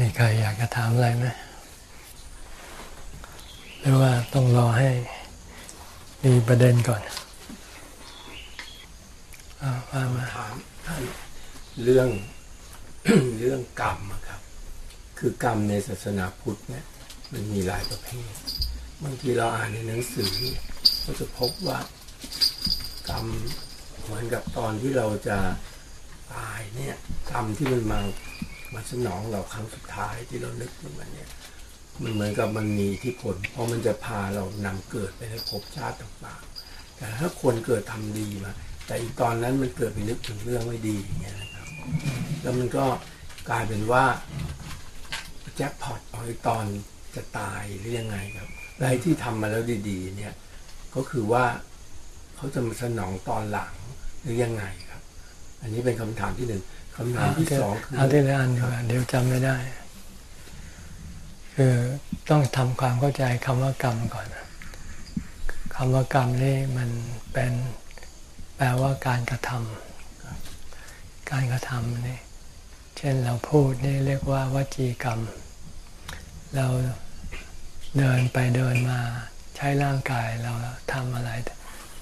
มีใครอยากจะถามอะไรไหมหรือว่าต้องรอให้มีประเด็นก่อนอาว่ามาถามท่านเรื่องเรื่องกรรมครับ คือกรรมในศาสนาพุทธเนี่ย มันมีหลายประเภทบางทีเราอ่านในหนังสือ ก็จะพบว่ากรรมเหมือนกับตอนที่เราจะตายเนี่ย กรรมที่มันมา มาสนองเราครั้งสุดท้ายที่เรานึกถึงมันเนี่ยมันเหมือนกับมันมีที่ผล เพราะมันจะพาเรานำเกิดไปในภพชาติต่างๆ แต่ถ้าคนเกิดทำดีมา แต่อีกตอนนั้นมันเกิดไปนึกถึงเรื่องไม่ดีอย่างเงี้ยนะครับ แล้วมันก็กลายเป็นว่าแจ็คพอตเอาไอตอนจะตายหรือยังไงครับอะไรที่ทำมาแล้วดีๆ เนี่ยก็คือว่าเขาจะมาสนองตอนหลังหรือยังไงครับ อันนี้เป็นคำถามที่หนึ่ง คำถามที่สองคือเอาที่ละอันดีกว่าเดี๋ยวจำไม่ได้ คือต้องทำความเข้าใจคำว่ากรรมก่อนคำว่ากรรมนี่มันเป็นแปลว่าการกระทำการกระทำนี่เช่นเราพูดนี่เรียกว่าวจีกรรม เราเดินไปเดินมาใช้ร่างกายเราทำอะไร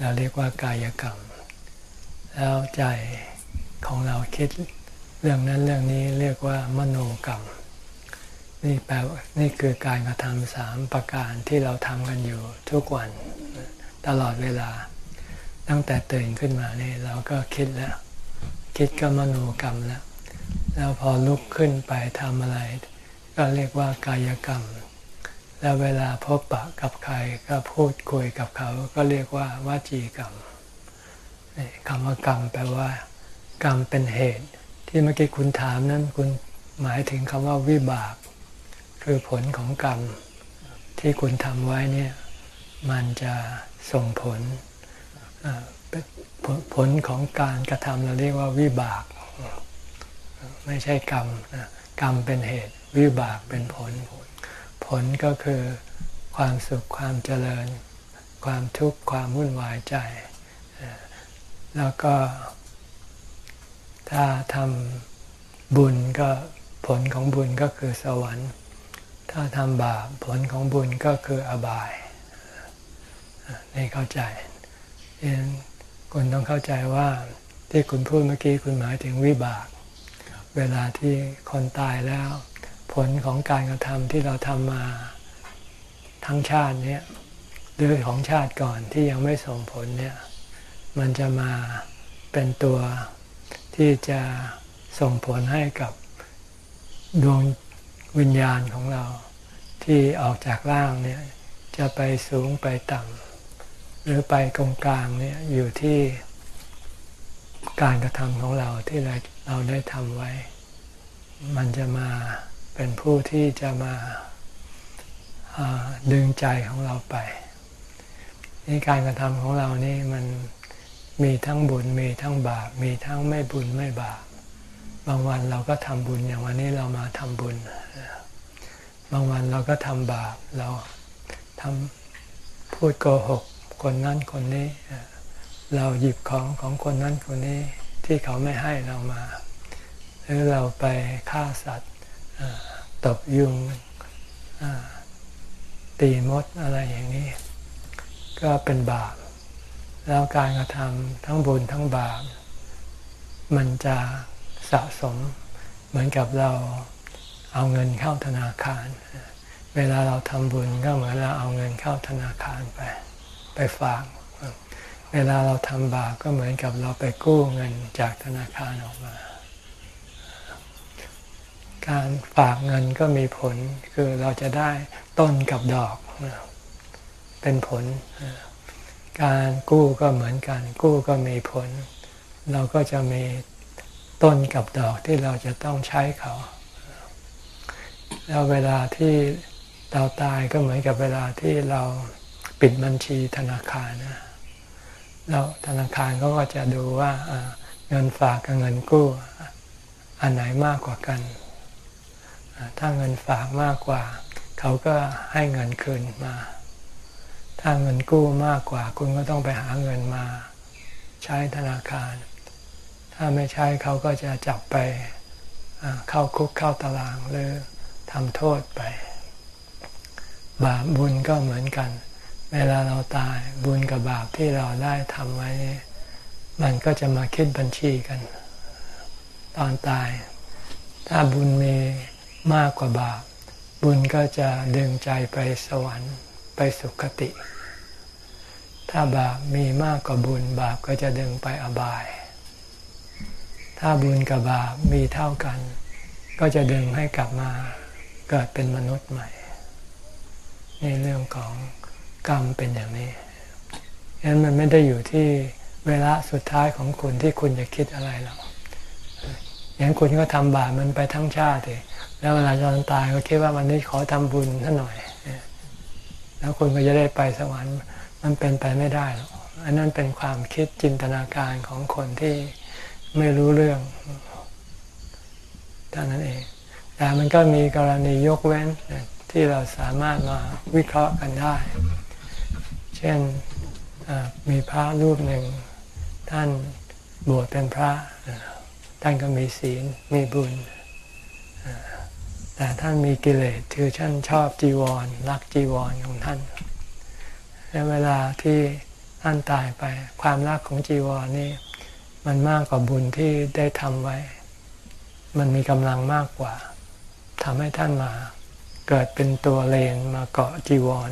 เราเรียกว่ากายกรรม แล้วใจของเราคิด เรื่องนั้นเรื่องนี้เรียกว่ามโนกรรม นี่แปลว่านี่คือการกระทำสามประการที่เราทำกันอยู่ทุกวันตลอดเวลา ตั้งแต่ตื่นขึ้นมานี่เราก็คิดแล้ว คิดก็มโนกรรมแล้ว แล้วพอลุกขึ้นไปทำอะไร ก็เรียกว่ากายกรรม แล้วเวลาพบปะกับใครก็พูดคุยกับเขา ก็เรียกว่าวาจีกรรมคำว่ากรรมแปลว่า กรรมเป็นเหตุ ที่เมื่อกี้คุณถามนั้นคุณหมายถึงคำว่าวิบาก คือผลของกรรม ที่คุณทำไว้เนี่ยมันจะส่งผลผลของการกระทำเราเรียกว่าวิบาก ไม่ใช่กรรมนะกรรมเป็นเหตุวิบากเป็นผล ผลก็คือความสุขความเจริญ ความทุกข์ความวุ่นวายใจ แล้วก็ ถ้าทำบุญก็ผลของบุญก็คือสวรรค์ ถ้าทำบาปผลของบุญก็คืออบายนี่เข้าใจเองคุณต้องเข้าใจว่าที่คุณพูดเมื่อกี้คุณหมายถึงวิบาก เวลาที่คนตายแล้ว ผลของการกระทำที่เราทำมาทั้งชาติเนี้ยหรือของชาติก่อนที่ยังไม่ส่งผลเนี่ย มันจะมาเป็นตัว ที่จะส่งผลให้กับดวงวิญญาณของเราที่ออกจากร่างเนี่ยจะไปสูงไปต่ำหรือไปกลางกลางเนี่ยอยู่ที่การกระทำของเราที่เราเราได้ทำไว้ มันจะมาเป็นผู้ที่จะมาาดึงใจของเราไปนี่การกระทำของเรานี่มัน มีทั้งบุญมีทั้งบาป มีทั้งไม่บุญไม่บาป บางวันเราก็ทำบุญอย่างวันนี้เรามาทำบุญ บางวันเราก็ทำบาปเราทำพูดโกหกคนนั้นคนนี้ เราหยิบของของคนนั้นคนนี้ที่เขาไม่ให้เรามา หรือเราไปฆ่าสัตว์ตบยุงตีมดอะไรอย่างนี้ ก็เป็นบาป แล้วการกระทำทั้งบุญทั้งบาปมันจะสะสมเหมือนกับเราเอาเงินเข้าธนาคาร เวลาเราทำบุญก็เหมือนเราเอาเงินเข้าธนาคารไป ไปฝาก เวลาเราทำบาปก็เหมือนกับเราไปกู้เงินจากธนาคารออกมา การฝากเงินก็มีผลคือเราจะได้ต้นกับดอก เป็นผล การกู้ก็เหมือนกัน กู้ก็มีผล เราก็จะมีต้นกับดอกที่เราจะต้องใช้เขา แล้วเวลาที่เราตายก็เหมือนกับเวลาที่เราปิดบัญชีธนาคารนะแล้วธนาคารเขาก็จะดูว่าเงินฝากกับเงินกู้ อันไหนมากกว่ากัน ถ้าเงินฝากมากกว่า เขาก็ให้เงินคืนมา ถ้าเงินกู้มากกว่า คุณก็ต้องไปหาเงินมา ใช้ธนาคาร ถ้าไม่ใช้เขาก็จะจับไปเข้าคุกเข้าตารางหรือทำโทษไป บาปบุญก็เหมือนกัน เวลาเราตายบุญกับบาปที่เราได้ทำไว้ มันก็จะมาคิดบัญชีกัน ตอนตาย ถ้าบุญมีมากกว่าบาป บุญก็จะดึงใจไปสวรรค์ไปสุคติ ถ้าบาปมีมากกว่าบุญ บาปก็จะดึงไปอบาย ถ้าบุญกับบาปมีเท่ากัน ก็จะดึงให้กลับมาเกิดเป็นมนุษย์ใหม่ ในเรื่องของกรรมเป็นอย่างนี้ฉะนั้นมันไม่ได้อยู่ที่เวลาสุดท้ายของคุณที่คุณจะคิดอะไรหรอกอย่างคุณก็ทำบาปมันไปทั้งชาติเลยแล้วเวลาตอนตายก็คิดว่าวันนี้ขอทำบุญท่าหน่อย แล้วคุณก็จะได้ไปสวรรค์ มันเป็นไปไม่ได้หรอกอันนั้นเป็นความคิดจินตนาการของคนที่ไม่รู้เรื่องท่านั้นเอง แต่มันก็มีกรณียกเว้นที่เราสามารถมาวิเคราะห์กันได้ เช่นมีพระรูปหนึ่ง ท่านบวชเป็นพระ ท่านก็มีศีลมีบุญ แต่ท่านมีกิเลสคือท่านชอบจีวรรักจีวรของท่าน และเวลาที่ท่านตายไป ความรักของจีวรนี่มันมากกว่าบุญที่ได้ทำไว้ มันมีกำลังมากกว่าทำให้ท่านมาเกิดเป็นตัวเลนมาเกาะจีวร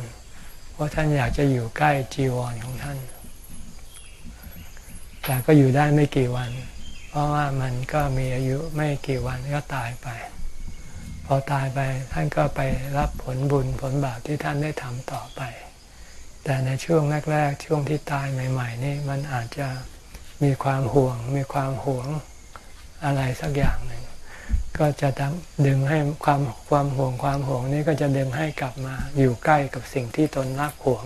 เพราะท่านอยากจะอยู่ใกล้จีวรของท่าน แต่ก็อยู่ได้ไม่กี่วัน เพราะว่ามันก็มีอายุไม่กี่วันก็ตายไป พอตายไปท่านก็ไปรับผลบุญผลบาปที่ท่านได้ทำต่อไป แต่ในช่วงแรก ๆ ช่วงที่ตายใหม่ ๆ นี่มันอาจจะมีความห่วง มีความหวงอะไรสักอย่างหนึ่งก็จะดึงให้ความความห่วงความห่วงนี้ก็จะดึงให้กลับมาอยู่ใกล้กับสิ่งที่ตนรักห่วง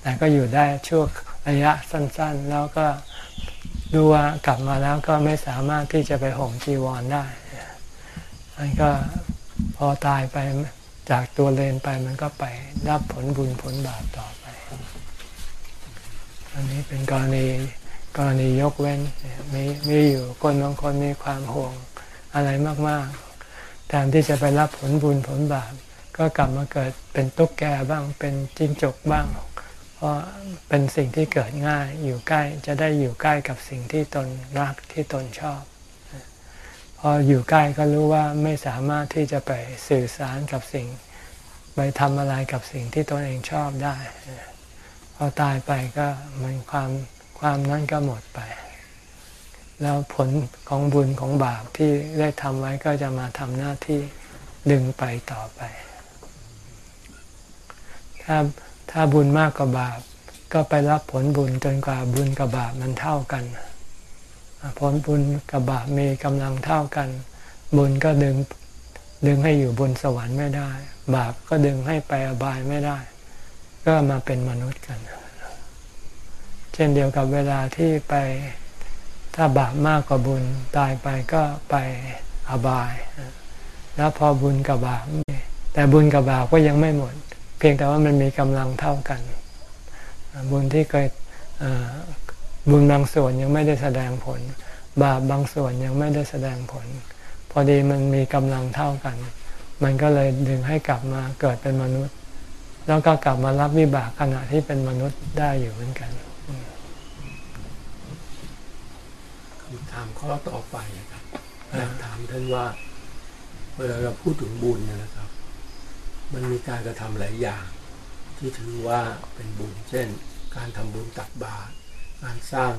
แต่ก็อยู่ได้ช่วงระยะสั้น ๆ แล้วก็ดูว่ากลับมาแล้วก็ไม่สามารถที่จะไปห่มจีวรได้มันก็พอตายไป จากตัวเลนไปมันก็ไปรับผลบุญผลบาปต่อไป อันนี้เป็นกรณีกรณียกเว้นมีมีอยู่คนบางคนมีความห่วงอะไรมากๆแทนที่จะไปรับผลบุญผลบาปก็กลับมาเกิดเป็นตุ๊กแกบ้างเป็นจิ้งจกบ้าง เพราะเป็นสิ่งที่เกิดง่ายอยู่ใกล้จะได้อยู่ใกล้กับสิ่งที่ตนรักที่ตนชอบ พออยู่ใกล้ก็รู้ว่าไม่สามารถที่จะไปสื่อสารกับสิ่ง ไปทำอะไรกับสิ่งที่ตนเองชอบได้พอตายไปก็มันความความนั้นก็หมดไป แล้วผลของบุญของบาปที่ได้ทำไว้ก็จะมาทำหน้าที่ดึงไปต่อไป ถ้าถ้าบุญมากกว่าบาป ก็ไปรับผลบุญจนกว่าบุญกับบาปมันเท่ากัน ผลบุญกับบาปมีกำลังเท่ากัน บุญก็ดึงดึงให้อยู่บนสวรรค์ไม่ได้ บาปก็ดึงให้ไปอบายไม่ได้ ก็มาเป็นมนุษย์กัน เช่นเดียวกับเวลาที่ไปถ้าบาปมากกว่าบุญตายไปก็ไปอบาย แล้วพอบุญกับบาปแต่บุญกับบาปก็ยังไม่หมด เพียงแต่ว่ามันมีกำลังเท่ากัน บุญที่เคยบุญบางส่วนยังไม่ได้แสดงผล บาปบางส่วนยังไม่ได้แสดงผล พอดีมันมีกำลังเท่ากัน มันก็เลยดึงให้กลับมาเกิดเป็นมนุษย์ แล้วก็กลับมารับวิบากขณะที่เป็นมนุษย์ได้อยู่เหมือนกันถามข้อต่อไปนะครับอยากถามท่านว่า เวลาเราพูดถึงบุญนะครับ มันมีการกระทำหลายอย่าง ที่ถือว่าเป็นบุญเช่น การทำบุญตักบาตรการสร้าง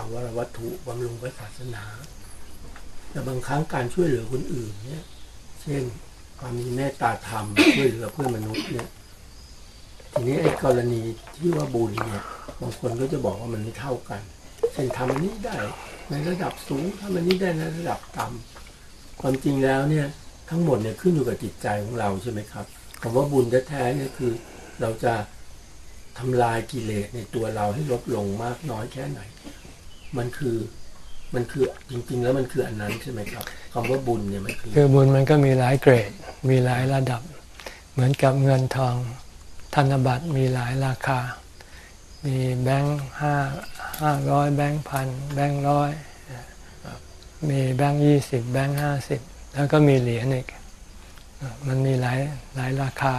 าวรวัตถุบำรุงพระศาสนา แต่บางครั้งการช่วยเหลือคนอื่นเนี่ย เช่นความมีเมตตาธรรมช่วยเหลือเพื่อนมนุษย์เนี่ย ทีนี้ไอ้กรณีที่ว่าบุญเนี่ยบางคนก็จะบอกว่ามันไม่เท่ากัน เช่นทำอันนี้ได้ในระดับสูงถ้ามันนี้ได้ในระดับต่ำความจริงแล้วเนี่ยทั้งหมดเนี่ยขึ้นอยู่กับจิตใจของเราใช่ไหมครับคำว่าบุญแท้ๆเนี่ยคือเราจะทำลายกิเลสในตัวเราให้ลดลงมากน้อยแค่ไหน มันคือมันคือจริง ๆ แล้วมันคืออันนั้นใช่ไหมครับคำว่าบุญเนี่ยมันคือคือบุญมันก็มีหลายเกรด มีหลายระดับ เหมือนกับเงินทองธนบัตรมีหลายราคา มีแบงค์ห้าห้าร้อยแบงค์พันแบงค์ร้อยมีแบงค์ยี่สิบแบงค์ห้าสิบแล้วก็มีเหรียญอีกมันมีหลายหลายราคา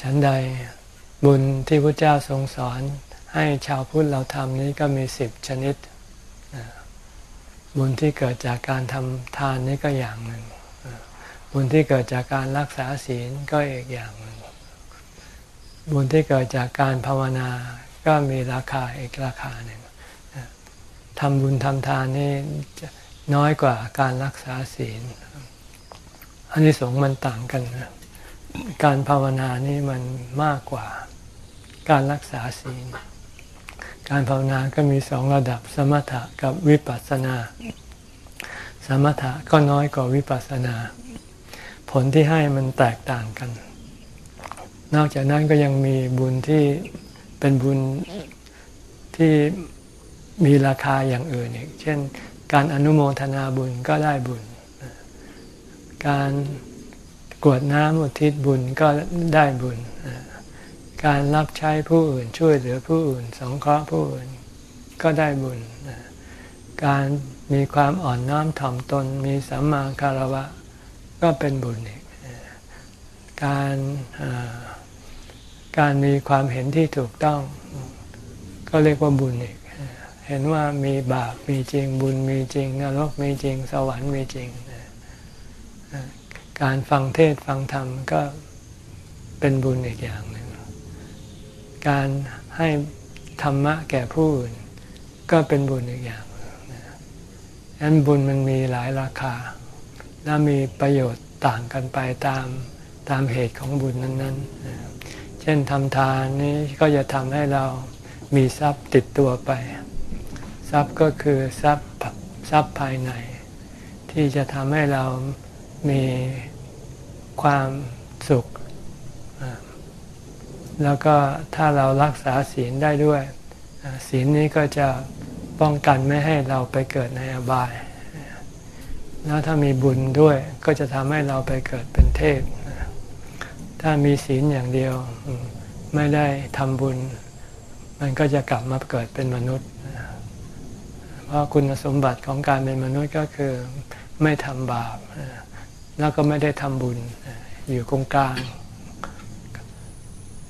ฉันใดบุญที่พระเจ้าทรงสอน ให้ชาวพุทธเราทำนี้ก็มีสิบชนิด บุญที่เกิดจากการทำทานนี่ก็อย่างหนึ่ง บุญที่เกิดจากการรักษาศีลก็อีกอย่างหนึ่ง บุญที่เกิดจากการภาวนาก็มีราคาอีกราคาหนึ่งทำบุญทำทานนี่น้อยกว่าการรักษาศีล อันนี้สงมันต่างกันนะการภาวนานี่มันมากกว่าการรักษาศีล การภาวนาก็มีสองระดับสมถะกับวิปัสสนา สมถะก็น้อยกว่าวิปัสสนา ผลที่ให้มันแตกต่างกัน นอกจากนั้นก็ยังมีบุญที่เป็นบุญที่มีราคาอย่างอื่นอีก เช่น การอนุโมทนาบุญก็ได้บุญ การกวดน้ำอุทิศบุญก็ได้บุญ การรับใช้ผู้อื่นช่วยเหลือผู้อื่น สงเคราะห์ผู้อื่นก็ได้บุญ การมีความอ่อนน้อมถ่อมตนมีสัมมาคารวะก็เป็นบุญอีกการการมีความเห็นที่ถูกต้อง ก็เรียกว่าบุญอีก เห็นว่ามีบาปมีจริงบุญมีจริงนรกมีจริงสวรรค์มีจริง การฟังเทศฟังธรรมก็เป็นบุญอีกอย่างหนึ่ง การให้ธรรมะแก่ผู้อื่น ก็เป็นบุญอีกอย่างดังนั้นบุญมันมีหลายราคา และมีประโยชน์ต่างกันไปตามตามเหตุของบุญนั้นๆ เช่นทำทานนี้ก็จะทำให้เรามีทรัพย์ติดตัวไป ทรัพย์ก็คือทรัพย์ทรัพย์ภายใน ที่จะทำให้เรามีความสุข แล้วก็ถ้าเรารักษาศีลได้ด้วย ศีลนี้ก็จะป้องกันไม่ให้เราไปเกิดในอบาย แล้วถ้ามีบุญด้วยก็จะทำให้เราไปเกิดเป็นเทพ ถ้ามีศีลอย่างเดียวไม่ได้ทำบุญ มันก็จะกลับมาเกิดเป็นมนุษย์ เพราะคุณสมบัติของการเป็นมนุษย์ก็คือไม่ทำบาป แล้วก็ไม่ได้ทำบุญอยู่กงกลาง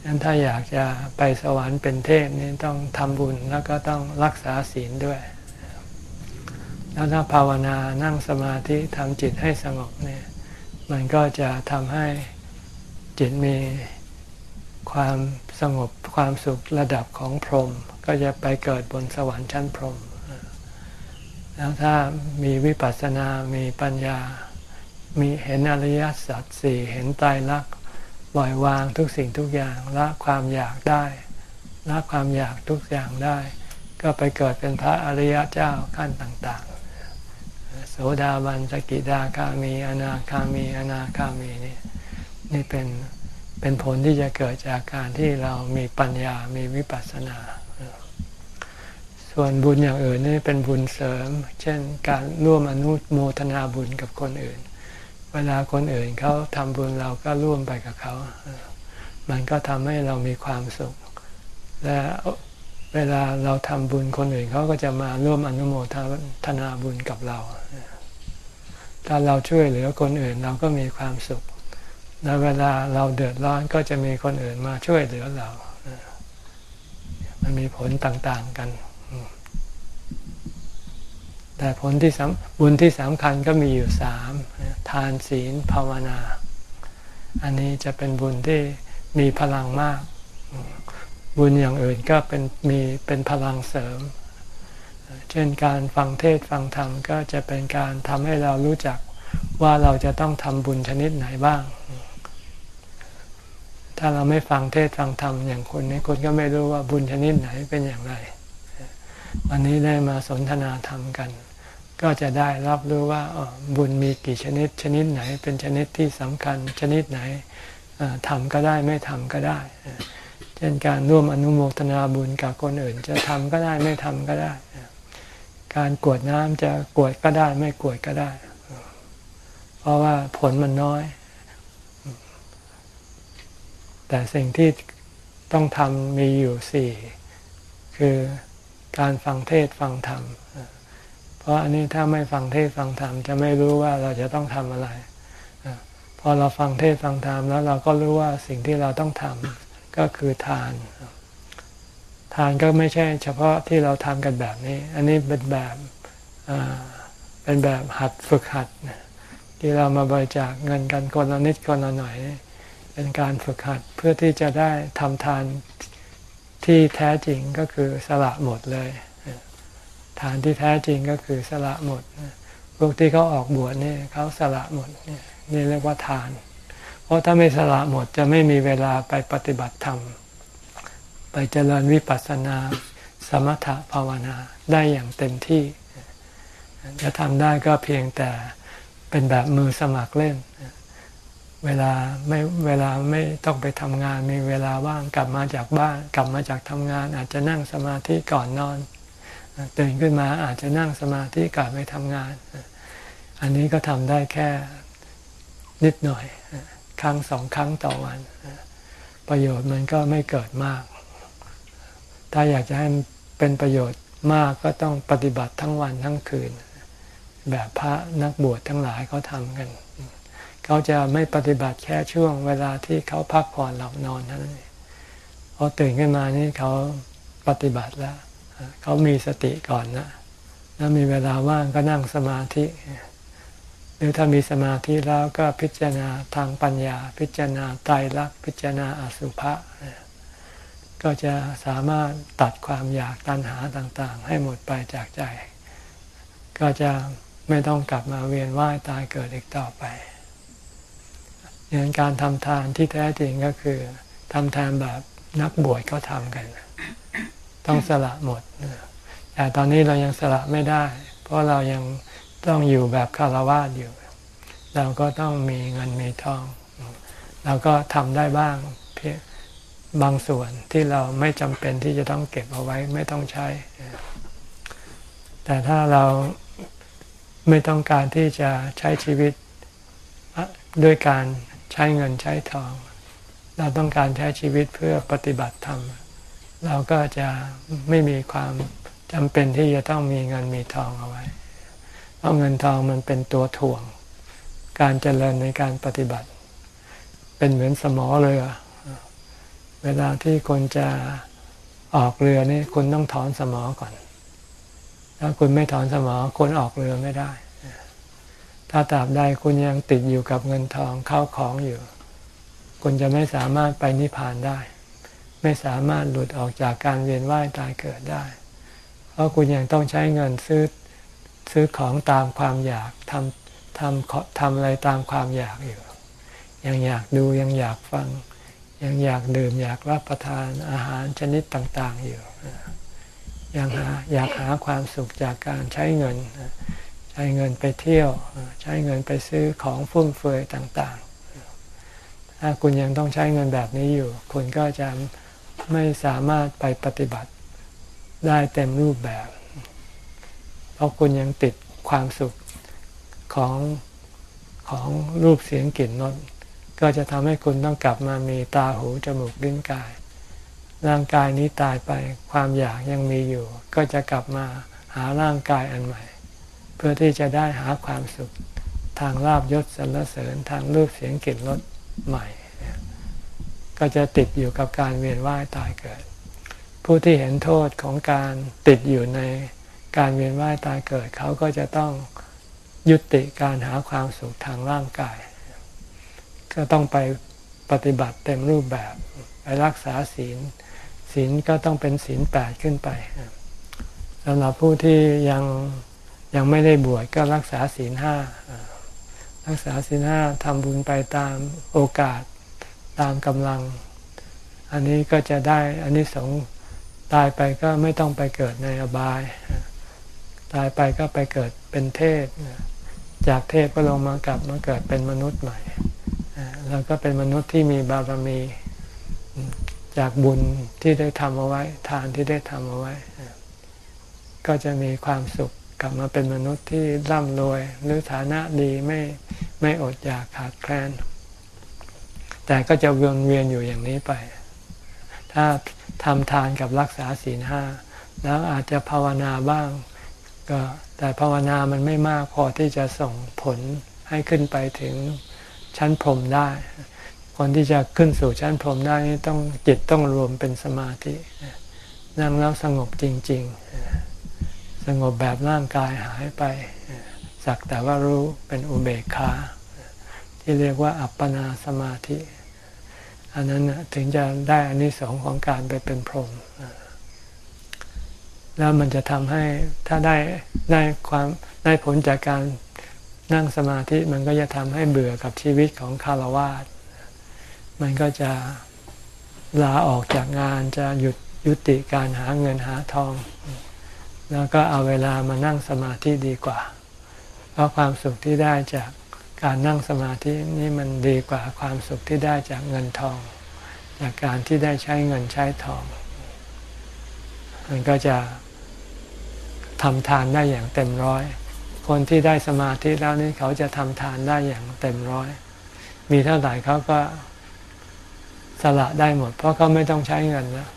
งั้นถ้าอยากจะไปสวรรค์เป็นเทพนี่ต้องทำบุญแล้วก็ต้องรักษาศีลด้วย แล้วถ้าภาวนานั่งสมาธิทำจิตให้สงบเนี่ยมันก็จะทำให้จิตมีความสงบความสุขระดับของพรหมก็จะไปเกิดบนสวรรค์ชั้นพรหมแล้วถ้ามีวิปัสสนา มีปัญญา มีเห็นอริยสัจสี่ เห็นตายรัก ปล่อยวางทุกสิ่งทุกอย่างละความอยากได้ละความอยากทุกอย่างได้ ก็ไปเกิดเป็นพระอริยเจ้าขั้นต่างๆ โสดาบันสกิดาคามีอนาคามีอนาคามีนี่นี่เป็นเป็นผลที่จะเกิดจากการที่เรามีปัญญา มีวิปัสสนา ส่วนบุญอย่างอื่นนี่เป็นบุญเสริม เช่นการร่วมอนุโมทนาบุญกับคนอื่น เวลาคนอื่นเขาทำบุญเราก็ร่วมไปกับเขา มันก็ทำให้เรามีความสุข และเวลาเราทำบุญคนอื่นเขาก็จะมาร่วมอนุโมทนาบุญกับเรา ถ้าเราช่วยเหลือคนอื่นเราก็มีความสุข และเวลาเราเดือดร้อนก็จะมีคนอื่นมาช่วยเหลือเรา มันมีผลต่างๆกัน แต่ผลที่บุญที่สำคัญก็มีอยู่สามทานศีลภาวนา อันนี้จะเป็นบุญที่มีพลังมาก บุญอย่างอื่นก็เป็นมีเป็นพลังเสริม เช่นการฟังเทศฟังธรรมก็จะเป็นการทำให้เรารู้จักว่าเราจะต้องทำบุญชนิดไหนบ้าง ถ้าเราไม่ฟังเทศฟังธรรมอย่างคนนี้คนก็ไม่รู้ว่าบุญชนิดไหนเป็นอย่างไรวันนี้ได้มาสนทนาธรรมกัน ก็จะได้รับรู้ว่าบุญมีกี่ชนิด ชนิดไหน เป็นชนิดที่สำคัญ ชนิดไหนทำก็ได้ไม่ทำก็ได้ เช่นการร่วมอนุโมทนาบุญกับคนอื่น จะทำก็ได้ไม่ทำก็ได้ การกวดน้ำจะกวดก็ได้ไม่กวดก็ได้ เพราะว่าผลมันน้อย แต่สิ่งที่ต้องทำมีอยู่สี่ คือการฟังเทศฟังธรรม ราะอันนี้ถ้าไม่ฟังเทศฟังธรรมจะไม่รู้ว่าเราจะต้องทำอะไรพพอเราฟังเทศฟังธรรมแล้วเราก็รู้ว่าสิ่งที่เราต้องทำก็คือทาน ทานก็ไม่ใช่ เฉพาะที่เราทำกันแบบนี้ อันนี้เป็นแบบเป็นแบบหัดฝึกหัดที่เรามาบริจาคเงินกันคนละนิดคนละหน่อย เป็นการฝึกหัดเพื่อที่จะได้ทำทานที่แท้จริงก็คือสละหมดเลย ทานที่แท้จริงก็คือสละหมด พวกที่เขาออกบวชนี่เขาสละหมดนี่เรียกว่าทาน เพราะถ้าไม่สละหมดจะไม่มีเวลาไปปฏิบัติธรรม ไปเจริญวิปัสสนา สมถภาวนาได้อย่างเต็มที่ จะทำได้ก็เพียงแต่เป็นแบบมือสมัครเล่น เวลาไม่เวลาไม่ต้องไปทำงานมีเวลาว่างกลับมาจากบ้าน กลับมาจากทำงาน อาจจะนั่งสมาธิก่อนนอน ตื่นขึ้นมาอาจจะนั่งสมาธิก่อนไปทำงาน อันนี้ก็ทำได้แค่นิดหน่อย ครั้งสองครั้งต่อวัน ประโยชน์มันก็ไม่เกิดมาก ถ้าอยากจะให้เป็นประโยชน์มากก็ต้องปฏิบัติทั้งวันทั้งคืน แบบพระนักบวชทั้งหลายเขาทำกัน เขาจะไม่ปฏิบัติแค่ช่วงเวลาที่เขาพักผ่อนหลับนอนเท่านั้นพอตื่นขึ้นมานี่เขาปฏิบัติแล้ว เขามีสติก่อนนะแล้วมีเวลาว่างก็นั่งสมาธิ หรือถ้ามีสมาธิแล้วก็พิจารณาทางปัญญา พิจารณาไตรลักษณ์พิจารณาอสุภะก็จะสามารถตัดความอยากตัณหาต่างๆ ให้หมดไปจากใจ ก็จะไม่ต้องกลับมาเวียนว่ายตายเกิดอีกต่อไปอย่างการทำทานที่แท้จริงก็คือทำทานแบบนักบวชเขาทำกัน ต้องสละหมด แต่ตอนนี้เรายังสละไม่ได้ เพราะเรายังต้องอยู่แบบคารวะอยู่ เราก็ต้องมีเงินมีทอง เราก็ทำได้บ้างเพียงบางส่วนที่เราไม่จำเป็นที่จะต้องเก็บเอาไว้ไม่ต้องใช้ แต่ถ้าเราไม่ต้องการที่จะใช้ชีวิตด้วยการใช้เงินใช้ทอง เราต้องการใช้ชีวิตเพื่อปฏิบัติธรรม เราก็จะไม่มีความจำเป็นที่จะต้องมีเงินมีทองเอาไว้ เพราะเงินทองมันเป็นตัวถ่วง การเจริญในการปฏิบัติ เป็นเหมือนสมอเรือเวลาที่คนจะออกเรือนี่คุณต้องถอนสมอก่อน ถ้าคุณไม่ถอนสมอคนออกเรือไม่ได้ ถ้าตราบใดคุณยังติดอยู่กับเงินทองเข้าของอยู่ คุณจะไม่สามารถไปนิพพานได้ ไม่สามารถหลุดออกจากการเวียนว่ายตายเกิดได้ เพราะคุณยังต้องใช้เงินซื้อซื้อของตามความอยากทำทำทำอะไรตามความอยากอยู่ ยังอยากดูยังอยากฟัง ยังอยากดื่มอยากรับประทานอาหารชนิดต่าง ๆ อยู่ยังหาอยากหาความสุขจากการใช้เงิน ใช้เงินไปเที่ยว ใช้เงินไปซื้อของฟุ่มเฟือยต่างๆ ถ้าคุณยังต้องใช้เงินแบบนี้อยู่ คุณก็จะ ไม่สามารถไปปฏิบัติได้เต็มรูปแบบ เพราะคุณยังติดความสุขของของรูปเสียงกลิ่นรสก็จะทำให้คุณต้องกลับมามีตาหูจมูกลิ้นกาย ร่างกายนี้ตายไปความอยากยังมีอยู่ ก็จะกลับมาหาร่างกายอันใหม่ เพื่อที่จะได้หาความสุข ทางลาบยศสรรเสริญทางรูปเสียงกลิ่นรสใหม่ ก็จะติดอยู่กับการเวียนว่ายตายเกิด ผู้ที่เห็นโทษของการติดอยู่ในการเวียนว่ายตายเกิด เขาก็จะต้องยุติการหาความสุขทางร่างกาย ก็ต้องไปปฏิบัติเต็มรูปแบบไปรักษาศีล ศีลก็ต้องเป็นศีลแปดขึ้นไปสำหรับผู้ที่ยังยังไม่ได้บวชก็รักษาศีลห้ารักษาศีลห้าทำบุญไปตามโอกาส ตามกำลัง อันนี้ก็จะได้อันนี้สงตายไปก็ไม่ต้องไปเกิดในอบาย ตายไปก็ไปเกิดเป็นเทพ จากเทพก็ลงมากลับมาเกิดเป็นมนุษย์ใหม่ แล้วก็เป็นมนุษย์ที่มีบารมีจากบุญที่ได้ทำเอาไว้ ทานที่ได้ทำเอาไว้ ก็จะมีความสุขกลับมาเป็นมนุษย์ที่ร่ำรวย หรือฐานะดีไม่ไม่อดอยากขาดแคลน แต่ก็จะวนเวียนอยู่อย่างนี้ไป ถ้าทำทานกับรักษาศีลห้าแล้วอาจจะภาวนาบ้าง ก็แต่ภาวนามันไม่มากพอที่จะส่งผลให้ขึ้นไปถึงชั้นพรมได้ คนที่จะขึ้นสู่ชั้นพรมได้นี่ต้องจิตต้องรวมเป็นสมาธิ นั่งแล้วสงบจริง ๆ สงบแบบร่างกายหายไป สักแต่ว่ารู้เป็นอุเบกขาที่เรียกว่าอัปปนาสมาธิ อันนั้นถึงจะได้อันนี้สองของการไปเป็นพรหมแล้วมันจะทำให้ถ้าได้ได้ความได้ผลจากการนั่งสมาธิมันก็จะทำให้เบื่อกับชีวิตของคารวาสมันก็จะลาออกจากงานจะหยุดยุติการหาเงินหาทอง แล้วก็เอาเวลามานั่งสมาธิดีกว่า เพราะความสุขที่ได้จาก การนั่งสมาธินี่มันดีกว่าความสุขที่ได้จากเงินทอง จากการที่ได้ใช้เงินใช้ทอง มันก็จะทำทานได้อย่างเต็มร้อย คนที่ได้สมาธิแล้วนี่เขาจะทำทานได้อย่างเต็มร้อย มีเท่าไหร่เขาก็สละได้หมด เพราะเขาไม่ต้องใช้เงินแล้ว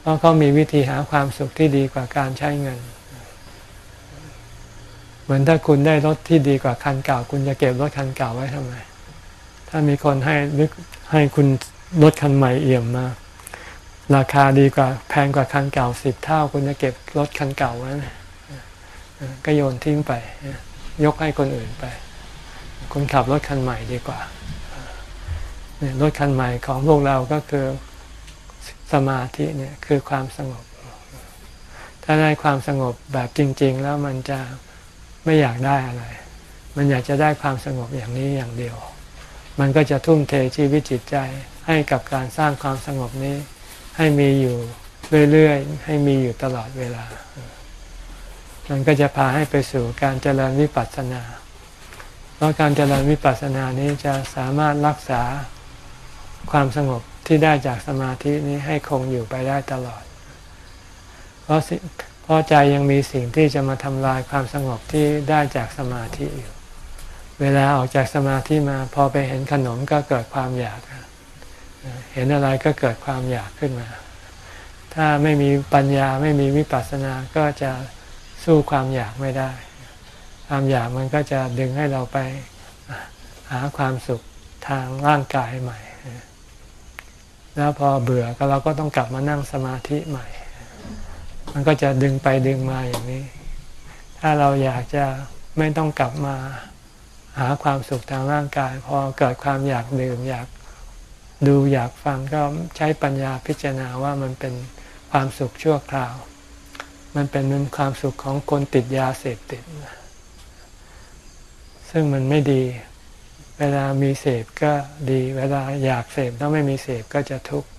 เพราะเขามีวิธีหาความสุขที่ดีกว่าการใช้เงิน เหมือนถ้าคุณได้รถที่ดีกว่าคันเก่า คุณจะเก็บรถคันเก่าไว้ทำไม ถ้ามีคนให้ลึกให้คุณรถคันใหม่เอี่ยมมา ราคาดีกว่าแพงกว่าคันเก่าสิบเท่า คุณจะเก็บรถคันเก่าไว้ก็โยนทิ้งไป ยกให้คนอื่นไป คุณขับรถคันใหม่ดีกว่า รถคันใหม่ของพวกเราก็คือสมาธิเนี่ยคือความสงบ ถ้าได้ความสงบแบบจริง ๆ แล้วมันจะ ไม่อยากได้อะไร มันอยากจะได้ความสงบอย่างนี้อย่างเดียว มันก็จะทุ่มเทชีวิตจิตใจให้กับการสร้างความสงบนี้ ให้มีอยู่เรื่อยๆ ให้มีอยู่ตลอดเวลา มันก็จะพาให้ไปสู่การเจริญวิปัสสนา เพราะการเจริญวิปัสสนานี้จะสามารถรักษาความสงบที่ได้จากสมาธินี้ให้คงอยู่ไปได้ตลอด เพราะ เพราะใจยังมีสิ่งที่จะมาทำลายความสงบที่ได้จากสมาธิอยู่ เวลาออกจากสมาธิมา พอไปเห็นขนมก็เกิดความอยาก เห็นอะไรก็เกิดความอยากขึ้นมา ถ้าไม่มีปัญญาไม่มีวิปัสสนาก็จะสู้ความอยากไม่ได้ ความอยากมันก็จะดึงให้เราไปหาความสุขทางร่างกายใหม่ แล้วพอเบื่อก็เราก็ต้องกลับมานั่งสมาธิใหม่ มันก็จะดึงไปดึงมาอย่างนี้ ถ้าเราอยากจะไม่ต้องกลับมาหาความสุขทางร่างกาย พอเกิดความอยากดื่มอยากดูอยากฟังก็ใช้ปัญญาพิจารณาว่ามันเป็นความสุขชั่วคราว มันเป็นมันความสุขของคนติดยาเสพติด ซึ่งมันไม่ดี เวลามีเสพก็ดี เวลาอยากเสพถ้าไม่มีเสพก็จะทุกข์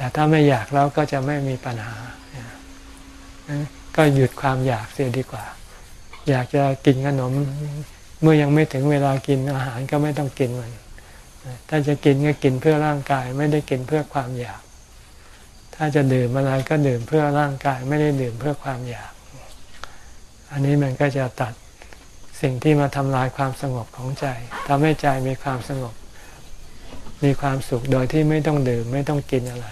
แต่ถ้าไม่อยากแล้วก็จะไม่มีปัญหา ก็หยุดความอยากเสียดีกว่า อยากจะกินขนม เมื่อยังไม่ถึงเวลากินอาหารก็ไม่ต้องกินมัน ถ้าจะกินก็กินเพื่อร่างกาย ไม่ได้กินเพื่อความอยาก ถ้าจะดื่มอะไรก็ดื่มเพื่อร่างกาย ไม่ได้ดื่มเพื่อความอยาก อันนี้มันก็จะตัดสิ่งที่มาทำลายความสงบของใจทำให้ใจมีความสงบ มีความสุขโดยที่ไม่ต้องดื่มไม่ต้องกินอะไร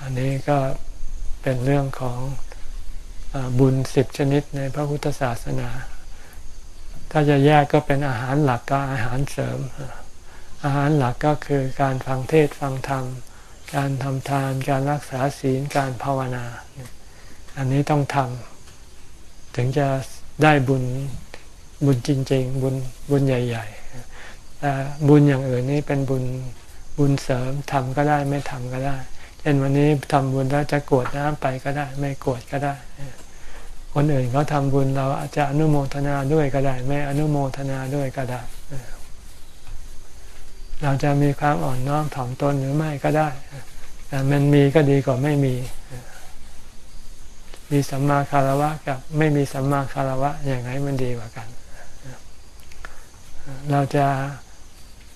อันนี้ก็เป็นเรื่องของบุญสิบชนิดในพระพุทธศาสนา ถ้าจะแยกก็เป็นอาหารหลักก็อาหารเสริม อาหารหลักก็คือการฟังเทศฟังธรรม การทำทาน การรักษาศีล การภาวนา อันนี้ต้องทำถึงจะได้บุญบุญจริง ๆ บุญบุญใหญ่ ๆ แต่บุญอย่างอื่นนี่เป็นบุญบุญเสริมทำก็ได้ไม่ทำก็ได้ เช่นวันนี้ทำบุญแล้วจะกวดน้ำไปก็ได้ ไม่กวดก็ได้ คนอื่นเขาทำบุญเราอาจจะอนุโมทนาด้วยก็ได้ ไม่อนุโมทนาด้วยก็ได้ เราจะมีความอ่อนน้อมถ่อมตนหรือไม่ก็ได้แต่มันมีก็ดีกว่าไม่มี มีสัมมาคารวะกับไม่มีสัมมาคารวะอย่างไรมันดีกว่ากัน เราจะ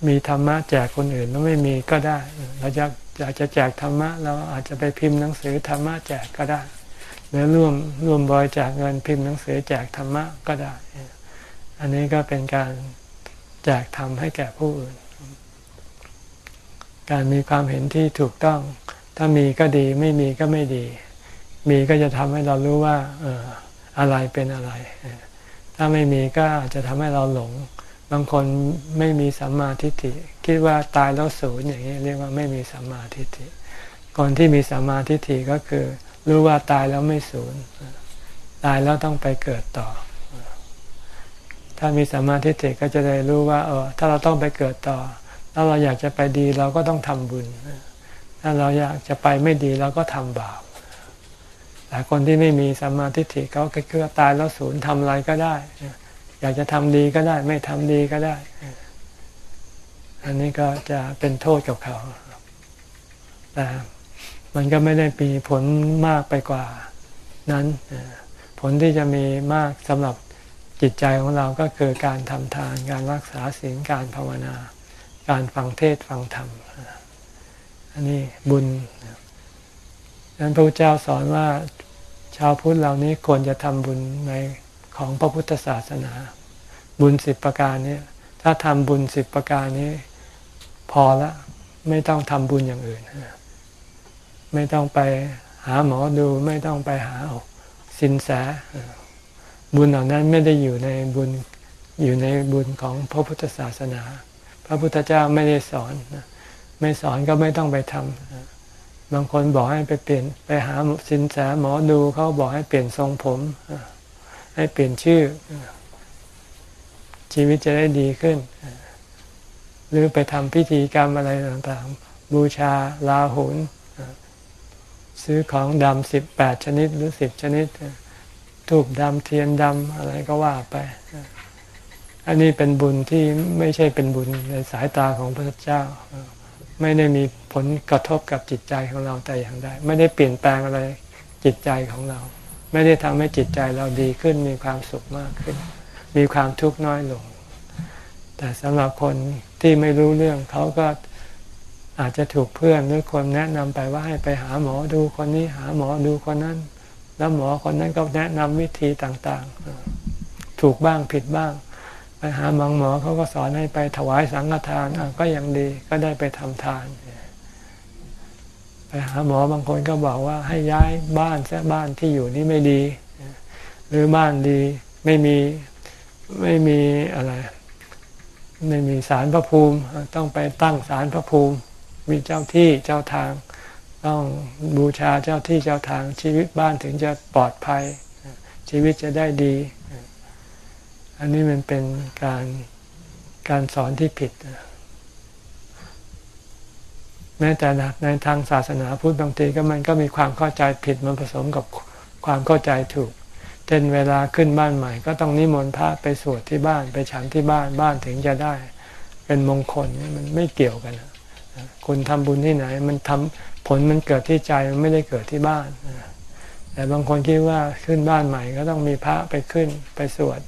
มีธรรมะแจกคนอื่นแล้วไม่มีก็ได้ เราจะอยากจะแจกธรรมะเราอาจจะไปพิมพ์หนังสือธรรมะแจกก็ได้ หรือร่วมร่วมบริจาคเงินพิมพ์หนังสือแจกธรรมะก็ได้ อันนี้ก็เป็นการแจกธรรมให้แก่ผู้อื่น การมีความเห็นที่ถูกต้อง ถ้ามีก็ดีไม่มีก็ไม่ดี มีก็จะทำให้เรารู้ว่า เอออะไรเป็นอะไร ถ้าไม่มีก็อาจจะทำให้เราหลงางคนไม่มีสัมมาทิฏฐิคิดว่าตายแล้วศูนย์อย่างนี้เรียกว่าไม่มีสัมมาทิฏฐิคนที่มีสัมมาทิฏฐิก็คือ รู้ว่าตายแล้วไม่ศูนย์ตายแล้วต้องไปเกิดต่อ ถ้ามีสัมมาทิฏฐิก็จะได้รู้ว่าเออถ้าเราต้องไปเกิดต่อ ถ้าเราอยากจะไปดีเราก็ต้องทำบุญ ถ้าเราอยากจะไปไม่ดีเราก็ทำบาปแต่คนที่ไม่มีสัมมาทิฏฐิเขาก็คือตายแล้วศูนย์ทำอะไรก็ได้ อยากจะทำดีก็ได้ ไม่ทำดีก็ได้ อันนี้ก็จะเป็นโทษกับเขาแต่มันก็ไม่ได้มีผลมากไปกว่านั้นผลที่จะมีมากสำหรับจิตใจของเราก็คือการทำทาน การรักษาศีลการภาวนา การฟังเทศฟังธรรม อันนี้บุญดังนั้นพระเจ้าสอนว่าชาวพุทธเหล่านี้ควรจะทำบุญใน ของพระพุทธศาสนา บุญสิบประการนี้ถ้าทำบุญสิบประการนี้ พอละไม่ต้องทำบุญอย่างอื่น ไม่ต้องไปหาหมอดูไม่ต้องไปหาสินแสบุญเหล่านั้นไม่ได้อยู่ในบุญอยู่ในบุญของพระพุทธศาสนา พระพุทธเจ้าไม่ได้สอนไม่สอนก็ไม่ต้องไปทำบางคนบอกให้ไปเปลี่ยนไปหาสินแสหมอดูเขาบอกให้เปลี่ยนทรงผม ให้เปลี่ยนชื่อ ชีวิตจะได้ดีขึ้น หรือไปทำพิธีกรรมอะไรต่างๆ บูชาลาหุนซื้อของดำสิบแปดชนิดหรือสิบชนิดทูบดำเทียนดำอะไรก็ว่าไป อันนี้เป็นบุญที่ไม่ใช่เป็นบุญในสายตาของพระเจ้า ไม่ได้มีผลกระทบกับจิตใจของเราแต่อย่างใดไม่ได้เปลี่ยนแปลงอะไรจิตใจของเรา ไม่ได้ทำให้จิตใจเราดีขึ้นมีความสุขมากขึ้น มีความทุกข์น้อยลง แต่สำหรับคนที่ไม่รู้เรื่องเขาก็อาจจะถูกเพื่อนหรือคนแนะนำไปว่าให้ไปหาหมอดูคนนี้หาหมอดูคนนั้น แล้วหมอคนนั้นก็แนะนำวิธีต่างๆ ถูกบ้างผิดบ้าง ไปหาบางหมอเขาก็สอนให้ไปถวายสังฆทานก็ยังดีก็ได้ไปทำทาน หาหมอบางคนก็บอกว่าให้ย้ายบ้านซะบ้านที่อยู่นี่ไม่ดี หรือบ้านดีไม่มีไม่มีอะไร ไม่มีสารพระภูมิ ต้องไปตั้งสารพระภูมิ มีเจ้าที่เจ้าทาง ต้องบูชาเจ้าที่เจ้าทางชีวิตบ้านถึงจะปลอดภัย ชีวิตจะได้ดี อันนี้มันเป็นการการสอนที่ผิด แม้แต่ในทางศาสนาพุทธบางทีก็มันก็มีความเข้าใจผิดมันผสมกับความเข้าใจถูกเช่นเวลาขึ้นบ้านใหม่ ก็ต้องนิมนต์พระไปสวดที่บ้านไปฉันที่บ้านบ้านถึงจะได้ เป็นมงคลมันไม่เกี่ยวกันคุณทำบุญที่ไหน มันทำผลมันเกิดที่ใจมันไม่ได้เกิดที่บ้านแต่บางคนคิดว่าขึ้นบ้านใหม่ ก็ต้องมีพระไปขึ้นไปสวด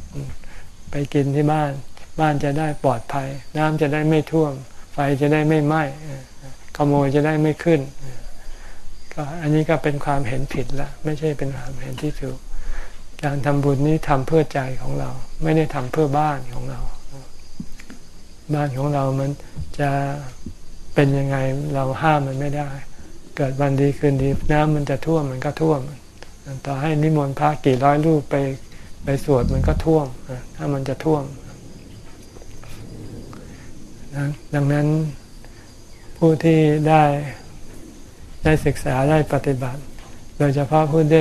ไปกินที่บ้าน บ้านจะได้ปลอดภัย น้ำจะได้ไม่ท่วม ไฟจะได้ไม่ไหม้ ขโมยจะได้ไม่ขึ้น ก็อันนี้ก็เป็นความเห็นผิดละไม่ใช่เป็นความเห็นที่ถูก การทำบุญนี้ทำเพื่อใจของเรา ไม่ได้ทำเพื่อบ้านของเรา บ้านของเรามันจะเป็นยังไงเราห้ามมันไม่ได้ เกิดวันดีคืนดีน้ำมันจะท่วมมันก็ท่วมต่อให้นิมนต์พระกี่ร้อยรูปไปไปสวดมันก็ท่วมถ้ามันจะท่วมดังนั้น ผู้ที่ได้ได้ศึกษาได้ปฏิบัติ โดยเฉพาะผู้ได้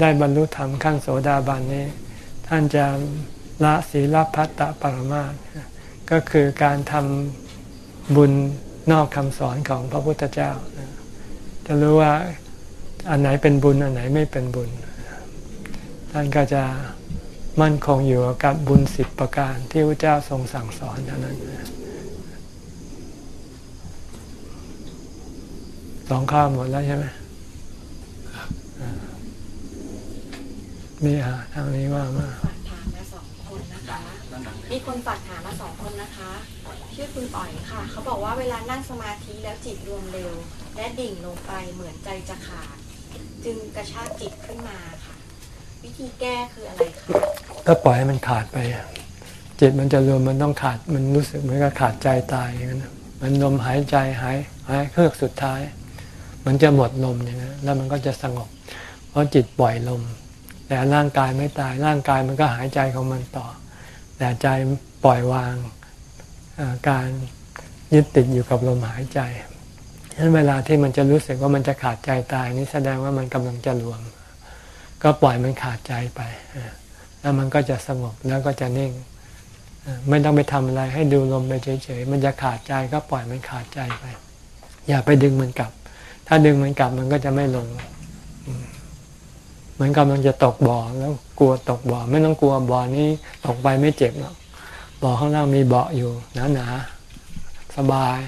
ได้บรรลุธรรมขั้นโสดาบันนี้ ท่านจะละศีลพัตตปรมาสก็คือการทำบุญนอกคำสอนของพระพุทธเจ้า จะรู้ว่าอันไหนเป็นบุญอันไหนไม่เป็นบุญ ท่านก็จะมั่นคงอยู่กับบุญสิบประการที่พระเจ้าทรงสั่งสอนเท่านั้น สองข้าวหมดแล้วใช่ไหมมีอะทางนี้ว่ามาฝากถามมาสองคนนะคะ มีคนฝากถามมาสองคนนะคะชื่อคุณอ๋อยค่ะ เขาบอกว่าเวลานั่งสมาธิแล้วจิตรวมเร็ว และดิ่งลงไปเหมือนใจจะขาด จึงกระชากจิตขึ้นมาค่ะ วิธีแก้คืออะไรคะก็ปล่อยให้มันขาดไปจิตมันจะรวมมันต้องขาดมันรู้สึกเหมือนกับขาดใจตายอย่างนั้นมันลมหายใจหายหายเครือกสุดท้าย มันจะหมดลมอย่างนั้นแล้วมันก็จะสงบ เพราะจิตปล่อยลม แต่ร่างกายไม่ตายร่างกายมันก็หายใจของมันต่อ แต่ใจปล่อยวางการยึดติดอยู่กับลมหายใจฉะนั้นเวลาที่มันจะรู้สึกว่ามันจะขาดใจตายนี่แสดงว่ามันกำลังจะรวม ก็ปล่อยมันขาดใจไป แล้วมันก็จะสงบแล้วก็จะนิ่ง ไม่ต้องไปทำอะไรให้ดูลมไปเฉยๆ มันจะขาดใจก็ปล่อยมันขาดใจไป อย่าไปดึงมันกลับ ถ้าดึงมันกลับมันก็จะไม่ลงเหมือนกำลังจะตกบ่อแล้วกลัวตกบ่อ ไม่ต้องกลัวบ่อนี้ตกไปไม่เจ็บหรอกบ่อข้างล่างมีเบาะอยู่หนาๆสบาย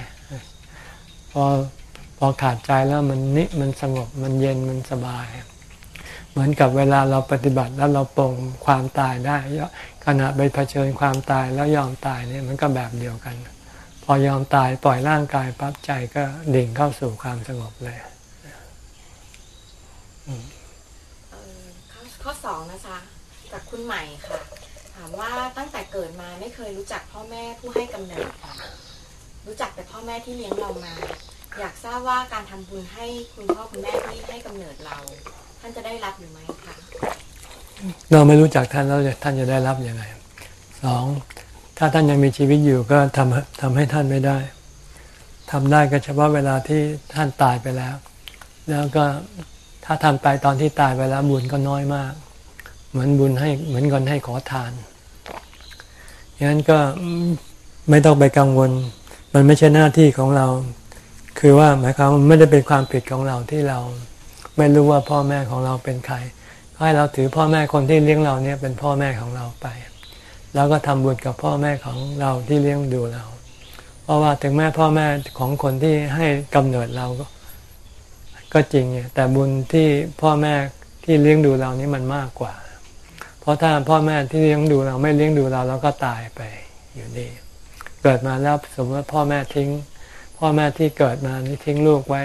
พอพอขาดใจแล้วมันนิมันสงบมันเย็นมันสบาย เหมือนกับเวลาเราปฏิบัติแล้วเราปรงความตายได้ขณะไปเผชิญความตายแล้วยอมตายเนี่ยมันก็แบบเดียวกัน พอยอมตายปล่อยร่างกายปั๊บใจก็ดิ่งเข้าสู่ความสงบเลยข้อสองนะคะจากคุณใหม่ค่ะ ถามว่าตั้งแต่เกิดมาไม่เคยรู้จักพ่อแม่ผู้ให้กำเนิดค่ะรู้จักแต่พ่อแม่ที่เลี้ยงเรามา อยากทราบว่าการทำบุญให้คุณพ่อคุณแม่ที่ให้กำเนิดเรา ท่านจะได้รับหรือไม่คะเราไม่รู้จักท่านแล้วท่านจะได้รับยังไงสอง ถ้าท่านยังมีชีวิตอยู่ก็ทำทำให้ท่านไม่ได้ทำได้ก็เฉพาะเวลาที่ท่านตายไปแล้ว แล้วก็ถ้าทำไปตอนที่ตายไปแล้วบุญก็น้อยมาก เหมือนบุญให้เหมือนกันให้ขอทานอย่างนั้นก็ไม่ต้องไปกังวล มันไม่ใช่หน้าที่ของเรา คือว่าหมายความมันไม่ได้เป็นความผิดของเราที่เรา ไม่รู้ว่าพ่อแม่ของเราเป็นใครให้เราถือพ่อแม่คนที่เลี้ยงเราเนี่ยเป็นพ่อแม่ของเราไป แล้วก็ทำบุญกับพ่อแม่ของเราที่เลี้ยงดูเรา เพราะว่าถึงแม่พ่อแม่ของคนที่ให้กำเนิดเราก็ ก็จริงเนี่ยแต่บุญที่พ่อแม่ที่เลี้ยงดูเรานี่มันมากกว่า เพราะถ้าพ่อแม่ที่เลี้ยงดูเราไม่เลี้ยงดูเราเราก็ตายไปอยู่ดีเกิดมาแล้วสมมติพ่อแม่ทิ้ง พ่อแม่ที่เกิดมานี่ทิ้งลูกไว้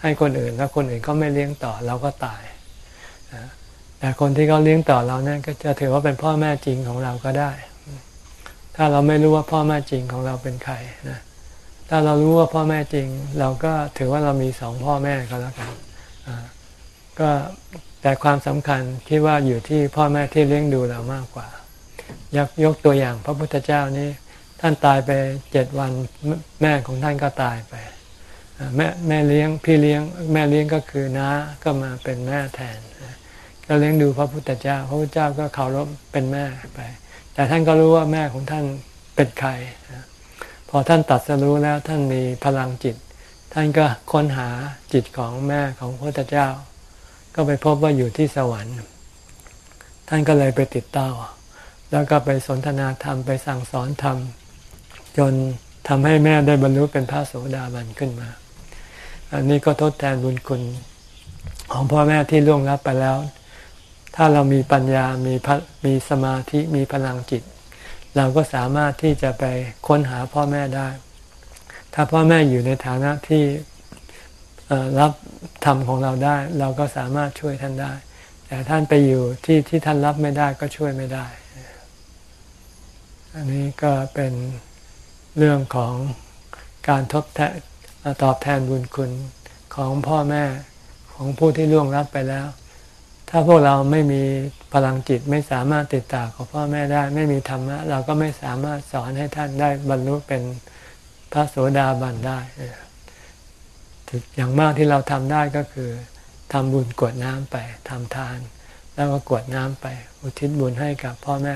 ให้คนอื่นแล้วคนอื่นก็ไม่เลี้ยงต่อเราก็ตาย แต่คนที่เขาเลี้ยงต่อเรานี่ยก็จะถือว่าเป็นพ่อแม่จริงของเราก็ได้ ถ้าเราไม่รู้ว่าพ่อแม่จริงของเราเป็นใครนะถ้าเรารู้ว่าพ่อแม่จริง เราก็ถือว่าเรามีสองพ่อแม่ก็แล้วกันก็แต่ความสำคัญคิดว่าอยู่ที่พ่อแม่ที่เลี้ยงดูเรามากกว่ายกยกตัวอย่างพระพุทธเจ้านี่ท่านตายไปเจ็ดวันแม่ของท่านก็ตายไปแม่แม่เลี้ยงพี่เลี้ยง แม่เลี้ยงก็คือน้าก็มาเป็นแม่แทน ก็เลี้ยงดูพระพุทธเจ้า พระพุทธเจ้าก็เคารพเป็นแม่ไป แต่ท่านก็รู้ว่าแม่ของท่านเป็นใคร พอท่านตัดสรู้แล้วท่านมีพลังจิต ท่านก็ค้นหาจิตของแม่ของพระพุทธเจ้า ก็ไปพบว่าอยู่ที่สวรรค์ ท่านก็เลยไปติดต่อแล้วก็ไปสนทนาธรรมไปสั่งสอนธรรม จนทำให้แม่ได้บรรลุเป็นพระโสดาบันขึ้นมา อันนี้ก็ทดแทนบุญคุณของพ่อแม่ที่ล่วงลับไปแล้ว ถ้าเรามีปัญญา มีมีสมาธิ มีพลังจิต เราก็สามารถที่จะไปค้นหาพ่อแม่ได้ ถ้าพ่อแม่อยู่ในฐานะที่รับธรรมของเราได้ เราก็สามารถช่วยท่านได้ แต่ท่านไปอยู่ที่ที่ท่านรับไม่ได้ก็ช่วยไม่ได้ อันนี้ก็เป็นเรื่องของการทบแทนตอบแทนบุญคุณของพ่อแม่ของผู้ที่ล่วงลับไปแล้ว ถ้าพวกเราไม่มีพลังจิตไม่สามารถติดต่อกับพ่อแม่ได้ ไม่มีธรรมะ เราก็ไม่สามารถสอนให้ท่านได้บรรลุเป็นพระโสดาบันได้อย่างมากที่เราทำได้ก็คือทำบุญกวดน้ำไปทำทาน แล้วก็กวดน้ำไป อุทิศบุญให้กับพ่อแม่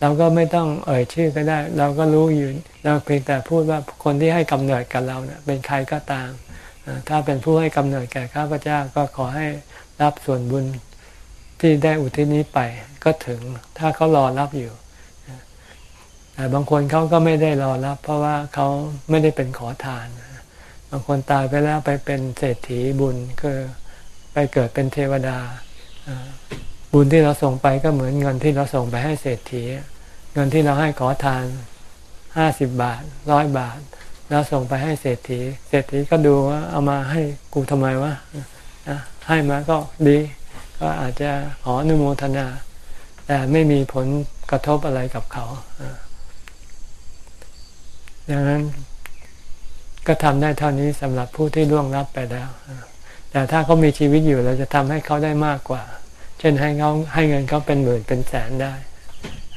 เราก็ไม่ต้องเอ่ยชื่อก็ได้ เราก็รู้อยู่เราเพียงแต่พูดว่าคนที่ให้กำเนิดกับเราเนี่ยเป็นใครก็ตาม ถ้าเป็นผู้ให้กำเนิดแก่ข้าพเจ้าก็ขอให้รับส่วนบุญ ที่ได้อุทิศนี้ไปก็ถึงถ้าเขารอรับอยู่แต่บางคนเขาก็ไม่ได้รอรับ เพราะว่าเขาไม่ได้เป็นขอทาน บางคนตายไปแล้วไปเป็นเศรษฐีบุญก็ไปเกิดเป็นเทวดา บุญที่เราส่งไปก็เหมือนเงินที่เราส่งไปให้เศรษฐี เงินที่เราให้ขอทานห้าสิบบาทร้อยบาท แล้วส่งไปให้เศรษฐี เศรษฐีก็ดูว่าเอามาให้กูทำไมวะให้มาก็ดี ก็อาจจะขออนุโมทนา แต่ไม่มีผลกระทบอะไรกับเขาดังนั้นก็ทำได้เท่านี้สำหรับผู้ที่ล่วงลับไปแล้ว แต่ถ้าเขามีชีวิตอยู่เราจะทำให้เขาได้มากกว่า เช่นให้เขาให้เงินเขาเป็นหมื่นเป็นแสนได้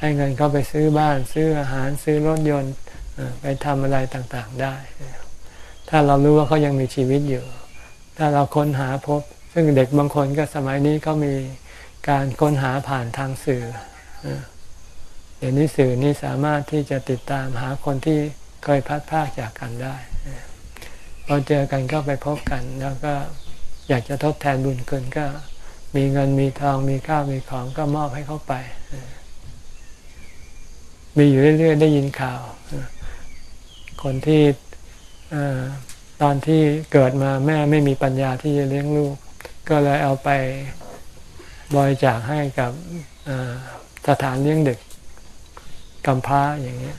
ให้เงินเขาไปซื้อบ้าน ซื้ออาหารซื้อรถยนต์ไปทำอะไรต่างๆได้ ถ้าเรารู้ว่าเขายังมีชีวิตอยู่ ถ้าเราค้นหาพบ ซึ่งเด็กบางคนก็สมัยนี้เขามีการค้นหาผ่านทางสื่อเดี๋ยวนี้สื่อนี้สามารถที่จะติดตามหาคนที่เคยพัดพากจากกันได้พอเจอกันก็ไปพบกัน แล้วก็อยากจะทดแทนบุญคุณก็มีเงินมีทองมีข้าวมีของก็มอบให้เขาไป มีอยู่เรื่อย ๆ ได้ยินข่าว คนที่ตอนที่เกิดมาแม่ไม่มีปัญญาที่จะเลี้ยงลูก ก็เลยเอาไปบริจาคให้กับสถานเลี้ยงเด็กกำพร้าอย่างเงี้ย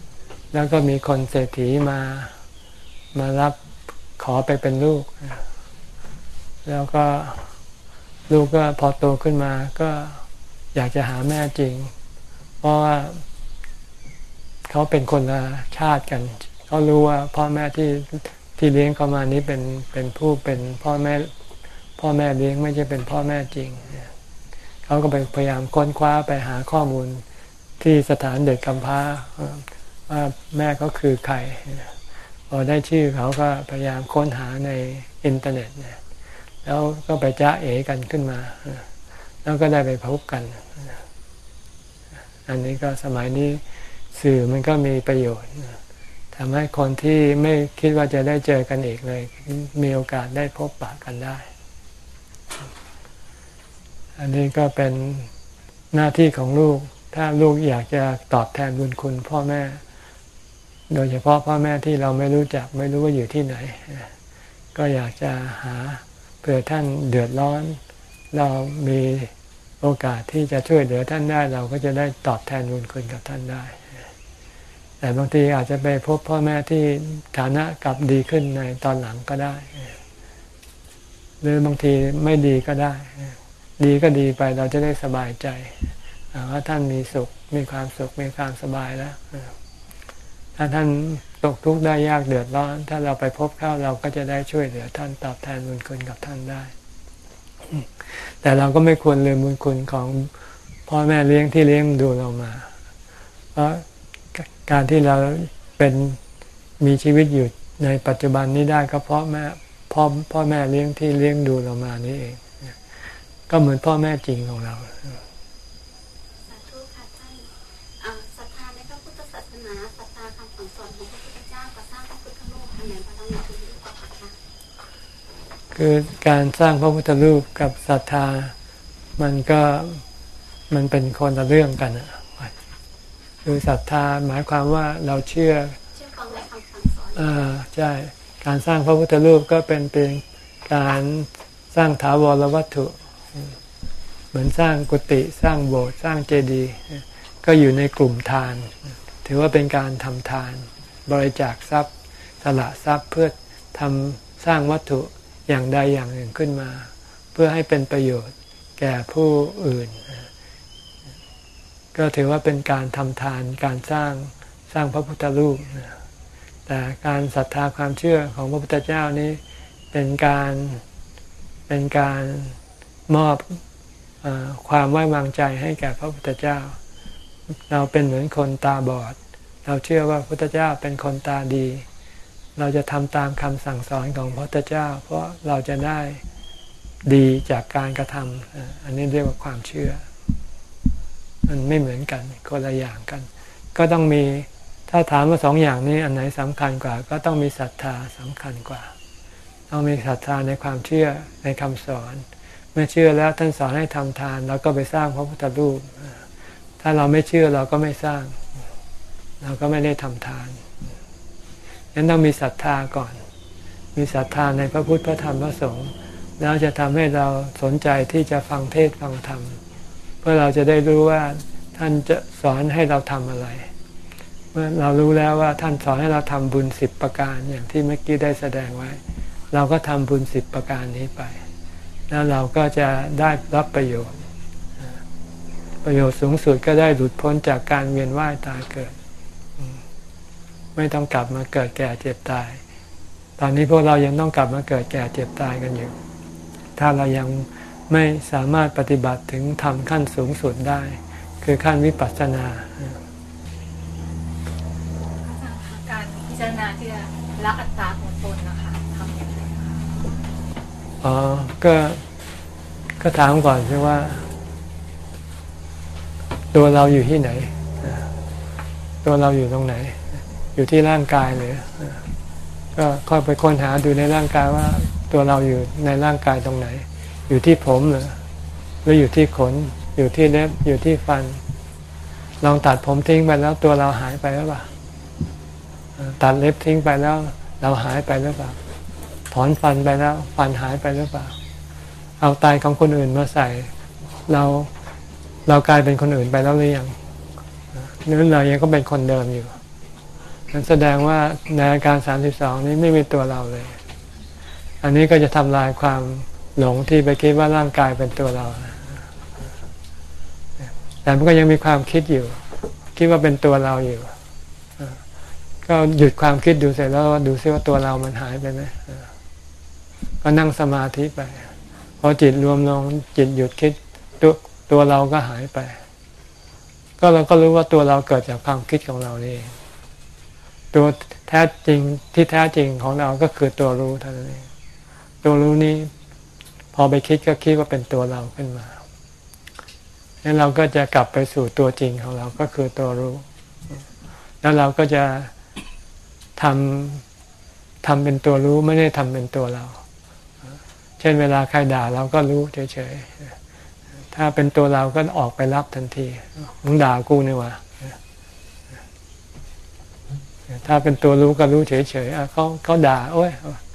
แล้วก็มีคนเศรษฐีมามารับขอไปเป็นลูก แล้วก็ลูกก็พอโตขึ้นมาก็อยากจะหาแม่จริง เพราะว่าเขาเป็นคนละชาติกัน เขารู้ว่าพ่อแม่ที่ที่เลี้ยงเขามานี้เป็นเป็นผู้เป็นพ่อแม่ พ่อแม่เลี้ยงไม่ใช่เป็นพ่อแม่จริง เขาก็ไปพยายามค้นคว้าไปหาข้อมูลที่สถานเด็กกำพร้าว่าแม่เขาคือใครพอได้ชื่อเขาก็พยายามค้นหาในอินเทอร์เน็ตเนี่ยแล้วก็ไปจ้าเอกันขึ้นมา แล้วก็ได้ไปพบกัน อันนี้ก็สมัยนี้สื่อมันก็มีประโยชน์ทำให้คนที่ไม่คิดว่าจะได้เจอกันอีกเลย มีโอกาสได้พบปะกันได้ อันนี้ก็เป็นหน้าที่ของลูก ถ้าลูกอยากจะตอบแทนบุญคุณพ่อแม่ โดยเฉพาะพ่อแม่ที่เราไม่รู้จักไม่รู้ว่าอยู่ที่ไหน ก็อยากจะหาเผื่อท่านเดือดร้อน เรามีโอกาสที่จะช่วยเหลือท่านได้เราก็จะได้ตอบแทนบุญคุณกับท่านได้ แต่บางทีอาจจะไปพบพ่อแม่ที่ฐานะกลับดีขึ้นในตอนหลังก็ได้ หรือบางทีไม่ดีก็ได้ ดีก็ดีไปเราจะได้สบายใจว่าท่านมีสุขมีความสุขมีความสบายแล้วถ้าท่านตกทุกข์ได้ยากเดือดร้อน ถ้าเราไปพบเข้าเราก็จะได้ช่วยเหลือท่านตอบแทนบุญคุณกับท่านได้ แต่เราก็ไม่ควรลืมบุญคุณของพ่อแม่เลี้ยงที่เลี้ยงดูเรามา เพราะการที่เราเป็นมีชีวิตอยู่ในปัจจุบันนี้ได้ก็เพราะแม่พ่อพ่อแม่เลี้ยงที่เลี้ยงดูเรามานี่เอง ก็เหมือนพ่อแม่จริงของเราคือการสร้างพระพุทธรูปกับศรัทธา มันก็มันเป็นคนละเรื่องกันอะคือศรัทธาหมายความว่าเราเชื่อเชื่อฟังในคำสั่งสอนอ่าใช่การสร้างพระพุทธรูปก็เป็นเป็นการสร้างถาวรวัตถุ เหมือนสร้างกุฏิสร้างโบสถ์สร้างเจดีย์ก็อยู่ในกลุ่มทาน ถือว่าเป็นการทำทาน บริจาคทรัพย์ สละทรัพย์เพื่อทำสร้างวัตถุอย่างใดอย่างหนึ่งขึ้นมา เพื่อให้เป็นประโยชน์แก่ผู้อื่น ก็ถือว่าเป็นการทำทานการสร้างสร้างพระพุทธรูป แต่การศรัทธาความเชื่อของพระพุทธเจ้านี้เป็นการเป็นการ มอบอความไว้วางใจให้แก่พระพุทธเจ้า เราเป็นเหมือนคนตาบอด เราเชื่อว่าพระพุทธเจ้าเป็นคนตาดี เราจะทำตามคำสั่งสอนของพระพุทธเจ้า เพราะเราจะได้ดีจากการกระทำอันนี้เรียกว่าความเชื่อ มันไม่เหมือนกันคนละอย่างกัน ก็ต้องมีถ้าถามว่าสองอย่างนี้อันไหนสำคัญกว่า ก็ต้องมีศรัทธาสำคัญกว่า ต้องมีศรัทธาในความเชื่อในคำสอน เมื่อเชื่อแล้วท่านสอนให้ทำทานเราก็ไปสร้างพระพุทธรูป ถ้าเราไม่เชื่อเราก็ไม่สร้าง เราก็ไม่ได้ทำทานนั้นต้องมีศรัทธาก่อน มีศรัทธาในพระพุทธพระธรรมพระสงฆ์แล้วจะทำให้เราสนใจที่จะฟังเทศฟังธรรมเพื่อเราจะได้รู้ว่าท่านจะสอนให้เราทำอะไร เมื่อเรารู้แล้วว่าท่านสอนให้เราทำบุญสิบประการอย่างที่เมื่อกี้ได้แสดงไว้ เราก็ทำบุญสิบประการนี้ไป แล้วเราก็จะได้รับประโยชน์ ประโยชน์สูงสุดก็ได้หลุดพ้นจากการเวียนว่ายตายเกิด ไม่ต้องกลับมาเกิดแก่เจ็บตาย ตอนนี้พวกเรายังต้องกลับมาเกิดแก่เจ็บตายกันอยู่ ถ้าเรายังไม่สามารถปฏิบัติถึงทำขั้นสูงสุดได้ คือขั้นวิปัสสนาการพิจารณาที่ละอัตตาของตนนะคะทำอย่างไรคะ อ๋อก็ก็ถามก่อนใช่ว่า ตัวเราอยู่ที่ไหน ตัวเราอยู่ตรงไหน อยู่ที่ร่างกายหรือก็ค่อยไปค้นหาดูในร่างกายว่า ตัวเราอยู่ในร่างกายตรงไหน อยู่ที่ผมหรือหรืออยู่ที่ขน อยู่ที่เล็บอยู่ที่ฟัน ลองตัดผมทิ้งไปแล้ว ตัวเราหายไปหรือเปล่าตัดเล็บทิ้งไปแล้ว เราหายไปหรือเปล่า ถอนฟันไปแล้ว ฟันหายไปหรือเปล่า เอาตายของคนอื่นมาใส่ เราเรากลายเป็นคนอื่นไปแล้วหรือยังหรือเรายังก็เป็นคนเดิมอยู่นั่นแสดงว่าในอาการ 32 นี้ไม่มีตัวเราเลย อันนี้ก็จะทำลายความหลงที่ไปคิดว่าร่างกายเป็นตัวเรา แต่มันก็ยังมีความคิดอยู่ คิดว่าเป็นตัวเราอยู่ ก็หยุดความคิดดูเสร็จแล้วดูซิว่าตัวเรามันหายไปไหม ก็นั่งสมาธิไป พอจิตรวมลงจิตหยุดคิดตัวตัวเราก็หายไป ก็เราก็รู้ว่าตัวเราเกิดจากความคิดของเรานี่เองตัวแท้จริงที่แท้จริงของเราก็คือตัวรู้เท่านั้นเองตัวรู้นี้ พอไปคิดก็คิดว่าเป็นตัวเราขึ้นมาแล้วเราก็จะกลับไปสู่ตัวจริงของเราก็คือตัวรู้ แล้วเราก็จะทำทำเป็นตัวรู้ไม่ได้ทำเป็นตัวเรา เช่นเวลาใครด่าเราก็รู้เฉยๆ ถ้าเป็นตัวเราก็ออกไปรับทันที มึงด่ากูนี่วะถ้าเป็นตัวรู้ก็รู้เฉยๆเขาเขาด่าโอ้ย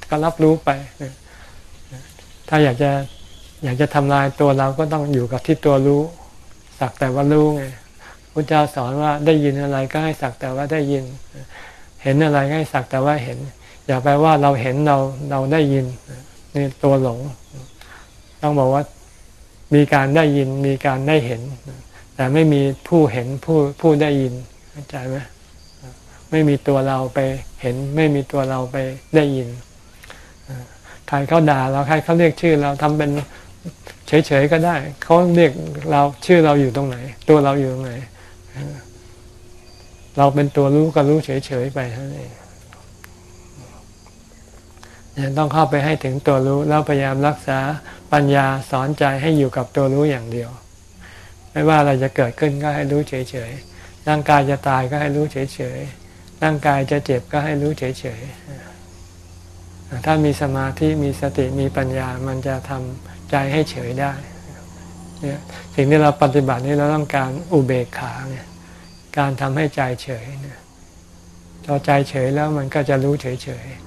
ก็รับรู้ไป ถ้าอยากจะอยากจะทำลายตัวเราก็ต้องอยู่กับที่ตัวรู้ สักแต่ว่ารู้ไงพระเจ้าสอนว่าได้ยินอะไรก็ให้สักแต่ว่าได้ยิน เห็นอะไรก็ให้สักแต่ว่าเห็น อย่าไปว่าเราเห็นเราเราได้ยิน นี่ตัวหลง ต้องบอกว่ามีการได้ยินมีการได้เห็น แต่ไม่มีผู้เห็นผู้ผู้ได้ยินเข้าใจไหมไม่มีตัวเราไปเห็น ไม่มีตัวเราไปได้ยินใครเขาด่าเราใครเขาเรียกชื่อเราทำเป็นเฉยๆก็ได้เขาเรียกเราชื่อเราอยู่ตรงไหน ตัวเราอยู่ตรงไหน เราเป็นตัวรู้ก็รู้เฉยๆไปเท่านั้นเอง ต้องเข้าไปให้ถึงตัวรู้แล้วพยายามรักษาปัญญาสอนใจให้อยู่กับตัวรู้อย่างเดียว ไม่ว่าอะไรจะเกิดขึ้นก็ให้รู้เฉยๆร่างกายจะตายก็ให้รู้เฉยๆร่างกายจะเจ็บก็ให้รู้เฉยๆถ้ามีสมาธิมีสติมีปัญญามันจะทำใจให้เฉยได้เนี่ยสิ่งที่เราปฏิบัตินี้เราต้องการอุเบกขาเนี่ยการทำให้ใจเฉยเนี่ยพอใจเฉยแล้วมันก็จะรู้เฉยๆ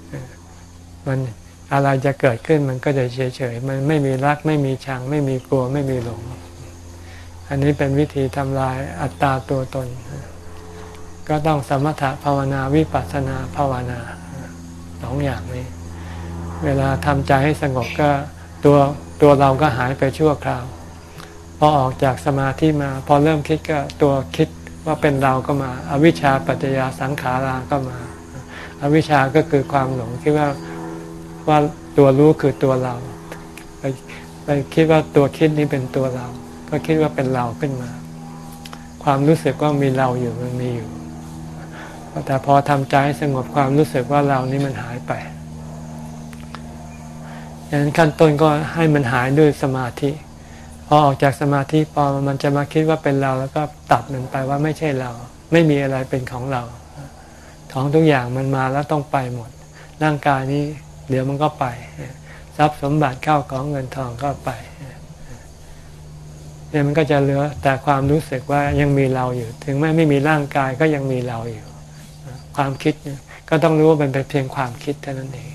มันอะไรจะเกิดขึ้นมันก็จะเฉยๆมันไม่มีรักไม่มีชัง ไม่มีกลัวไม่มีหลง อันนี้เป็นวิธีทำลายอัตตาตัวตน ก็ต้องสมถะภาวนาวิปัสสนาภาวนาสองอย่างนี้ เวลาทำใจให้สงบก็ตัวตัวเราก็หายไปชั่วคราว พอออกจากสมาธิมา พอเริ่มคิดก็ตัวคิดว่าเป็นเราก็มาอาวิชชาปัจจยาสังขาราก็มาอาวิชชาก็คือความหลงคิดว่า ว่าตัวรู้คือตัวเราไปไปคิดว่าตัวคิดนี้เป็นตัวเรา ก็คิดว่าเป็นเราขึ้นมา ความรู้สึกว่ามีเราอยู่มันมีอยู่แต่พอทำใจให้สงบความรู้สึกว่าเรานี้มันหายไปดังนั้นขั้นต้นก็ให้มันหายด้วยสมาธิพอออกจากสมาธิพอมันจะมาคิดว่าเป็นเราแล้วก็ตัดมันไปว่าไม่ใช่เรา ไม่มีอะไรเป็นของเรา ของทุกอย่างมันมาแล้วต้องไปหมด ร่างกายนี้ เดี๋ยวมันก็ไป ทรัพย์สมบัติเข้าของเงินทองก็ไปเนี่ยมันก็จะเหลือแต่ความรู้สึกว่ายังมีเราอยู่ ถึงแม้ไม่มีร่างกายก็ยังมีเราอยู่ ความคิดก็ต้องรู้ว่ามันเป็นเพียงความคิดเท่านั้นเอง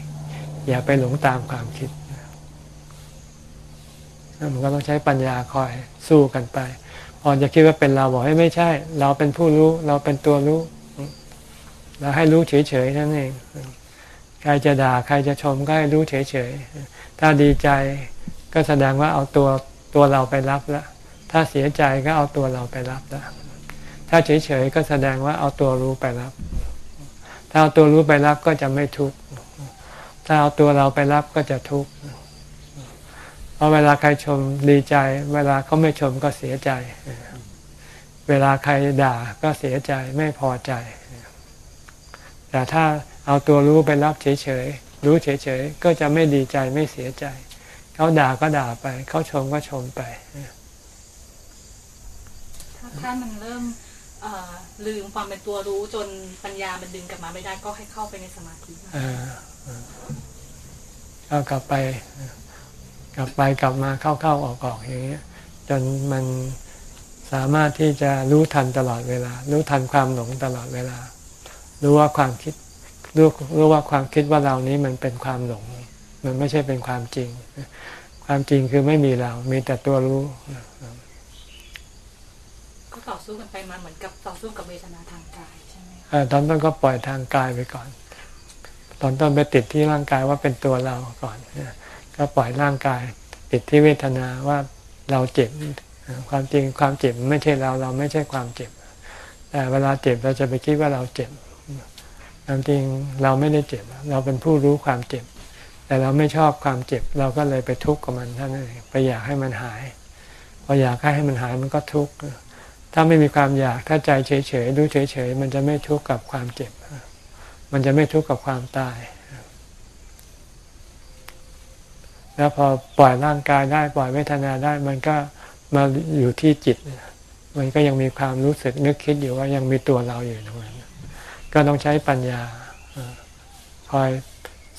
อย่าไปหลงตามความคิดมันก็ต้องใช้ปัญญาคอยสู้กันไปพอจะคิดว่าเป็นเราบอกให้ไม่ใช่ เราเป็นผู้รู้ เราเป็นตัวรู้ เราให้รู้เฉยๆนั่นเอง ใครจะด่าใครจะชมก็ให้รู้เฉยๆ ถ้าดีใจก็แสดงว่าเอาตัวตัวเราไปรับแล้ว ถ้าเสียใจก็เอาตัวเราไปรับแล้ว ถ้าเฉยๆก็แสดงว่าเอาตัวรู้ไปรับ ถ้าเอาตัวรู้ไปรับก็จะไม่ทุกข์ ถ้าเอาตัวเราไปรับก็จะทุกข์เพราะเวลาใครชมดีใจ เวลาเขาไม่ชมก็เสียใจ เวลาใครด่าก็เสียใจไม่พอใจ แต่ถ้า เอาตัวรู้ไปรับเฉยๆ รู้เฉยๆ ก็จะไม่ดีใจไม่เสียใจ เขาด่าก็ด่าไป เขาชมก็ชมไป ถ้าถ้ามันเริ่มเอ่อลืมความเป็นตัวรู้จนปัญญามันดึงกลับมาไม่ได้ก็ให้เข้าไปในสมาธิเออเออก็กลับไป กลับไปกลับมาเข้าเข้าออกออกอย่างเงี้ย จนมันสามารถที่จะรู้ทันตลอดเวลา รู้ทันความหลงตลอดเวลา รู้ว่าความคิด รู้รู้ว่าความคิดว่าเรานี้มันเป็นความหลง มันไม่ใช่เป็นความจริง ความจริงคือไม่มีเรา มีแต่ตัวรู้ก็ต่อสู้กันไปมาเหมือนกับต่อสู้กับเวทนาทางกายใช่ไหมคะเออตอนต้นก็ปล่อยทางกายไปก่อน ตอนต้นไปติดที่ร่างกายว่าเป็นตัวเราก่อนเนี่ยก็ปล่อยร่างกาย ติดที่เวทนาว่าเราเจ็บความจริงความเจ็บไม่ใช่เราเราไม่ใช่ความเจ็บแต่เวลาเจ็บเราจะไปคิดว่าเราเจ็บ ความจริงเราไม่ได้เจ็บ เราเป็นผู้รู้ความเจ็บ แต่เราไม่ชอบความเจ็บ เราก็เลยไปทุกข์กับมันท่านเองไปอยากให้มันหาย พออยากให้มันหายมันก็ทุกข์ถ้าไม่มีความอยากถ้าใจเฉยๆรู้เฉยๆมันจะไม่ทุกข์กับความเจ็บ มันจะไม่ทุกข์กับความตาย แล้วพอปล่อยร่างกายได้ปล่อยเวทนาได้ มันก็มาอยู่ที่จิต มันก็ยังมีความรู้สึกนึกคิดอยู่ว่ายังมีตัวเราอยู่ตรงนั้น ก็ต้องใช้ปัญญาเอ่อคอย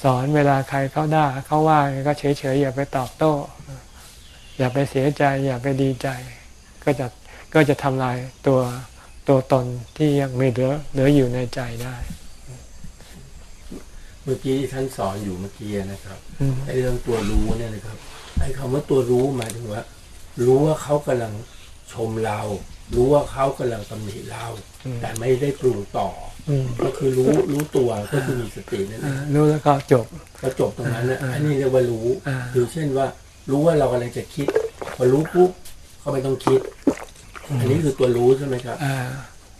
สอนเวลาใครเขาด่าเขาว่าก็เฉยๆอย่าไปตอบโต้ อย่าไปเสียใจ อย่าไปดีใจ ก็จะก็จะทำลายตัวตัวตนที่ยังมีเหลือเหลืออยู่ในใจได้เมื่อกี้ที่ท่านสอนอยู่เมื่อกี้นะครับอืมไอ้เรื่องตัวรู้เนี่ยนะครับไอ้คำว่าตัวรู้หมายถึงว่า รู้ว่าเขากำลังชมเรา รู้ว่าเขากำลังตำหนิเรา แต่ไม่ได้ปรุงต่ออืม ก็คือรู้รู้ตัวก็คือมีสตินั่นเออ่างรู้แล้วก็จบก็จบตรงนั้นนะอ่าอันนี้เรียกว่ารู้อ่าคือเช่นว่า รู้ว่าเรากำลังจะคิด พอรู้ปุ๊บก็ไม่ต้องคิด อันนี้คือตัวรู้ใช่ไหมครับอ่า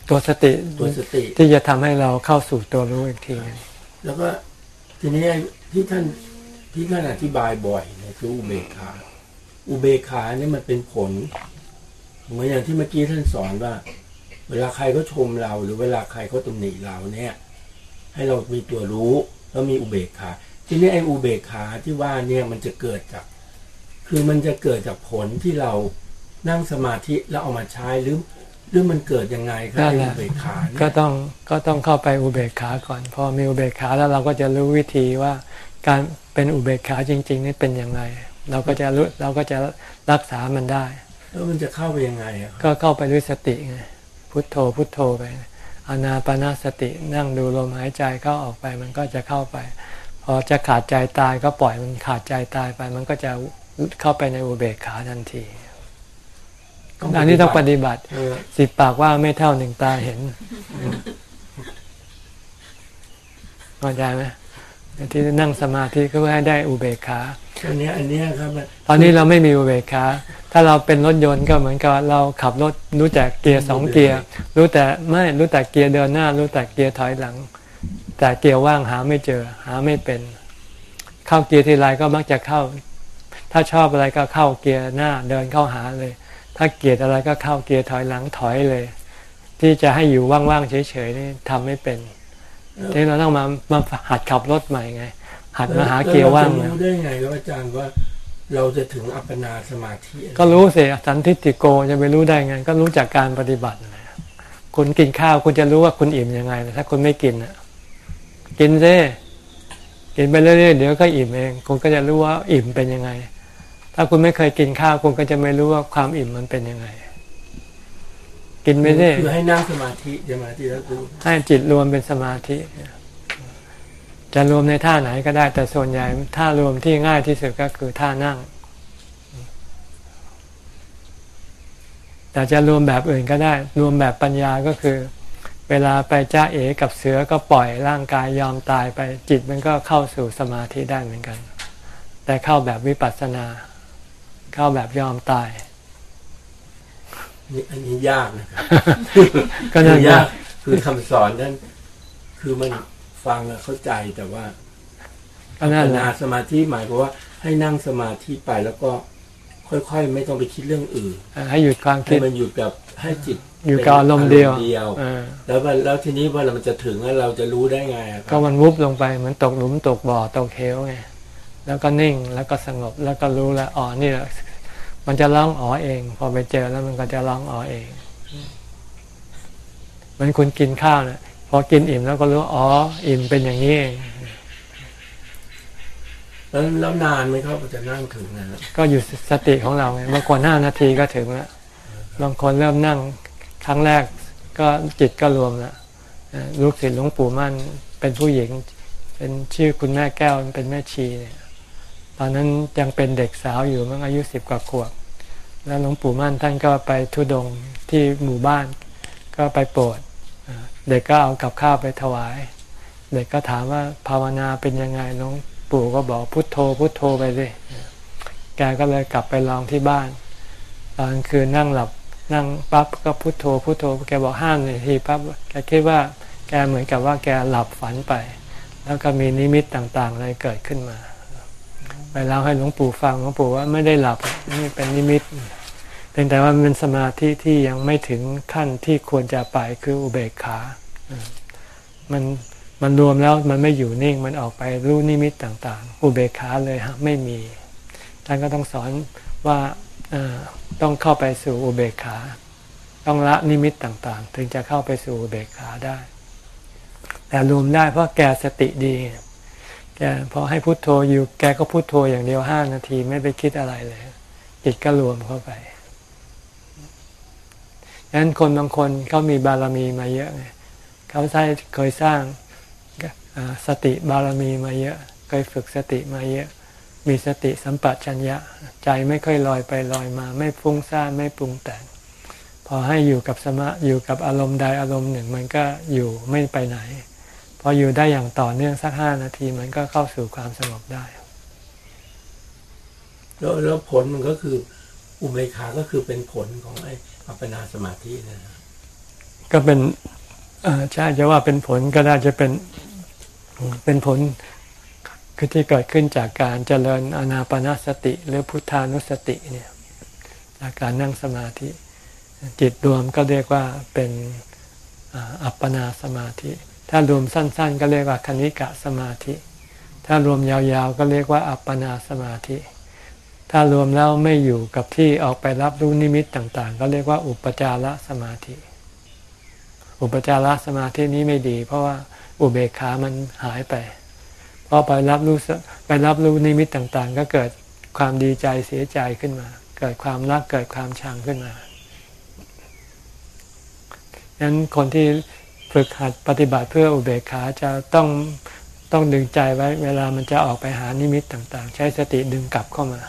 ตัวสติตัวสติที่จะทำให้เราเข้าสู่ตัวรู้อีกทีหนึงแล้วก็ทีนี้ที่ท่านที่ท่านอธิบายบ่อยเนี่ยคืออุเบกขาอุเบกขาเนี่ยมันเป็นผลเหมือนอย่างที่เมื่อกี้ท่านสอนว่าเวลาใครก็ชมเรา หรือเวลาใครก็ตำหนิเราเนี่ย ให้เรามีตัวรู้แล้วมีอุเบกขา ทีนี้ไอ้อุเบกขาที่ว่าเนี่ยมันจะเกิดจาก คือมันจะเกิดจากผลที่เรานั่งสมาธิแล้วเอามาใช้หรือหรือมันเกิดยังไงครับนั่นไอ้แหละอุเบกขาเนี่ยก็ต้องก็ต้องเข้าไปอุเบกขาก่อน พอมีอุเบกขาแล้วเราก็จะรู้วิธีว่า การเป็นอุเบกขาจริง ๆ นี่เป็นอย่างไร เราก็จะรู้เราก็จะรักษามันได้ แล้วมันจะเข้าไปยังไงอะครับก็เข้าไปด้วยสติไง พุทโธพุทโธไปอานาปนาสตินั่งดูลมหายใจเข้าออกไปมันก็จะเข้าไป พอจะขาดใจตายก็ปล่อยมันขาดใจตายไป มันก็จะเข้าไปในอุเบกขาทันทีอันนี้ต้องปฏิบัติเออสิบปากว่าไม่เท่าหนึ่งตาเห็นเข้าใจไหมที่นั่งสมาธิก็เพื่อให้ได้อุเบกขาอันเนี้ยอันเนี้ยครับมันตอนนี้เราไม่มีอุเบกขา ถ้าเราเป็นรถยนต์ก็เหมือนกับเราขับรถรู้แต่เกียร์สองเกียร์รู้แต่ไม่รู้แต่เกียร์เดินหน้า รู้แต่เกียร์ถอยหลัง แต่เกียร์ว่างหาไม่เจอ หาไม่เป็น เข้าเกียร์ทีไรก็มักจะเข้า ถ้าชอบอะไรก็เข้าเกียร์หน้าเดินเข้าหาเลย ถ้าเกียดอะไรก็เข้าเกียร์ถอยหลังถอยเลย ที่จะให้อยู่ว่างๆเฉยๆนี่ทำไม่เป็นทีนี้เราต้องมามาหัดขับรถใหม่ไง หัดมาหาเกียร์ว่างแล้เนี่ยเรจะรู้ได้ไงครับอาจารย์ว่า เราจะถึงอัปปนาสมาธิ ก็รู้สิสันทิฏฐิโกจะไปรู้ได้ไง ก็รู้จากการปฏิบัตินะคุณกินข้าวคุณจะรู้ว่าคุณอิ่มยังไง ถ้าคุณไม่กินอะกินซิกินไปเรื่อยๆเดี๋ยวก็อิ่มเองคุณก็จะรู้ว่าอิ่มเป็นยังไง ถ้าคุณไม่เคยกินข้าวคุณก็จะไม่รู้ว่าความอิ่มมันเป็นยังไง กินไปซิคือให้นั่งสมาธิสมาธิแล้วรู้ให้จิตรวมเป็นสมาธิ จะรวมในท่าไหนก็ได้ แต่ส่วนใหญ่ท่ารวมที่ง่ายที่สุดก็คือท่านั่ง แต่จะรวมแบบอื่นก็ได้ รวมแบบปัญญาก็คือ เวลาไปจ้าเอกับเสือก็ปล่อยร่างกายยอมตายไปจิตมันก็เข้าสู่สมาธิได้เหมือนกัน แต่เข้าแบบวิปัสสนา เข้าแบบยอมตายนี่อันนี้ยากนะครับก็นั่นยานะกคือคำสอนนั้น คือมัน ฟังอะเข้าใจแต่ว่าก็นั่นอัปปแหนาละสมาธิหมายความว่าให้นั่งสมาธิไปแล้วก็ค่อยๆ ไม่ต้องไปคิดเรื่องอื่นอ่าให้หยุดความให้คิดมันอยู่กับให้จิตอยู่กับอารมณ์เดียวป็นอารมณ์เดียวอ่าแล้วมันแล้วทีนี้ว่าเรามันจะถึงแล้วเราจะรู้ได้ไงอะคก็รับมันวุบลงไปเหมือนตกหลุมตกบ่อตกเหวไงแล้วก็นิ่งแล้วก็สงบแล้วก็รู้แล้วอ๋อนี่แหละมันจะร้องอ๋อเอง พอไปเจอแล้วมันก็จะร้องอ๋อเองเหมือนคุณกินข้าวเนี่ยพ อกินอิ่มแล้วก็รู้อ๋ออิ่มเป็นอย่างนี้เองแล้วแล้วนานไหมครับจะนั่งถึงนะก็อยู่สติของเราไงบางคนห้านาทีก็ถึงแล้วบางคนเริ่มนั่งครั้งแรกก็จิตก็รวมแล้วเอ่อลูกศิษย์หลวงปู่มั่นเป็นผู้หญิง เป็นชื่อคุณแม่แก้วเป็นแม่ชีเนี่ยตอนนั้นยังเป็นเด็กสาวอยู่มั้งอายุสิบกว่าขวบ แล้วหลวงปู่มั่นท่านก็ไปทุดงค์ที่หมู่บ้าน ก็ไปโปรด เด็กก็เอากับข้าวไปถวาย เด็กก็ถามว่าภาวนาเป็นยังไงหลวงปู่ก็บอกพุทโธ พุทโธไปสิแกก็เลยกลับไปลองที่บ้านตอนกลางคืนนั่งหลับนั่งปั๊บก็พุทโธพุทโธแกบอกห้ามหน่อยทีปั๊บแกคิดว่าแกเหมือนกับว่าแกหลับฝันไป แล้วก็มีนิมิตต่างๆอะไรเกิดขึ้นมา ไปเล่าให้หลวงปู่ฟังหลวงปู่ว่าไม่ได้หลับนี่เป็นนิมิต พียงแต่ว่ามันเป็นสมาธิที่ยังไม่ถึงขั้นที่ควรจะไปคืออุเบกขา มันมันรวมแล้วมันไม่อยู่นิ่งมันออกไปรู้นิมิตต่าง ๆ อุเบกขาเลยฮะไม่มีท่านก็ต้องสอนว่าต้องเข้าไปสู่อุเบกขา ต้องละนิมิตต่างๆ ถึงจะเข้าไปสู่อุเบกขาได้ แต่รวมได้เพราะแกสติดีแกพอให้พุโทโธอยู่ แกก็พุโทโธอย่างเดียวห้านาทีไม่ไปคิดอะไรเลยจิตก็รวมเข้าไป ดังนั้นคนบางคนเขามีบารมีมาเยอะไงเขาใช้เคยสร้างสติบารมีมาเยอะ เคยฝึกสติมาเยอะ มีสติสัมปชัญญะ ใจไม่ค่อยลอยไปลอยมา ไม่ฟุ้งซ่านไม่ปรุงแต่ง พอให้อยู่กับสมาอยู่กับอารมณ์ใดอารมณ์หนึ่ง มันก็อยู่ไม่ไปไหน พออยู่ได้อย่างต่อเนื่องสักห้านาทีมันก็เข้าสู่ความสงบได้แล้วแล้วผลมันก็คืออุเบกขาก็คือเป็นผลของไอ้ อัปปนาสมาธินะก็เป็นใช่จะว่าเป็นผลก็ได้จะเป็นเป็นผลคือที่เกิดขึ้นจากการเจริญอนาปนาสติ หรือพุทธานุสติเนี่ยจากการนั่งสมาธิ จิตรวมก็เรียกว่าเป็นอัปปนาสมาธิ ถ้ารวมสั้น ๆ ก็เรียกว่าคณิกะสมาธิ ถ้ารวมยาวๆก็เรียกว่าอัปปนาสมาธิ ถ้ารวมแล้วไม่อยู่กับที่ออกไปรับรู้นิมิตต่างๆ ก็เรียกว่าอุปจารสมาธิ อุปจารสมาธินี้ไม่ดี เพราะว่าอุเบกขามันหายไปพอไปรับรู้ไปรับรู้นิมิตต่างๆ ก็เกิดความดีใจเสียใจขึ้นมา เกิดความรักเกิดความชังขึ้นมาฉะนั้นคนที่ฝึกหัดปฏิบัติเพื่ออุเบกขาจะต้องต้องดึงใจไว้ เวลามันจะออกไปหานิมิตต่างๆ ใช้สติดึงกลับเข้ามา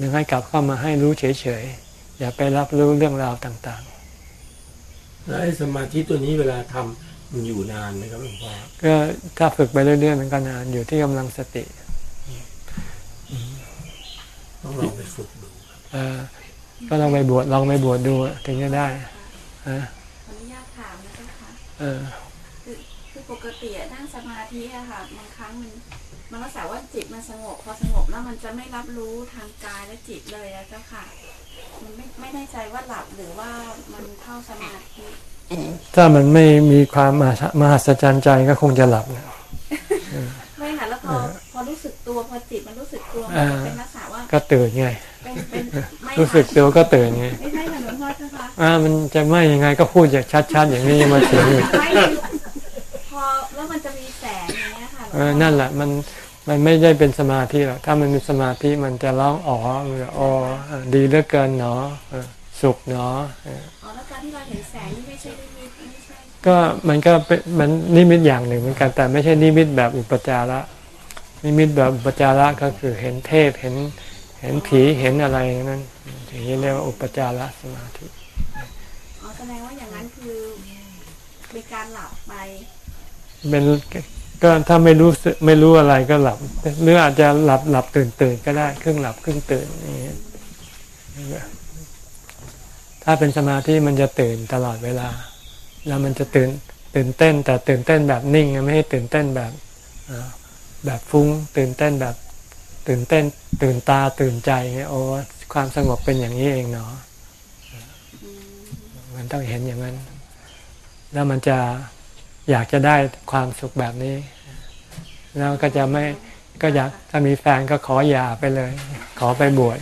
ดึงให้กลับเข้ามาให้รู้เฉยๆ อย่าไปรับรู้เรื่องราวต่างแล้วไอ้สมาธิตัวนี้เวลาทำมันอยู่นานไหมครับหลวงพ่อๆก็ถ้าฝึกไปเรื่อยๆมันก็นานอยู่ที่กำลังสติ ต้องลองไปฝึกดูครับเอ่อก็ลองไปบวชลองไปบวชดูถึงจะได้ฮะขออนุญาตถามนะเจ้าค่ะเออคือคือปกติอะนั่งสมาธิอะค่ะบางครั้งมัน มันรักษาว่าจิตมันสงบ พอสงบแล้วมันจะไม่รับรู้ทางกายและจิตเลยอะเจ้าค่ะ มันไม่ไม่แน่ใจว่าหลับหรือว่ามันเข้าสมาธิถ้ามันไม่มีความมหัศมหัศจรรย์ใจก็คงจะหลับนะไม่ค่ะแล้วพอพอรู้สึกตัวพอจิตมันรู้สึกตัวมันอ่าจะเป็นลักษณะว่าก็ตื่นไงเป็นเป็นไม่รู้สึกตัวก็ตื่นไงไม่ใช่ค่ะหลวงพ่อเจ้าค่ะอ่ามันจะไม่ยังไงก็พูดอย่างชัดๆอย่างนี้มาเสียงอีกไม่คือพอแล้วมันจะมีแสงอย่าง เงี้ยค่ะหลวงเอพ่ออนั่นแหละมันมันไม่ได้เป็นสมาธิหรอกถ้ามันเป็นสมาธิมันจะร้องอ๋อหรืออ๋อเออดีเหลือเกินเนาะเออสุขเนาะเอออ๋อแล้วการที่เราเห็นแสงนี่ไม่ใช่นิมิตไม่ใช่ก็มันก็เป็นมันนิมิตอย่างหนึ่งเหมือนกันแต่ไม่ใช่นิมิตแบบอุปจาระนิมิตแบบอุปจาระก็คือเห็นเทพเห็นเห็นผีเห็นอะไรนั้นอย่างนี้เรียกว่าอุปจารสมาธิอ๋อแสดงว่าอย่างนั้นคือเป็นการหลับไปเป็น ก็ถ้าไม่รู้ไม่รู้อะไรก็หลับ หรืออาจจะหลับหลับตื่นตื่นก็ได้ครึ่งหลับครึ่งตื่นอย่างเงี้ยถ้าเป็นสมาธิมันจะตื่นตลอดเวลา แล้วมันจะตื่นตื่นเต้น แต่ตื่นเต้นแบบนิ่งไม่ให้ตื่นเต้นแบบแบบฟุ้ง ตื่นเต้นแบบตื่นเต้น ตื่นตาตื่นใจเงี้ยโอ้ความสงบเป็นอย่างนี้เองเนาะมันต้องเห็นอย่างนั้น แล้วมันจะ อยากจะได้ความสุขแบบนี้ แล้วก็จะไม่ก็อยากถ้ามีแฟนก็ขอหย่าไปเลย ขอไปบวช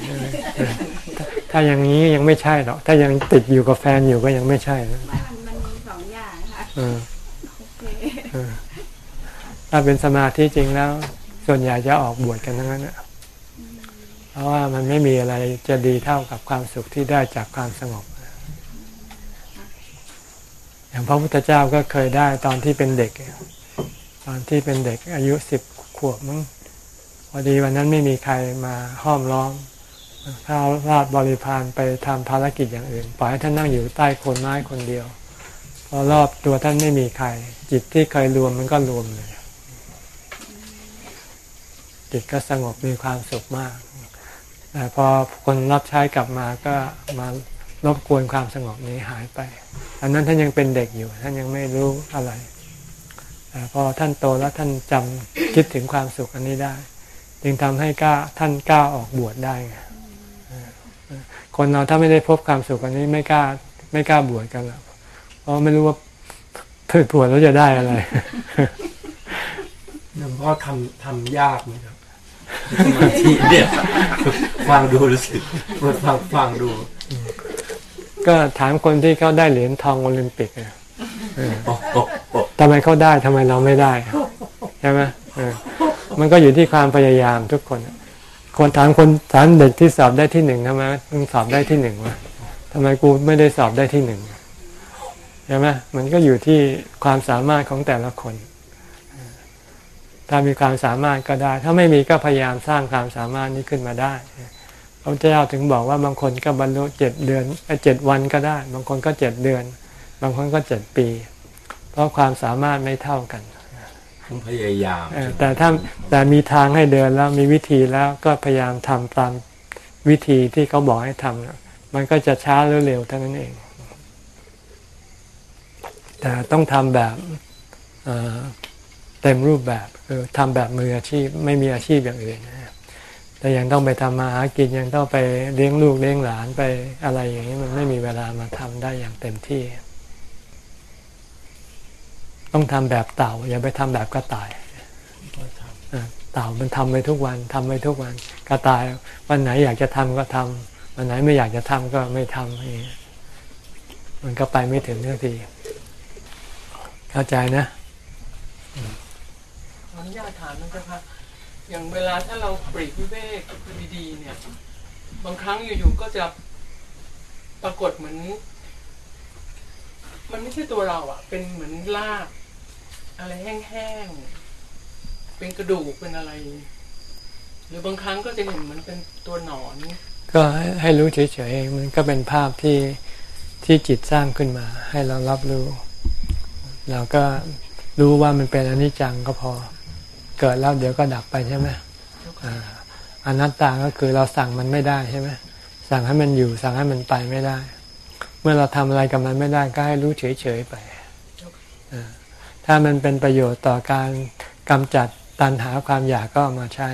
เออถ้าถ้าอย่างนี้ยังไม่ใช่หรอกถ้ายังติดอยู่กับแฟนอยู่ก็ยังไม่ใช่นะไม่มันมันมีสองอย่างค่ะเออโอเคเออถ้าเป็นสมาธิจริงแล้ว ส่วนใหญ่จะออกบวชกันทั้งนั้นนะเพราะว่ามันไม่มีอะไรจะดีเท่ากับความสุขที่ได้จากความสงบ อย่างพระพุทธเจ้าก็เคยได้ตอนที่เป็นเด็ก ตอนที่เป็นเด็กอายุสิบขวบมั้งพอดีวันนั้นไม่มีใครมาห้อมล้อมพระราชบริพารไปทำภารกิจอย่างอื่นปล่อยให้ท่านนั่งอยู่ใต้โคนไม้คนเดียวพอรอบตัวท่านไม่มีใคร จิตที่เคยรวมมันก็รวมเลย จิตก็สงบมีความสุขมากแต่พอคนรับใช้กลับมาก็มา รบกวนความสงบนี้หายไปอันนั้นท่านยังเป็นเด็กอยู่ ท่านยังไม่รู้อะไรพอท่านโตแล้วท่านจำคิดถึงความสุขอันนี้ได้ จึงทำให้กล้าท่านกล้าออกบวชได้ไงคนเราถ้าไม่ได้พบความสุขอันนี้ไม่กล้าไม่กล้าบวชกันหรอกเพราะไม่รู้ว่าเพื่อบวชแล้วจะได้อะไรหลวงพ่อทำทำยากไหมครับสมาธิเนี่ยฟังดูรู้สึกฟังฟังดู ก็ถามคนที่เขาได้เหรียญทองโอลิมปิกอะเออโอ้ทำไมเขาได้ทำไมเราไม่ได้ใช่ไหมมันก็อยู่ที่ความพยายามทุกคนคนถามคนถามเด็กที่สอบได้ที่หนึ่งทำไมมึงสอบได้ที่หนึ่งวะทำไมกูไม่ได้สอบได้ที่หนึ่งใช่ไหมมันก็อยู่ที่ความสามารถของแต่ละคน ถ้ามีความสามารถก็ได้ ถ้าไม่มีก็พยายามสร้างความสามารถนี้ขึ้นมาได้ พระเจ้าถึงบอกว่าบางคนก็บรรลุเจ็ดเดือนเจ็ดวันก็ได้ บางคนก็เจ็ดเดือน บางคนก็เจ็ดปี เพราะความสามารถไม่เท่ากันต้องพยายามเออแต่ถ้าแต่มีทางให้เดินแล้วมีวิธีแล้วก็พยายามทำตามวิธีที่เขาบอกให้ทำน่ะมันก็จะช้าหรือเร็วเท่านั้นเอง แต่ต้องทำแบบเอ่อเต็มรูปแบบคือทำแบบมืออาชีพไม่มีอาชีพอย่างอื่นนะ แต่ยังต้องไปทำมาหากินยังต้องไปเลี้ยงลูกเลี้ยงหลานไปอะไรอย่างนี้มันไม่มีเวลามาทำได้อย่างเต็มที่ ต้องทำแบบเต่า อย่าไปทำแบบกระต่ายเต่ามันทำไปทุกวันทำไปทุกวัน กระต่ายวันไหนอยากจะทำก็ทำวันไหนไม่อยากจะทำก็ไม่ทำอย่างนี้มันก็ไปไม่ถึงเรื่องทีเข้าใจนะขออนุญาตถามนะครับ อย่างเวลาถ้าเราปรีกวิเวกดีๆเนี่ย บางครั้งอยู่ๆก็จะปรากฏเหมือน มันไม่ใช่ตัวเราอะเป็นเหมือนรากอะไรแห้งๆเป็นกระดูกเป็นอะไร หรือบางครั้งก็จะเห็นเหมันเป็นตัวหนอน ก็ให้ให้รู้เฉยๆมันก็เป็นภาพที่ที่จิตสร้างขึ้นมา ให้เรารับรู้ เราก็รู้ว่ามันเป็นอนิจจังก็พอ เกิดแล้วเดี๋ยวก็ดับไปใช่ไหมอ่าอนัตตาก็คือเราสั่งมันไม่ได้ใช่ไหมสั่งให้มันอยู่สั่งให้มันไปไม่ได้ เมื่อเราทำอะไรกับมันไม่ได้ก็ให้รู้เฉยๆไปอ่าถ้ามันเป็นประโยชน์ต่อการกำจัดตันหาความอยากก็เอามาใช้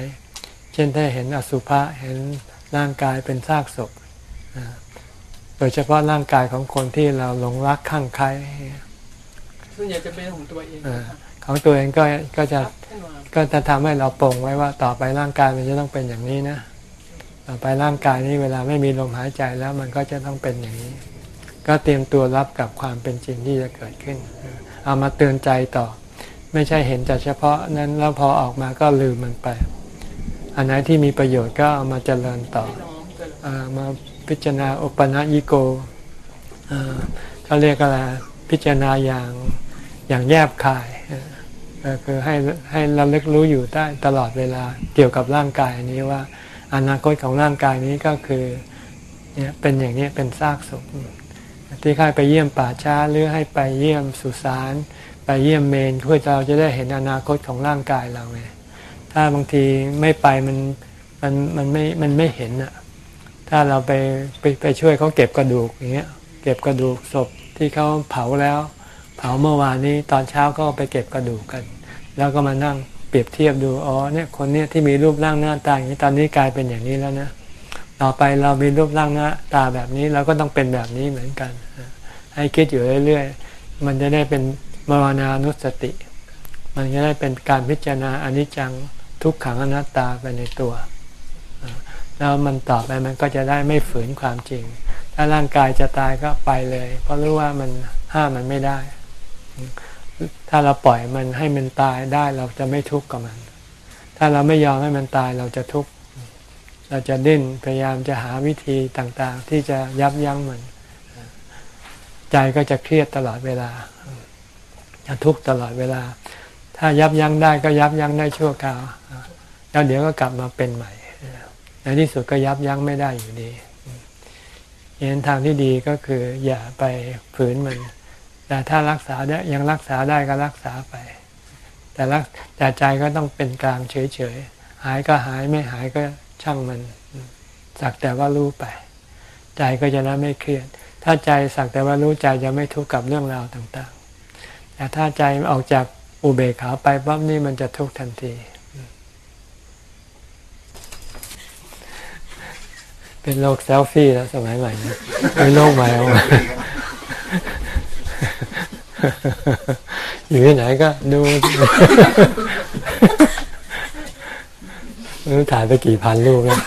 เช่นถ้าเห็นอสุภะเห็นร่างกายเป็นซากศพอ่าโดยเฉพาะร่างกายของคนที่เราหลงรักข้างใครส่วนใหญ่จะเป็นของตัวเองอ่านะครับ ของตัวเองก็ก็จะก็จะทำให้เราปรงไว้ว่าต่อไปร่างกายมันจะต้องเป็นอย่างนี้นะ ต่อไปร่างกายนี้เวลาไม่มีลมหายใจแล้วมันก็จะต้องเป็นอย่างนี้ ก็เตรียมตัวรับกับความเป็นจริงที่จะเกิดขึ้น เอามาเตือนใจต่อ ไม่ใช่เห็นแต่เฉพาะนั้นแล้วพอออกมาก็ลืมมันไป อันไหนที่มีประโยชน์ก็เอามาเจริญต่ออมาพิจารณาอุปนัยิโกเขาเรียกอะไรพิจารณาอย่าง อย่างแยบคายก็คือให้ให้เราเล็กรู้อยู่ได้ตลอดเวลาเกี่ยวกับร่างกายนี้ว่า อนาคตของร่างกายนี้ก็คือเนี่ยเป็นอย่างนี้เป็นซากศพที่ใครไปเยี่ยมป่าช้าหรือให้ไปเยี่ยมสุสานไปเยี่ยมเมนเพื่อเราจะได้เห็นอนาคตของร่างกายเราไงถ้าบางทีไม่ไปมันมันมันไม่มันไม่เห็นอะถ้าเราไปไปไปช่วยเขาเก็บกระดูกอย่างเงี้ยเก็บกระดูกศพที่เขาเผาแล้ว เผาเมื่อวานนี้ตอนเช้าก็ไปเก็บกระดูกกัน แล้วก็มานั่งเปรียบเทียบดูอ๋อเนี่ยคนเนี้ยที่มีรูปร่างหน้าตาอย่างนี้ตอนนี้กลายเป็นอย่างนี้แล้วนะต่อไปเรามีรูปร่างหน้าตาแบบนี้เราก็ต้องเป็นแบบนี้เหมือนกัน ให้คิดอยู่เรื่อยๆมันจะได้เป็นมรณานุสติ มันจะได้เป็นการพิจารณาอนิจจังทุกขังอนัตตาไปในตัวแล้วมันต่อไปมันก็จะได้ไม่ฝืนความจริง ถ้าร่างกายจะตายก็ไปเลย เพราะรู้ว่ามันห้ามมันไม่ได้ ถ้าเราปล่อยมันให้มันตายได้เราจะไม่ทุกข์กับมัน ถ้าเราไม่ยอมให้มันตายเราจะทุกข์ เราจะดิ้นพยายามจะหาวิธีต่างๆ ที่จะยับยั้งมัน ใจก็จะเครียดตลอดเวลา จะทุกข์ตลอดเวลา ถ้ายับยั้งได้ก็ยับยั้งได้ชั่วคราว แล้วเดี๋ยวก็กลับมาเป็นใหม่ ในที่สุดก็ยับยั้งไม่ได้อยู่ดีเห็นทางที่ดีก็คืออย่าไปฝืนมัน แต่ถ้ารักษาได้ยังรักษาได้ก็รักษาไป แต่รักแต่ใจก็ต้องเป็นกลางเฉยๆหายก็หายไม่หายก็ช่างมัน สักแต่ว่ารู้ไป ใจก็จะได้ไม่เครียด ถ้าใจสักแต่ว่ารู้ใจจะไม่ทุกข์กับเรื่องราวต่างๆ แต่ถ้าใจออกจากอุเบกขาไปปั๊บนี่มันจะทุกข์ทันที เป็นโลกเซลฟี่แล้วสมัยใหม่นะเป็นโลกใหม่ออกมา อยู่ที่ไหนก็ดูถ่ายไปกี่พันรูปแล้ว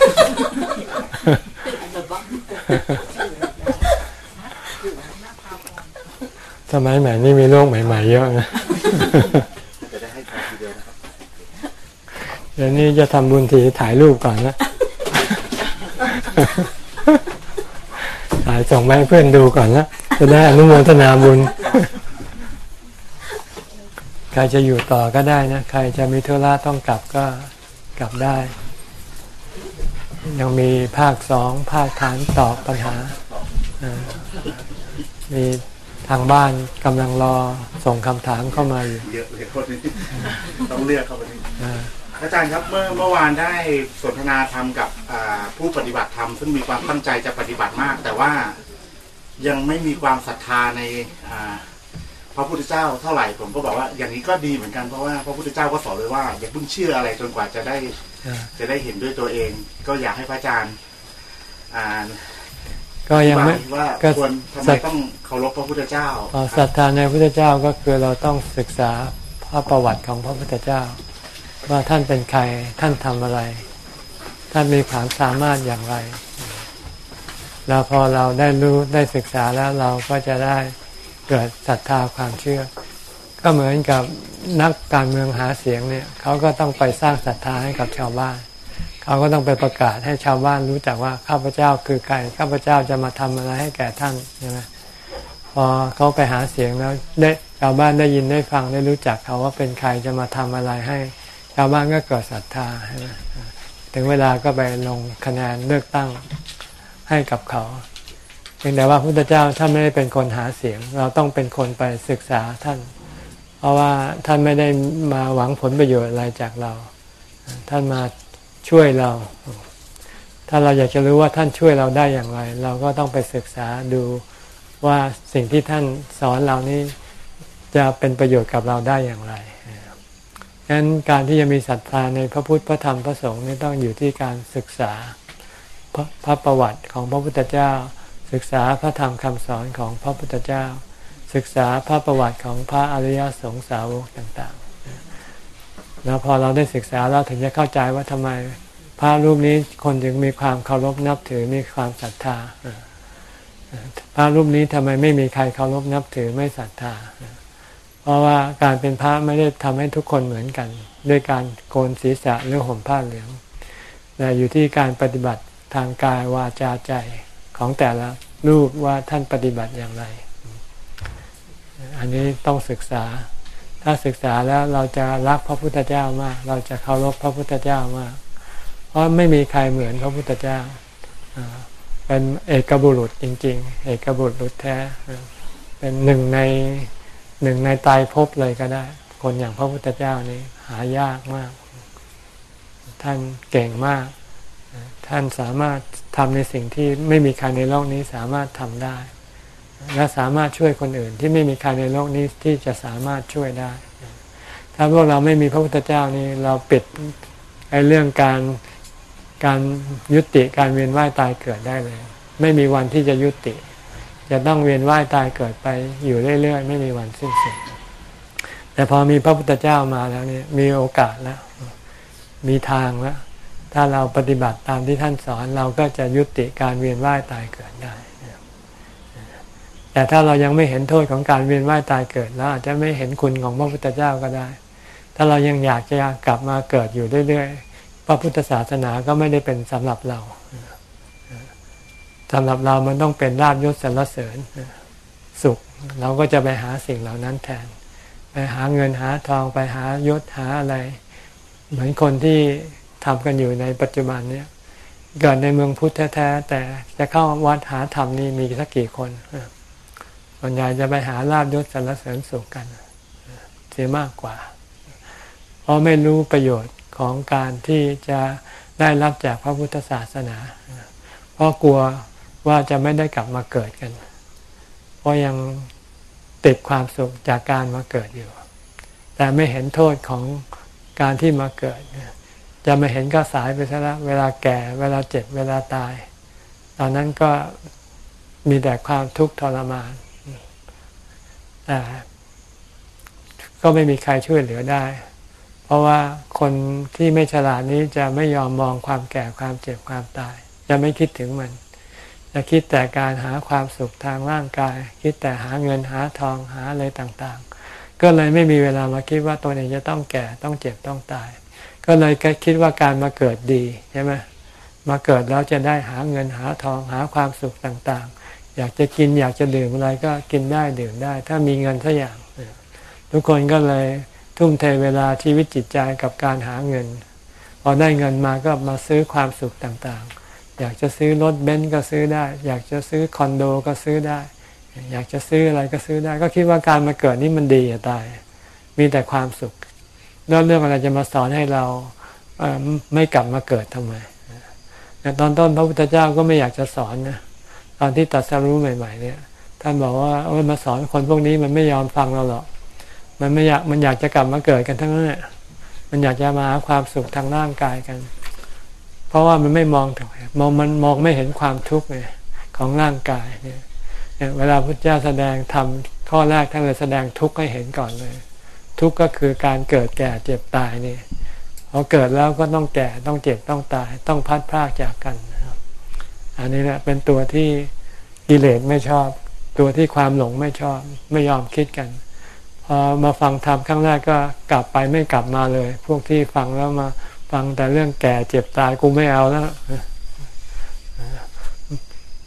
สมัยใหม่นี่มีโลกใหม่ ๆ เยอะนะเดี๋ยวนี้จะทำบุญทีถ่ายรูปก่อนนะถ่ายส่งไปให้เพื่อนดูก่อนนะจะได้อนุโมทนาบุญ ใครจะอยู่ต่อก็ได้นะ ใครจะมีธุระต้องกลับก็กลับได้ ยังมีภาคสองภาคฐานตอบปัญหา มีทางบ้านกำลังรอส่งคำถามเข้ามาอยู่เยอะเลยคนนี้ต้องเลือกเข้าไปนี่อาจารย์ครับเมื่อเมื่อวานได้สนทนาธรรมกับผู้ปฏิบัติธรรมซึ่งมีความตั้งใจจะปฏิบัติมาก แต่ว่ายังไม่มีความศรัทธาใน พระพุทธเจ้าเท่าไหร่ผมก็บอกว่าอย่างนี้ก็ดีเหมือนกันเพราะว่าพระพุทธเจ้าก็สอนเลยว่าอย่าเพิ่งเชื่ออะไรจนกว่าจะได้จะได้เห็นด้วยตัวเอง ก็อยากให้พระอาจารย์อ่าก็ยังไม่ว่าก็ควรทำไมต้องเคารพพระพุทธเจ้าอ๋อศรัทธาในพระพุทธเจ้าก็คือเราต้องศึกษาพระประวัติของพระพุทธเจ้า ว่าท่านเป็นใครท่านทำอะไร ท่านมีความสามารถอย่างไร แล้วพอเราได้รู้ได้ศึกษาแล้วเราก็จะได้ เกิดศรัทธาความเชื่อ ก็เหมือนกับนักการเมืองหาเสียงเนี่ยเขาก็ต้องไปสร้างศรัทธาให้กับชาวบ้านเขาก็ต้องไปประกาศให้ชาวบ้านรู้จักว่าข้าพเจ้าคือใครข้าพเจ้าจะมาทำอะไรให้แก่ท่านใช่ไหมพอเขาไปหาเสียงแล้วได้ชาวบ้านได้ยินได้ฟังได้รู้จักเขาว่าเป็นใครจะมาทำอะไรให้ ชาวบ้านก็เกิดศรัทธาใช่ไหมถึงเวลาก็ไปลงคะแนนเลือกตั้งให้กับเขา พียงแต่ว่าพระพุทธเจ้าท่านไม่ได้เป็นคนหาเสียง เราต้องเป็นคนไปศึกษาท่าน เพราะว่าท่านไม่ได้มาหวังผลประโยชน์อะไรจากเรา ท่านมาช่วยเรา ถ้าเราอยากจะรู้ว่าท่านช่วยเราได้อย่างไร เราก็ต้องไปศึกษาดูว่าสิ่งที่ท่านสอนเรานี้จะเป็นประโยชน์กับเราได้อย่างไรฉะนั้นการที่จะมีศรัทธาในพระพุทธพระธรรมพระสงฆ์นี่ต้องอยู่ที่การศึกษาพระพระประวัติของพระพุทธเจ้า ศึกษาพระธรรมคำสอนของพระพุทธเจ้า ศึกษาพระประวัติของพระอริยสงสาวกต่างๆ แล้วพอเราได้ศึกษาเราถึงจะเข้าใจว่าทำไมพระรูปนี้คนถึงมีความเคารพนับถือมีความศรัทธาพระรูปนี้ทำไมไม่มีใครเคารพนับถือไม่ศรัทธา เพราะว่าการเป็นพระไม่ได้ทำให้ทุกคนเหมือนกัน ด้วยการโกนศีรษะหรือห่มผ้าเหลืองแต่อยู่ที่การปฏิบัติทางกายวาจาใจ ของแต่ละรูปว่าท่านปฏิบัติอย่างไร อันนี้ต้องศึกษา ถ้าศึกษาแล้วเราจะรักพระพุทธเจ้ามาก เราจะเคารพพระพุทธเจ้ามาก เพราะไม่มีใครเหมือนพระพุทธเจ้า เป็นเอกบุรุษจริง ๆ เอกบุรุษแท้ เป็นหนึ่งในหนึ่งในตายภพเลยก็ได้ คนอย่างพระพุทธเจ้านี้หายากมาก ท่านเก่งมาก ท่านสามารถทำในสิ่งที่ไม่มีใครในโลกนี้สามารถทำได้ และสามารถช่วยคนอื่นที่ไม่มีใครในโลกนี้ที่จะสามารถช่วยได้ ถ้าพวกเราไม่มีพระพุทธเจ้านี่เราปิดไอ้เรื่องการการยุติการเวียนว่ายตายเกิดได้เลย ไม่มีวันที่จะยุติ จะต้องเวียนว่ายตายเกิดไปอยู่เรื่อยๆ ไม่มีวันสิ้นสุดแต่พอมีพระพุทธเจ้ามาแล้วเนี่ยมีโอกาสแล้วมีทางแล้ว ถ้าเราปฏิบัติตามที่ท่านสอนเราก็จะยุติการเวียนว่ายตายเกิดได้ แต่ถ้าเรายังไม่เห็นโทษของการเวียนว่ายตายเกิดแล้วอาจจะไม่เห็นคุณของพระพุทธเจ้าก็ได้ ถ้าเรายังอยากจะกลับมาเกิดอยู่เรื่อยๆพระพุทธศาสนาก็ไม่ได้เป็นสำหรับเราสำหรับเรามันต้องเป็นลาบยศสรรเสริญสุข เราก็จะไปหาสิ่งเหล่านั้นแทน ไปหาเงินหาทองไปหายศหาอะไร เหมือนคนที่ ทำกันอยู่ในปัจจุบันเนี่ยเกิดในเมืองพุทธแท้แต่จะเข้าวัดหาธรรมนี่มีสักกี่คนส่วนใหญ่จะไปหาลาบยศสรรเสริญสุขกัน เสียมากกว่า เพราะไม่รู้ประโยชน์ของการที่จะได้รับจากพระพุทธศาสนา เพราะกลัวว่าจะไม่ได้กลับมาเกิดกัน เพราะยังติดความสุขจากการมาเกิดอยู่ แต่ไม่เห็นโทษของการที่มาเกิด จะมาเห็นก็สายไปซะแล้วเวลาแก่เวลาเจ็บเวลาตาย ตอนนั้นก็มีแต่ความทุกข์ทรมานแต่ก็ไม่มีใครช่วยเหลือได้ เพราะว่าคนที่ไม่ฉลาดนี้จะไม่ยอมมองความแก่ความเจ็บความตาย จะไม่คิดถึงมัน จะคิดแต่การหาความสุขทางร่างกาย คิดแต่หาเงินหาทองหาอะไรต่างๆ ก็เลยไม่มีเวลามาคิดว่าตัวเองจะต้องแก่ต้องเจ็บต้องตาย ก็เลยคิดว่าการมาเกิดดีใช่ไหมมาเกิดแล้วจะได้หาเงินหาทองหาความสุขต่างๆ อยากจะกินอยากจะดื่มอะไรก็กินได้ดื่มได้ ถ้ามีเงินสักอย่าง ทุกคนก็เลยทุ่มเทเวลาชีวิตจิตใจกับการหาเงิน พอได้เงินมาก็มาซื้อความสุขต่างๆ อยากจะซื้อรถเบนซ์ก็ซื้อได้ อยากจะซื้อคอนโดก็ซื้อได้ อยากจะซื้ออะไรก็ซื้อได้ ก็คิดว่าการมาเกิดนี่มันดีอะตาย มีแต่ความสุข แล้วเรื่องอะไรจะมาสอนให้เราไม่กลับมาเกิดทำไมแต่ตอนต้นพระพุทธเจ้าก็ไม่อยากจะสอนนะตอนที่ตัดสรู้ใหม่ ๆ เนี่ย ท่านบอกว่าเออมาสอนคนพวกนี้มันไม่ยอมฟังเราหรอกมันไม่อยากมันอยากจะกลับมาเกิดกันทั้งนั้นมันอยากจะมาหาความสุขทางร่างกายกัน เพราะว่ามันไม่มองถึงมองมันมองไม่เห็นความทุกข์เลยของร่างกายเนี่ยเวลาพุทธเจ้าแสดงทำข้อแรกท่านเลยแสดงทุกข์ให้เห็นก่อนเลย ทุกข์ก็คือการเกิดแก่เจ็บตายนี่พอเกิดแล้วก็ต้องแก่ต้องเจ็บต้องตาย ต้องพัดพรากจากกันอันนี้แหละเป็นตัวที่กิเลสไม่ชอบ ตัวที่ความหลงไม่ชอบไม่ยอมคิดกันพอมาฟังธรรมครั้งแรกก็กลับไปไม่กลับมาเลย พวกที่ฟังแล้วมาฟังแต่เรื่องแก่เจ็บตายกูไม่เอาแล้ว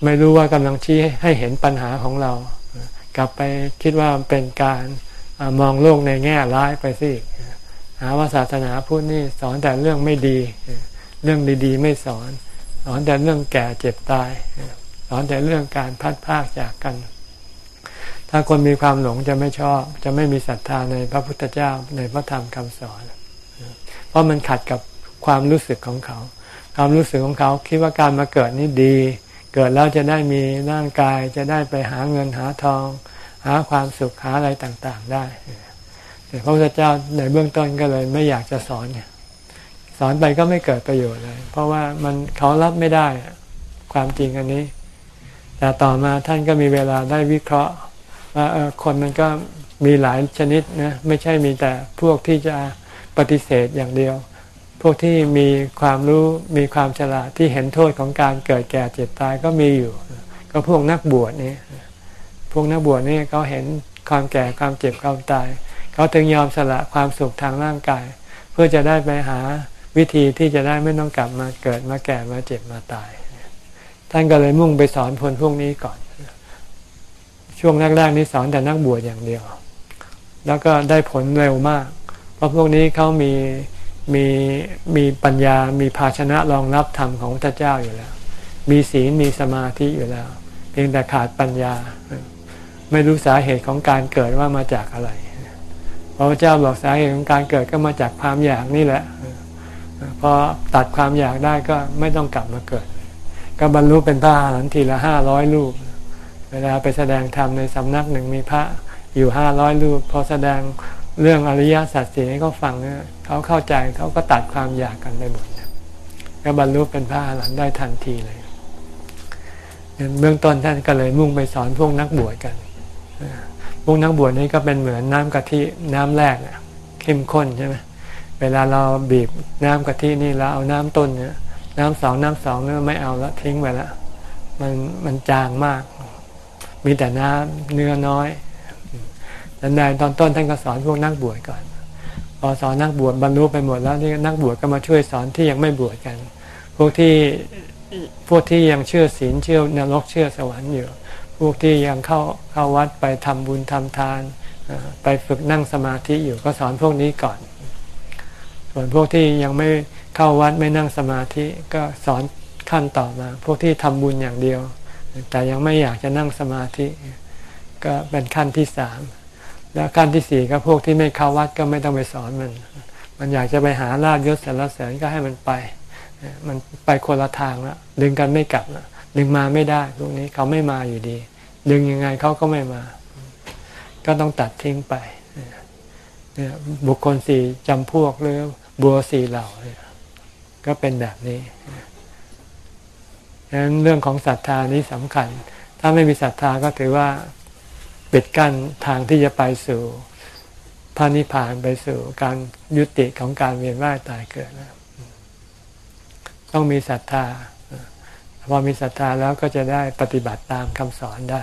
ไม่รู้ว่ากำลังชี้ให้เห็นปัญหาของเรา กลับไปคิดว่าเป็นการ มองโลกในแง่ร้ายไปสิหาว่าศาสนาพุทธนี่สอนแต่เรื่องไม่ดี เรื่องดีๆ ไม่สอน สอนแต่เรื่องแก่เจ็บตาย สอนแต่เรื่องการพัดพากจากกัน ถ้าคนมีความหลงจะไม่ชอบ จะไม่มีศรัทธาในพระพุทธเจ้าในพระธรรมคำสอน เพราะมันขัดกับความรู้สึกของเขา ความรู้สึกของเขาคิดว่าการมาเกิดนี่ดี เกิดแล้วจะได้มีร่างกายจะได้ไปหาเงินหาทอง หาความสุขหาอะไรต่างๆได้แต่พระพุทธเจ้าในเบื้องต้นก็เลยไม่อยากจะสอนเนี่ยสอนไปก็ไม่เกิดประโยชน์เลย เพราะว่ามันเขารับไม่ได้ความจริงอันนี้ แต่ต่อมาท่านก็มีเวลาได้วิเคราะห์ว่าคนมันก็มีหลายชนิดนะไม่ใช่มีแต่พวกที่จะปฏิเสธอย่างเดียว พวกที่มีความรู้มีความฉลาดที่เห็นโทษของการเกิดแก่เจ็บตายก็มีอยู่ ก็พวกนักบวชนี่ พวกนักบวชนี่เขาเห็นความแก่ความเจ็บความตาย เขาถึงยอมสละความสุขทางร่างกาย เพื่อจะได้ไปหาวิธีที่จะได้ไม่ต้องกลับมาเกิดมาแก่มาเจ็บมาตาย ท่านก็เลยมุ่งไปสอนคนพวกนี้ก่อน ช่วงแรกๆนี้สอนแต่นักบวชอย่างเดียว แล้วก็ได้ผลเร็วมาก เพราะพวกนี้เขามีมีมีปัญญา มีภาชนะรองรับธรรมของพระเจ้าอยู่แล้ว มีศีลมีสมาธิอยู่แล้ว เพียงแต่ขาดปัญญา ไม่รู้สาเหตุของการเกิดว่ามาจากอะไรพระเจ้าบอกสาเหตุของการเกิดก็มาจากความอยากนี่แหละพอตัดความอยากได้ก็ไม่ต้องกลับมาเกิด ก็บรรลุเป็นพระอรหันต์ทีละห้าร้อยลูกเวลาไปแสดงธรรมในสำนักหนึ่งมีพระอยู่ห้าร้อยลูกพอแสดงเรื่องอริยสัจสี่ให้เขาฟังเนี่ยเขาเข้าใจเขาก็ตัดความอยากกันไปหมดก็บรรลุเป็นพระอรหันต์ได้ทันทีเลยเบื้องต้นท่านก็เลยมุ่งไปสอนพวกนักบวชกัน พวกนักบวชนี่ก็เป็นเหมือนน้ำกะทิน้ำแรกเนี่ยเข้มข้นใช่ไหมเวลาเราบีบน้ำกะทินี่เราเอาน้ำต้นเนี่ยน้ำสองน้ำสองเนี่ยไม่เอาแล้วทิ้งไปแล้วมันมันจางมาก มีแต่น้ำเนื้อน้อยดังนั้นตอนต้นท่านก็สอนพวกนักบวชก่อน พอสอนนักบวชบรรลุไปหมดแล้วนี่นักบวชก็มาช่วยสอนที่ยังไม่บวชกัน พวกที่พวกที่ยังเชื่อศีลเชื่อนรกเชื่อสวรรค์อยู่ พวกที่ยังเข้าเข้าวัดไปทำบุญทำทาน ไปฝึกนั่งสมาธิอยู่ก็สอนพวกนี้ก่อน ส่วนพวกที่ยังไม่เข้าวัดไม่นั่งสมาธิก็สอนขั้นต่อมา พวกที่ทำบุญอย่างเดียว แต่ยังไม่อยากจะนั่งสมาธิ ก็เป็นขั้นที่สามแล้วขั้นที่สี่ก็พวกที่ไม่เข้าวัดก็ไม่ต้องไปสอนมัน มันอยากจะไปหาลาบยศสรรเสริญก็ให้มันไป มันไปคนละทางแล้วดึงกันไม่กลับแล้ว ดึงมาไม่ได้พวกนี้เขาไม่มาอยู่ดี ดึงยังไงเขาก็ไม่มา ก็ต้องตัดทิ้งไปบุคคลสี่จำพวกหรือบัวสี่เหล่าก็เป็นแบบนี้ดังนั้นเรื่องของศรัทธานี้สำคัญ ถ้าไม่มีศรัทธาก็ถือว่าปิดกั้นทางที่จะไปสู่พระนิพพานไปสู่การยุติของการเวียนว่ายตายเกิดนะต้องมีศรัทธา พอมีศรัทธาแล้วก็จะได้ปฏิบัติตามคำสอนได้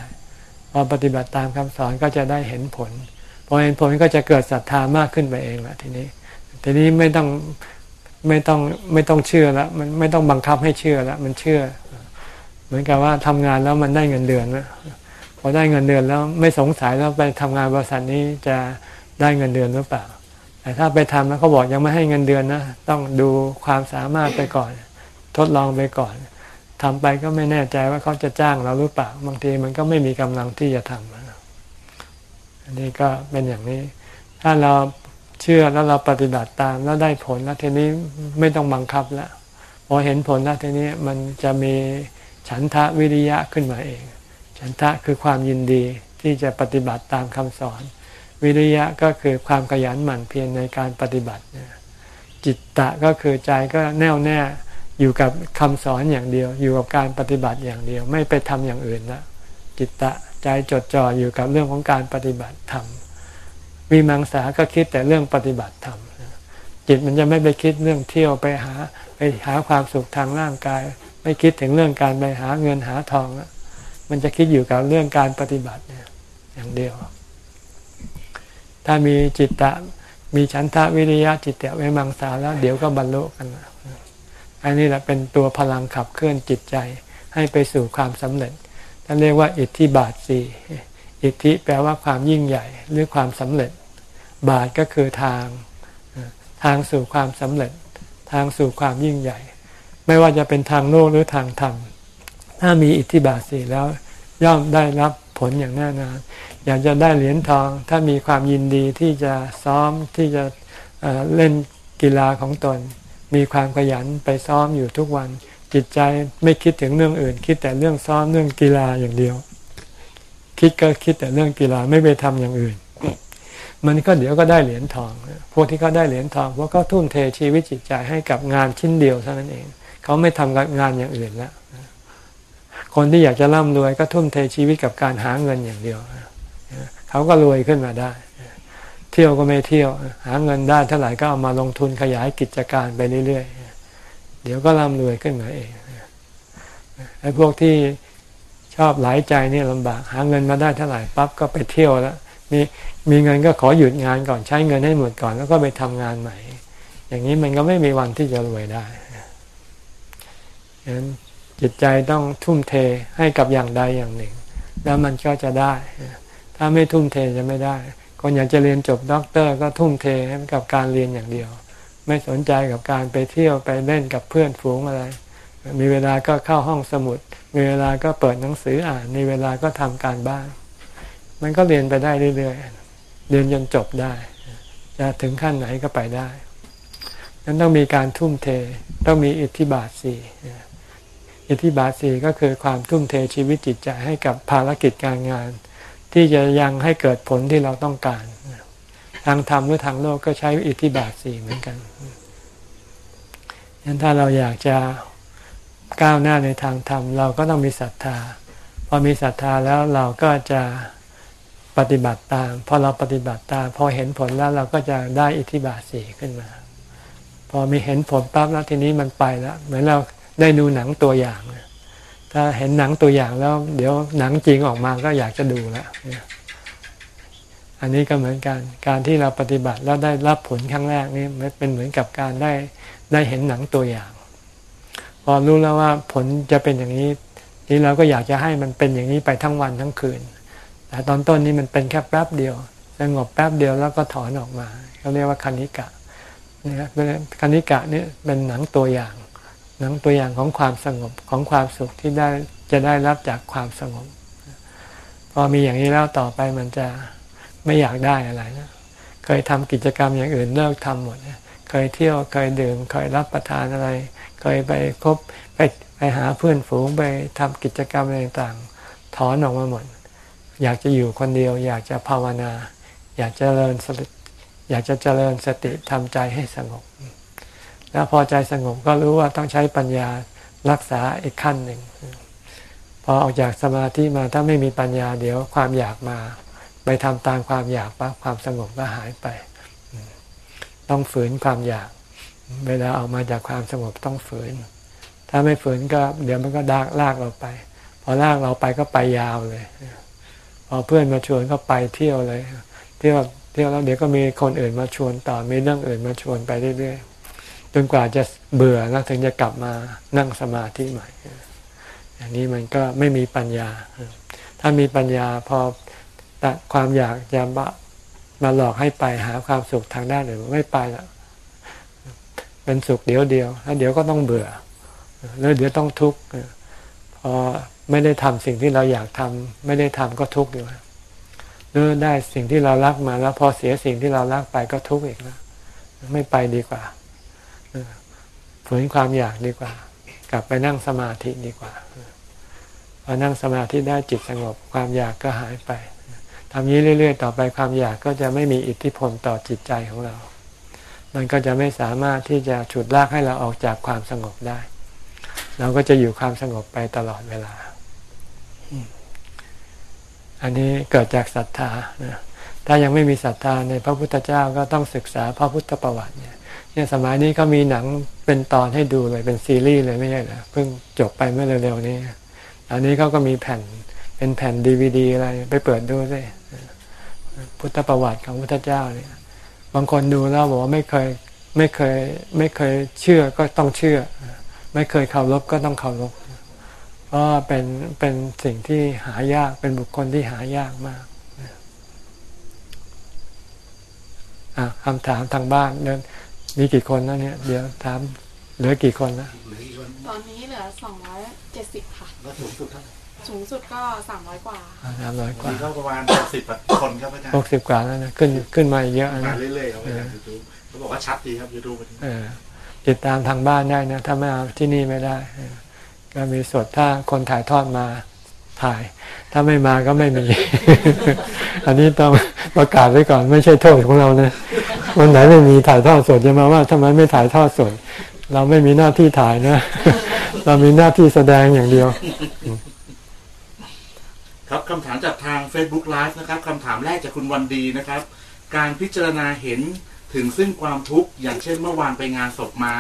พอปฏิบัติตามคำสอนก็จะได้เห็นผลพอเห็นผลก็จะเกิดศรัทธามากขึ้นไปเองละทีนี้ทีนี้ไม่ต้องไม่ต้องไม่ต้องเชื่อแล้วมันไม่ต้องบังคับให้เชื่อแล้วมันเชื่อ เหมือนกับว่าทำงานแล้วมันได้เงินเดือนแล้วพอได้เงินเดือนแล้วไม่สงสัยแล้วไปทำงานบริษัทนี้จะได้เงินเดือนหรือเปล่า แต่ถ้าไปทำแล้วเขาบอกยังไม่ให้เงินเดือนนะต้องดูความสามารถไปก่อน ทดลองไปก่อน ทำไปก็ไม่แน่ใจว่าเขาจะจ้างเราหรือเปล่าบางทีมันก็ไม่มีกำลังที่จะทำอันนี้ก็เป็นอย่างนี้ ถ้าเราเชื่อแล้วเราปฏิบัติตามแล้วได้ผลแล้วทีนี้ไม่ต้องบังคับแล้วพอเห็นผลแล้วทีนี้มันจะมีฉันทะวิริยะขึ้นมาเอง ฉันทะคือความยินดีที่จะปฏิบัติตามคำสอน วิริยะก็คือความขยันหมั่นเพียรในการปฏิบัติจิตตะก็คือใจก็แน่วแน่ อยู่กับคำสอนอย่างเดียว อยู่กับการปฏิบัติอย่างเดียว ไม่ไปทำอย่างอื่นละจิตตะใจจดจ่ออยู่กับเรื่องของการปฏิบัติธรรมวิมังสาก็คิดแต่เรื่องปฏิบัติธรรมจิตมันจะไม่ไปคิดเรื่องเที่ยวไปหา ไปหาความสุขทางร่างกาย ไม่คิดถึงเรื่องการไปหาเงินหาทองมันจะคิดอยู่กับเรื่องการปฏิบัติเนี่ยอย่างเดียว ถ้ามีจิตตะมีฉันทะวิริยะจิตตะวิมังสาแล้วเดี๋ยวก็บรรลุกัน อันนี้แหละเป็นตัวพลังขับเคลื่อนจิตใจ ให้ไปสู่ความสำเร็จท่านเรียกว่าอิทธิบาทสี่อิทธิแปลว่าความยิ่งใหญ่หรือความสำเร็จ บาทก็คือทาง ทางสู่ความสำเร็จ ทางสู่ความยิ่งใหญ่ ไม่ว่าจะเป็นทางโลกหรือทางธรรม ถ้ามีอิทธิบาทสี่แล้วย่อมได้รับผลอย่างแน่นอน อยากจะได้เหรียญทอง ถ้ามีความยินดีที่จะซ้อมที่จะเล่นกีฬาของตน มีความขยันไปซ้อมอยู่ทุกวันจิตใจไม่คิดถึงเรื่องอื่น คิดแต่เรื่องซ้อมเรื่องกีฬาอย่างเดียว คิดก็คิดแต่เรื่องกีฬาไม่ไปทำอย่างอื่น มันก็เดี๋ยวก็ได้เหรียญทอง พวกที่เขาได้เหรียญทองพราะเขาทุ่มเทชีวิตจิตใจให้กับงานชิ้นเดียวเท่านั้นเอง เขาไม่ทำงานอย่างอื่นแล้วคนที่อยากจะร่ำรวยก็ทุ่มเทชีวิตกับการหาเงินอย่างเดียวเขาก็รวยขึ้นมาได้ เที่ยวก็ไม่เที่ยว หาเงินได้เท่าไหร่ก็เอามาลงทุนขยายกิจการไปเรื่อยๆ เดี๋ยวก็ร่ำรวยขึ้นมาเองไอ้พวกที่ชอบหลายใจนี่ลำบาก หาเงินมาได้เท่าไหร่ปั๊บก็ไปเที่ยวแล้วมีมีเงินก็ขอหยุดงานก่อนใช้เงินให้หมดก่อนแล้วก็ไปทำงานใหม่ อย่างนี้มันก็ไม่มีวันที่จะรวยได้ฉะนั้นจิตใจต้องทุ่มเทให้กับอย่างใดอย่างหนึ่ง แล้วมันก็จะได้ ถ้าไม่ทุ่มเทจะไม่ได้ คนอยากจะเรียนจบด็อกเตอร์ก็ทุ่มเทให้กับการเรียนอย่างเดียว ไม่สนใจกับการไปเที่ยวไปเล่นกับเพื่อนฝูงอะไร มีเวลาก็เข้าห้องสมุด มีเวลาก็เปิดหนังสืออ่าน มีเวลาก็ทำการบ้าน มันก็เรียนไปได้เรื่อยๆ เรียนจนจบได้ จะถึงขั้นไหนก็ไปได้นั้นต้องมีการทุ่มเท ต้องมีอิทธิบาทสี่อิทธิบาทสี่ก็คือความทุ่มเทชีวิตจิตใจให้กับภารกิจการงาน ที่จะยังให้เกิดผลที่เราต้องการ ทางธรรมหรือทางโลกก็ใช้อิทธิบาทสี่เหมือนกันงั้นถ้าเราอยากจะก้าวหน้าในทางธรรม เราก็ต้องมีศรัทธา พอมีศรัทธาแล้วเราก็จะปฏิบัติตาม พอเราปฏิบัติตาม พอเห็นผลแล้วเราก็จะได้อิทธิบาทสี่ขึ้นมา พอมีเห็นผลปั๊บแล้วทีนี้มันไปแล้ว เหมือนเราได้ดูหนังตัวอย่าง ถ้าเห็นหนังตัวอย่างแล้ว เดี๋ยวหนังจริงออกมาก็อยากจะดูแล้วอันนี้ก็เหมือนกันการที่เราปฏิบัติแล้วได้รับผลครั้งแรกนี่เป็นเหมือนกับการได้ได้เห็นหนังตัวอย่าง พอรู้แล้วว่าผลจะเป็นอย่างนี้นี่เราก็อยากจะให้มันเป็นอย่างนี้ไปทั้งวันทั้งคืน แต่ตอนต้นนี้มันเป็นแค่แป๊บเดียวสงบแป๊บเดียวแล้วก็ถอนออกมาเขาเรียกว่าคณิกะนี่ครับคณิกะนี่เป็นหนังตัวอย่าง นังตัวอย่างของความสงบของความสุขที่ได้จะได้รับจากความสงบ พอมีอย่างนี้แล้วต่อไปมันจะไม่อยากได้อะไรนะเคยทำกิจกรรมอย่างอื่นเลิกทำหมดเคยเที่ยวเคยดื่ม เคยรับประทานอะไร เคยไปคบไปไปหาเพื่อนฝูงไปทำกิจกรรมอะไรต่างถอนออกมาหมด อยากจะอยู่คนเดียว อยากจะภาวนา อยากจะเจริญสติอยากจะเจริญสติทำใจให้สงบ แล้วพอใจสงบก็รู้ว่าต้องใช้ปัญญารักษาอีกขั้นหนึ่ง พอออกจากสมาธิมาถ้าไม่มีปัญญาเดี๋ยวความอยากมา ไปทำตามความอยากปั๊บความสงบก็หายไป ต้องฝืนความอยาก เวลาออกมาจากความสงบต้องฝืน ถ้าไม่ฝืนก็เดี๋ยวมันก็ดากลากเราไป พอลากเราไปก็ไปยาวเลย พอเพื่อนมาชวนก็ไปเที่ยวเลย เที่ยวเที่ยวแล้วเดี๋ยวก็มีคนอื่นมาชวนต่อมีเรื่องอื่นมาชวนไปเรื่อยๆ จนกว่าจะเบื่อแล้วถึงจะกลับมานั่งสมาธิใหม่ อย่างนี้มันก็ไม่มีปัญญา ถ้ามีปัญญาพอตัดความอยากจะมาหลอกให้ไปหาความสุขทางด้านอื่นไม่ไปละเป็นสุขเดียวเดียวแล้วเดี๋ยวก็ต้องเบื่อแล้วเดี๋ยวต้องทุกข์พอไม่ได้ทำสิ่งที่เราอยากทำไม่ได้ทำก็ทุกข์อยู่หรือได้สิ่งที่เรารักมาแล้ว พอเสียสิ่งที่เรารักไปก็ทุกข์อีกแล้วไม่ไปดีกว่า ฝืนความอยากดีกว่า กลับไปนั่งสมาธิดีกว่าพอนั่งสมาธิได้จิตสงบความอยากก็หายไปทำนี้เรื่อย ๆ ต่อไปความอยากก็จะไม่มีอิทธิพลต่อจิตใจของเรา มันก็จะไม่สามารถที่จะฉุดลากให้เราออกจากความสงบได้ เราก็จะอยู่ความสงบไปตลอดเวลา อันนี้เกิดจากศรัทธานะถ้ายังไม่มีศรัทธาในพระพุทธเจ้าก็ต้องศึกษาพระพุทธประวัติเนี่ย เนี่ยสมัยนี้ก็มีหนังเป็นตอนให้ดูเลยเป็นซีรีส์เลยไม่ใช่เหรอเพิ่งจบไปเมื่อเร็วๆนี้อันนี้เขาก็มีแผ่นเป็นแผ่นดีวดีอะไรไปเปิดดูสิพุทธประวัติของพุทธเจ้าเนี่ย บางคนดูแล้วบอกว่าไม่เคยไม่เคยไม่เคยเชื่อก็ต้องเชื่อ ไม่เคยเคารพก็ต้องเคารพเพราะเป็นเป็นสิ่งที่หายากเป็นบุคคลที่หายากมากคำถามทางบ้านเนี่ย มีกี่คนแล้วเนี่ย เดี๋ยวถามเหลือกี่คนแล้วตอนนี้เหลือสองร้อยเจ็ดสิบค่ะ แล้วสูงสุดเท่าไหร่สูงสุดก็สามร้อยกว่าสามร้อยกว่าก็ประมาณหกสิบคนครับอาจารย์หกสิบกว่าแล้วนะขึ้นขึ้นมาเยอะนะเรื่อยๆครับอาจารย์ยูทูบเขาบอกว่าชัดดีครับยูทูบติดตามทางบ้านได้นะ ถ้าไม่เอาที่นี่ไม่ได้ ก็มีสดถ้าคนถ่ายทอดมาถ่าย ถ้าไม่มาก็ไม่มี อันนี้ต้องประกาศไว้ก่อนไม่ใช่โทษของเรานะ วันไหนไม่มีถ่ายทอดสดจะมาว่าทำไมไม่ถ่ายทอดสด เราไม่มีหน้าที่ถ่ายนะ เรามีหน้าที่แสดงอย่างเดียว ครับคำถามจากทาง Facebook Live นะครับคำถามแรกจากคุณวันดีนะครับ การพิจารณาเห็นถึงซึ่งความทุกข์อย่างเช่นเมื่อวานไปงานศพมา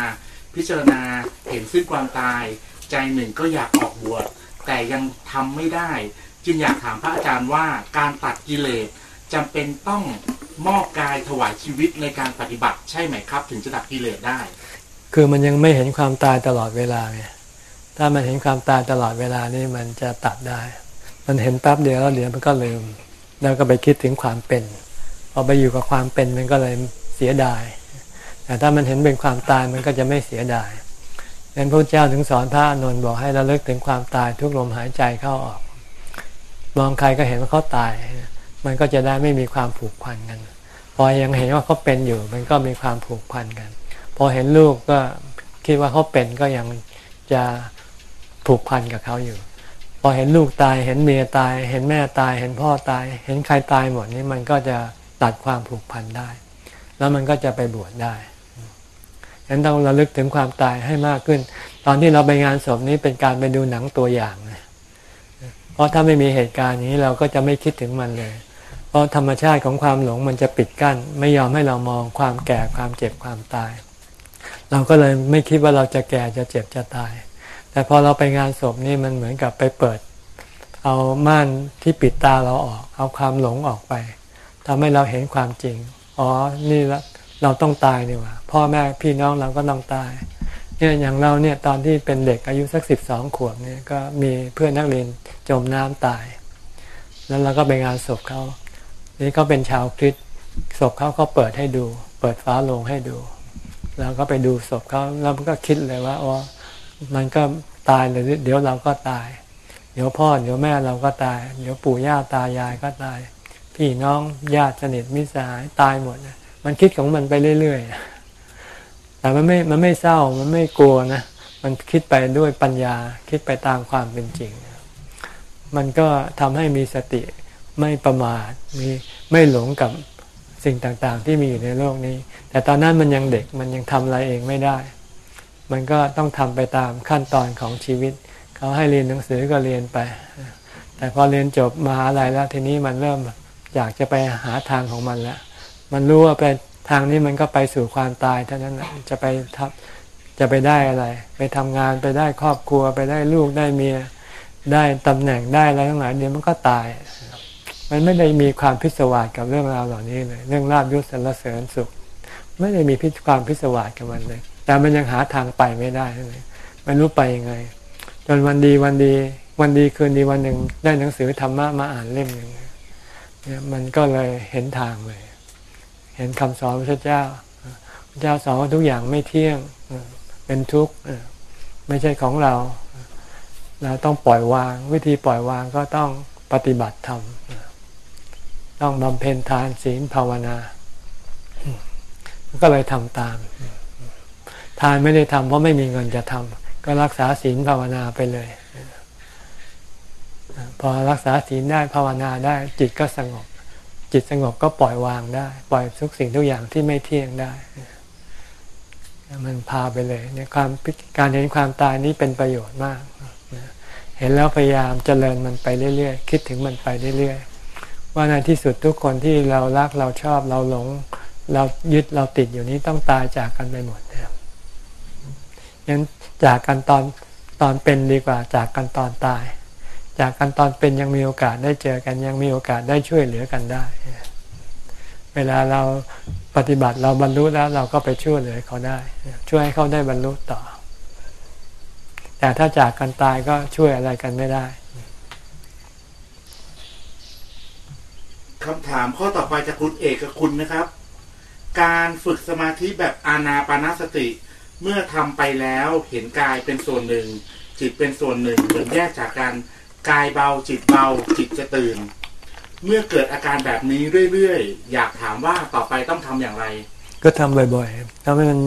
พิจารณาเห็นซึ่งความตาย ใจหนึ่งก็อยากออกบวชแต่ยังทำไม่ได้ จึงอยากถามพระอาจารย์ว่าการตัดกิเลส จำเป็นต้องมอบกายถวายชีวิตในการปฏิบัติใช่ไหมครับ ถึงจะตัดกิเลสได้ คือมันยังไม่เห็นความตายตลอดเวลาไงถ้ามันเห็นความตายตลอดเวลานี่มันจะตัดได้ มันเห็นแป๊บเดียวแล้วเดี๋ยวมันก็ลืม แล้วก็ไปคิดถึงความเป็นพอไปอยู่กับความเป็นมันก็เลยเสียดาย แต่ถ้ามันเห็นเป็นความตายมันก็จะไม่เสียดายดังนั้นพระเจ้าถึงสอนพระอนุนบอกให้ระลึกถึงความตายทุกลมหายใจเข้าออก มองใครก็เห็นว่าเขาตาย มันก็จะได้ไม่มีความผูกพันกัน พอยังเห็นว่าเขาเป็นอยู่ มันก็มีความผูกพันกัน พอเห็นลูกก็คิดว่าเขาเป็นก็ยังจะผูกพันกับเขาอยู่ พอเห็นลูกตายเห็นเมียตาย เห็นแม่ตาย เห็นพ่อตาย เห็นใครตายหมดนี่มันก็จะตัดความผูกพันได้ แล้วมันก็จะไปบวชได้ฉะนั้นต้องระลึกถึงความตายให้มากขึ้น ตอนที่เราไปงานศพนี้เป็นการไปดูหนังตัวอย่างนะเพราะถ้าไม่มีเหตุการณ์นี้เราก็จะไม่คิดถึงมันเลย ราะธรรมชาติของความหลงมันจะปิดกั้น ไม่ยอมให้เรามองความแก่ความเจ็บความตาย เราก็เลยไม่คิดว่าเราจะแก่จะเจ็บจะตาย แต่พอเราไปงานศพนี่มันเหมือนกับไปเปิด เอาม่านที่ปิดตาเราออก เอาความหลงออกไปทำให้เราเห็นความจริง อ๋อ นี่ละเราต้องตายนี่ว่าพ่อแม่พี่น้องเราก็ต้องตาย เนี่ยอย่างเราเนี่ยตอนที่เป็นเด็กอายุสักสิบสองขวบเนี่ยก็มีเพื่อนนักเรียนจมน้ำตาย แล้วเราก็ไปงานศพเขา นี่ก็เป็นชาวคริสต์ศพเขาก็เปิดให้ดู เปิดฟ้าโลงให้ดูเราก็ไปดูศพเขาแล้วมันก็คิดเลยว่าอ๋อมันก็ตายเลยเดี๋ยวเราก็ตาย เดี๋ยวพ่อเดี๋ยวแม่เราก็ตาย เดี๋ยวปู่ย่าตายายก็ตาย พี่น้องญาติสนิทมิตรสหายตายหมดมันคิดของมันไปเรื่อยๆแต่มันไม่มันไม่เศร้ามันไม่กลัวนะมันคิดไปด้วยปัญญาคิดไปตามความเป็นจริง มันก็ทำให้มีสติ ไม่ประมาทมีไม่หลงกับสิ่งต่างๆ ที่มีอยู่ในโลกนี้ แต่ตอนนั้นมันยังเด็กมันยังทำอะไรเองไม่ได้ มันก็ต้องทำไปตามขั้นตอนของชีวิต เขาให้เรียนหนังสือก็เรียนไป แต่พอเรียนจบมหาลัยแล้วทีนี้มันเริ่มอยากจะไปหาทางของมันแล้วมันรู้ว่าไปทางนี้มันก็ไปสู่ความตายเท่านั้นแหละจะไปทับจะไปได้อะไร ไปทำงานไปได้ครอบครัวไปได้ลูกได้เมีย ได้ตำแหน่งได้อะไรทั้งหลายเดี๋ยวมันก็ตาย มันไม่ได้มีความพิศวาสกับเรื่องราวเหล่านี้เลย เรื่องลาบยศสรรเสริญสุข ไม่ได้มีพิความพิศวาสกับมันเลย แต่มันยังหาทางไปไม่ได้เลยไม่รู้ไปยังไง จนวันดีวันดี วันดีคืนดีวันหนึ่งได้หนังสือธรรมะมาอ่านเล่มหนึ่งเนี่ยมันก็เลยเห็นทางเลย เห็นคำสอนพระเจ้าพระเจ้าสอนว่าทุกอย่างไม่เที่ยงเป็นทุกข์ไม่ใช่ของเรา เราต้องปล่อยวาง วิธีปล่อยวางก็ต้องปฏิบัติธรรม ต้องบำเพ็ญทานศีลภาวนา ก็เลยทำตาม ทานไม่ได้ทำเพราะไม่มีเงินจะทำก็รักษาศีลภาวนาไปเลย พอรักษาศีลได้ภาวนาได้ จิตก็สงบ จิตสงบก็ปล่อยวางได้ ปล่อยทุกสิ่งทุกอย่างที่ไม่เที่ยงได้ มันพาไปเลยเนี่ยความการเห็นความตายนี้เป็นประโยชน์มาก เห็นแล้วพยายามเจริญมันไปเรื่อยๆ คิดถึงมันไปเรื่อยๆ ว่าในที่สุดทุกคนที่เรารักเราชอบเราหลง เรายึดเราติดอยู่นี้ต้องตายจากกันไปหมดนะครับงั้นจากกันตอนตอนเป็นดีกว่า จากกันตอนตาย จากกันตอนเป็นยังมีโอกาสได้เจอกันยังมีโอกาสได้ช่วยเหลือกันได้ เวลาเราปฏิบัติเราบรรลุแล้วเราก็ไปช่วยเหลือเขาได้ ช่วยให้เขาได้บรรลุต่อ แต่ถ้าจากกันตายก็ช่วยอะไรกันไม่ได้ คำถามข้อต่อไปจากคุณเอกคุณนะครับ การฝึกสมาธิแบบอานาปานาสติ เมื่อทำไปแล้วเห็นกายเป็นส่วนหนึ่ง จิตเป็นส่วนหนึ่งเหมือนแยกจากกันกายเบาจิตเบาจิตจะตื่น เมื่อเกิดอาการแบบนี้เรื่อยๆ อยากถามว่าต่อไปต้องทำอย่างไร ก็ทำบ่อยๆทำให้มัน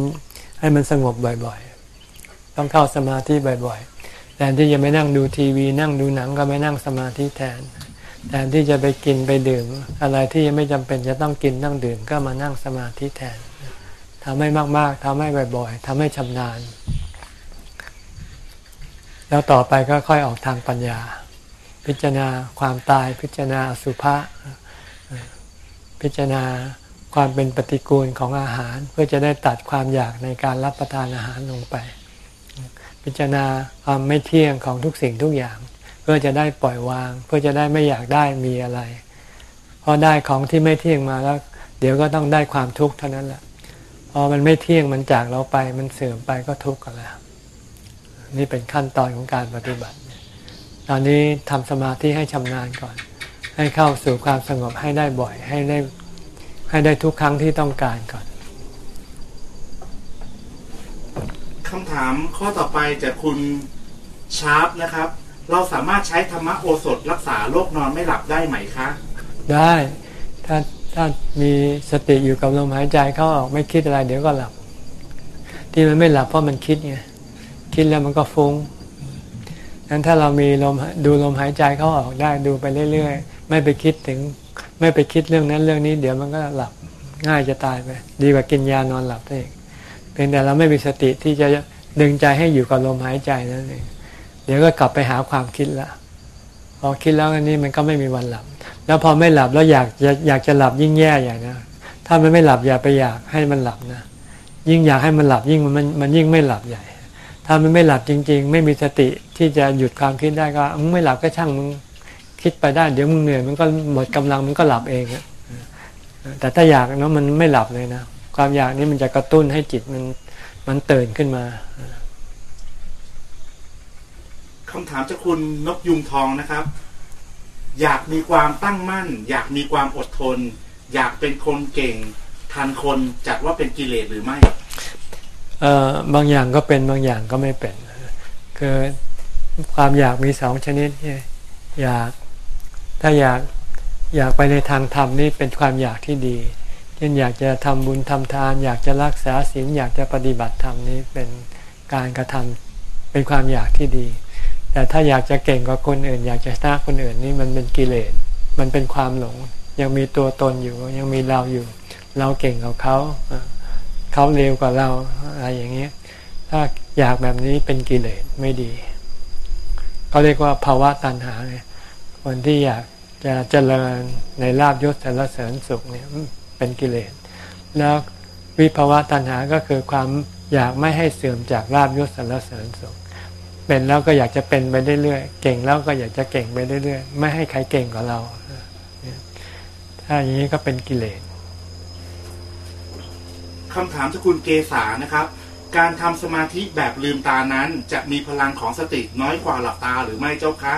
ให้มันสงบบ่อยๆ ต้องเข้าสมาธิบ่อยๆแทนที่จะไม่นั่งดูทีวี นั่งดูหนังก็ไม่นั่งสมาธิแทน แทนที่จะไปกินไปดื่ม อะไรที่ไม่จำเป็นจะต้องกินต้องดื่ม ก็มานั่งสมาธิแทนทำให้มาก ๆทำให้บ่อย ๆทำให้ชำนาญ แล้วต่อไปก็ค่อยออกทางปัญญา พิจารณาความตายพิจารณาสุภาษพิจารณาความเป็นปฏิกูลของอาหาร เพื่อจะได้ตัดความอยากในการรับประทานอาหารลงไป พิจารณาความไม่เที่ยงของทุกสิ่งทุกอย่าง พื่อจะได้ปล่อยวาง เพื่อจะได้ไม่อยากได้มีอะไรพอได้ของที่ไม่เที่ยงมาแล้ว เดี๋ยวก็ต้องได้ความทุกข์เท่านั้นแหละพอมันไม่เที่ยงมันจากเราไปมันเสื่อมไปก็ทุกข์กันแล้วนี่เป็นขั้นตอนของการปฏิบัติ ตอนนี้ทำสมาธิให้ชำนาญก่อน ให้เข้าสู่ความสงบให้ได้บ่อย ให้ได้ให้ได้ทุกครั้งที่ต้องการก่อนคำถามข้อต่อไปจากคุณชาร์ปนะครับ เราสามารถใช้ธรรมโอสถรักษาโรคนอนไม่หลับได้ไหมคะ ได้ถ้าถ้ามีสติอยู่กับลมหายใจเข้าออกไม่คิดอะไรเดี๋ยวก็หลับ ที่มันไม่หลับเพราะมันคิดไงคิดแล้วมันก็ฟุง้งนั้นถ้าเรามีลมดูลมหายใจเข้าออกได้ดูไปเรื่อยๆ ไม่ไปคิดถึง ไม่ไปคิดเรื่องนั้นเรื่องนี้ เดี๋ยวมันก็หลับง่ายจะตายไป ดีกว่ากินยานอนหลับเองเพียงแต่เราไม่มีสติที่จะดึงใจให้อยู่กับลมหายใจนั่นเอง เดี๋ยวก็กลับไปหาความคิดละพอคิดแล้วอันนี้มันก็ไม่มีวันหลับ แล้วพอไม่หลับแล้วอยากจะอยากจะหลับยิ่งแย่ใหญ่นะถ้ามันไม่หลับอย่าไปอยากให้มันหลับนะยิ่งอยากให้มันหลับยิ่งมันมันยิ่งไม่หลับใหญ่ ถ้ามันไม่หลับจริง ๆ ไม่มีสติที่จะหยุดความคิดได้ก็มึงไม่หลับก็ช่างมึงคิดไปได้เดี๋ยวมึงเหนื่อยมันก็หมดกำลังมันก็หลับเองแต่ถ้าอยากเนาะมันไม่หลับเลยนะความอยากนี้มันจะกระตุ้นให้จิตมันมันตื่นขึ้นมา คำถามจากคุณนกยุงทองนะครับ อยากมีความตั้งมั่น อยากมีความอดทน อยากเป็นคนเก่ง ทันคนจัดว่าเป็นกิเลสหรือไม่เอ่อบางอย่างก็เป็นบางอย่างก็ไม่เป็นคือความอยากมีสองชนิดเนี่ยอยากถ้าอยากอยากไปในทางธรรมนี่เป็นความอยากที่ดีเช่นอยากจะทำบุญทำทาน อยากจะรักษาศีลอยากจะปฏิบัติธรรมนี่เป็นการกระทำเป็นความอยากที่ดี แต่ถ้าอยากจะเก่งกว่าคนอื่น อยากจะชนะคนอื่นนี่มันเป็นกิเลส มันเป็นความหลง ยังมีตัวตนอยู่ ยังมีเราอยู่ เราเก่งกว่าเขาเขาเร็วกว่าเราอะไรอย่างเงี้ย ถ้าอยากแบบนี้เป็นกิเลสไม่ดีเขาเรียกว่าภาวะตัณหาเนี่ยคนที่อยากจะเจริญในลาบยศสรรเสริญสุขเนี่ยเป็นกิเลส แล้ววิภาวะตัณหาก็คือความอยากไม่ให้เสื่อมจากลาบยศสรรเสริญสุข เป็นแล้วก็อยากจะเป็นไปเรื่อยๆ เก่งแล้วก็อยากจะเก่งไปเรื่อยๆ ไม่ให้ใครเก่งกว่าเรา ถ้าอย่างนี้ก็เป็นกิเลสคำถามจากคุณเกษานะครับ การทำสมาธิแบบลืมตานั้นจะมีพลังของสติน้อยกว่าหลับตาหรือไม่เจ้าคะ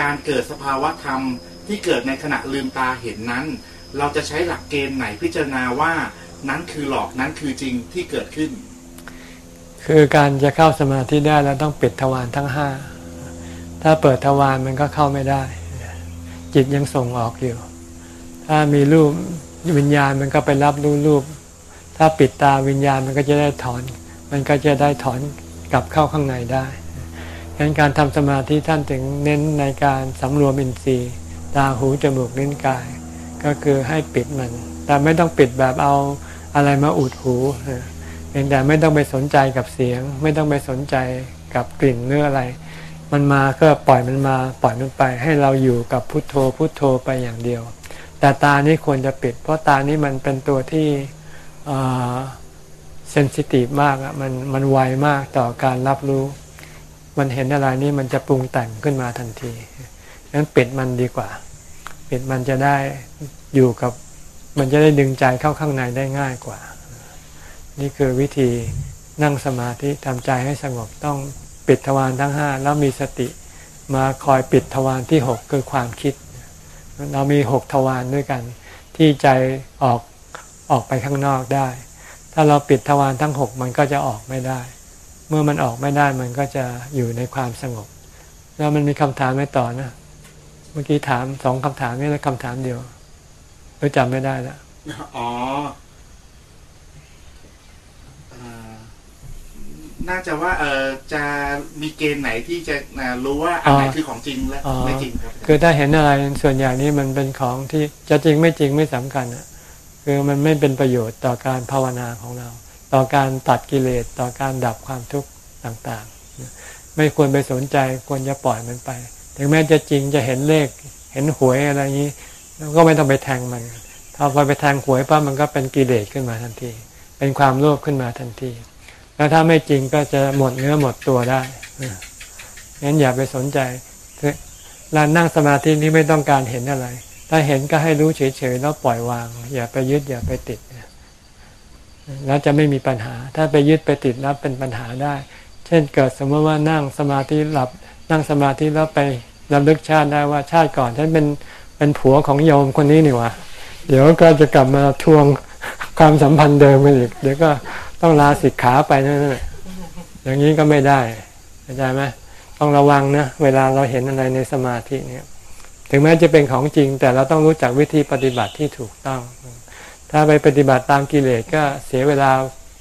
การเกิดสภาวะธรรมที่เกิดในขณะลืมตาเห็นนั้น เราจะใช้หลักเกณฑ์ไหนพิจารณาว่านั้นคือหลอกนั้นคือจริงที่เกิดขึ้น คือการจะเข้าสมาธิได้เราต้องปิดทวารทั้งห้าถ้าเปิดทวารมันก็เข้าไม่ได้ จิตยังส่งออกอยู่ ถ้ามีรูปวิญญาณมันก็ไปรับรู้รูป ถ้าปิดตาวิญญาณมันก็จะได้ถอน มันก็จะได้ถอนกลับเข้าข้างในได้ดังนั้นการทำสมาธิท่านถึงเน้นในการสำรวมอินทรีย์ ตาหูจมูกลิ้นกาย ก็คือให้ปิดมัน แต่ไม่ต้องปิดแบบเอาอะไรมาอุดหู เพียงแต่ไม่ต้องไปสนใจกับเสียง ไม่ต้องไปสนใจกับกลิ่นเนื้ออะไร มันมาก็ปล่อยมันมาปล่อยมันไป ให้เราอยู่กับพุทโธพุทโธไปอย่างเดียว แต่ตานี้ควรจะปิด เพราะตานี้มันเป็นตัวที่เซนซิทีฟมากอะมันมันไวมากต่อการรับรู้ มันเห็นอะไรนี่มันจะปรุงแต่งขึ้นมาทันทีงั้นปิดมันดีกว่า ปิดมันจะได้อยู่กับ มันจะได้ดึงใจเข้าข้างในได้ง่ายกว่า นี่คือวิธีนั่งสมาธิทำใจให้สงบต้องปิดทวารทั้งห้าแล้วมีสติมาคอยปิดทวารที่หกคือความคิด เรามีหกทวารด้วยกัน ที่ใจออกออกไปข้างนอกได้ ถ้าเราปิดทวารทั้งหกมันก็จะออกไม่ได้ เมื่อมันออกไม่ได้มันก็จะอยู่ในความสงบ แล้วมันมีคำถามไม่ต่อนะ เมื่อกี้ถามสองคำถามนี่แล้วคำถามเดียวเราจำไม่ได้แล้วอ๋อเอ่อ น่าจะว่าเออจะมีเกณฑ์ไหนที่จะอ่ารู้ว่าอันไหนคือของจริงและอ๋อไม่จริงครับคือถ้าเห็นอะไรส่วนใหญ่นี่มันเป็นของที่จะจริงไม่จริงไม่สำคัญอะคือมันไม่เป็นประโยชน์ต่อการภาวนาของเรา ต่อการตัดกิเลสต่อการดับความทุกข์ต่างๆ ไม่ควรไปสนใจควรจะปล่อยมันไป ถึงแม้จะจริงจะเห็นเลขเห็นหวยอะไรอย่างนี้แล้วก็ไม่ต้องไปแทงมันถ้าพอไปแทงหวยปั๊บมันก็เป็นกิเลสขึ้นมาทันที เป็นความโลภขึ้นมาทันที แล้วถ้าไม่จริงก็จะหมดเนื้อหมดตัวได้งั้นอย่าไปสนใจลานนั่งสมาธินี้ไม่ต้องการเห็นอะไร ถ้าเห็นก็ให้รู้เฉยๆแล้วปล่อยวาง อย่าไปยึดอย่าไปติดแล้วจะไม่มีปัญหา ถ้าไปยึดไปติดแล้วเป็นปัญหาได้ เช่นเกิดสมมติว่านั่งสมาธิหลับ นั่งสมาธิแล้วไประลึกชาติได้ว่าชาติก่อนฉันเป็นเป็นผัวของโยมคนนี้นี่วะเดี๋ยวก็จะกลับมาทวงความสัมพันธ์เดิมกันอีก เดี๋ยวก็ ต้องลาสิกขาไปนั่นแหละอย่างนี้ก็ไม่ได้เข้าใจไหมต้องระวังนะเวลาเราเห็นอะไรในสมาธิเนี่ย ถึงแม้จะเป็นของจริง แต่เราต้องรู้จักวิธีปฏิบัติที่ถูกต้อง ถ้าไปปฏิบัติตามกิเลสก็เสียเวลา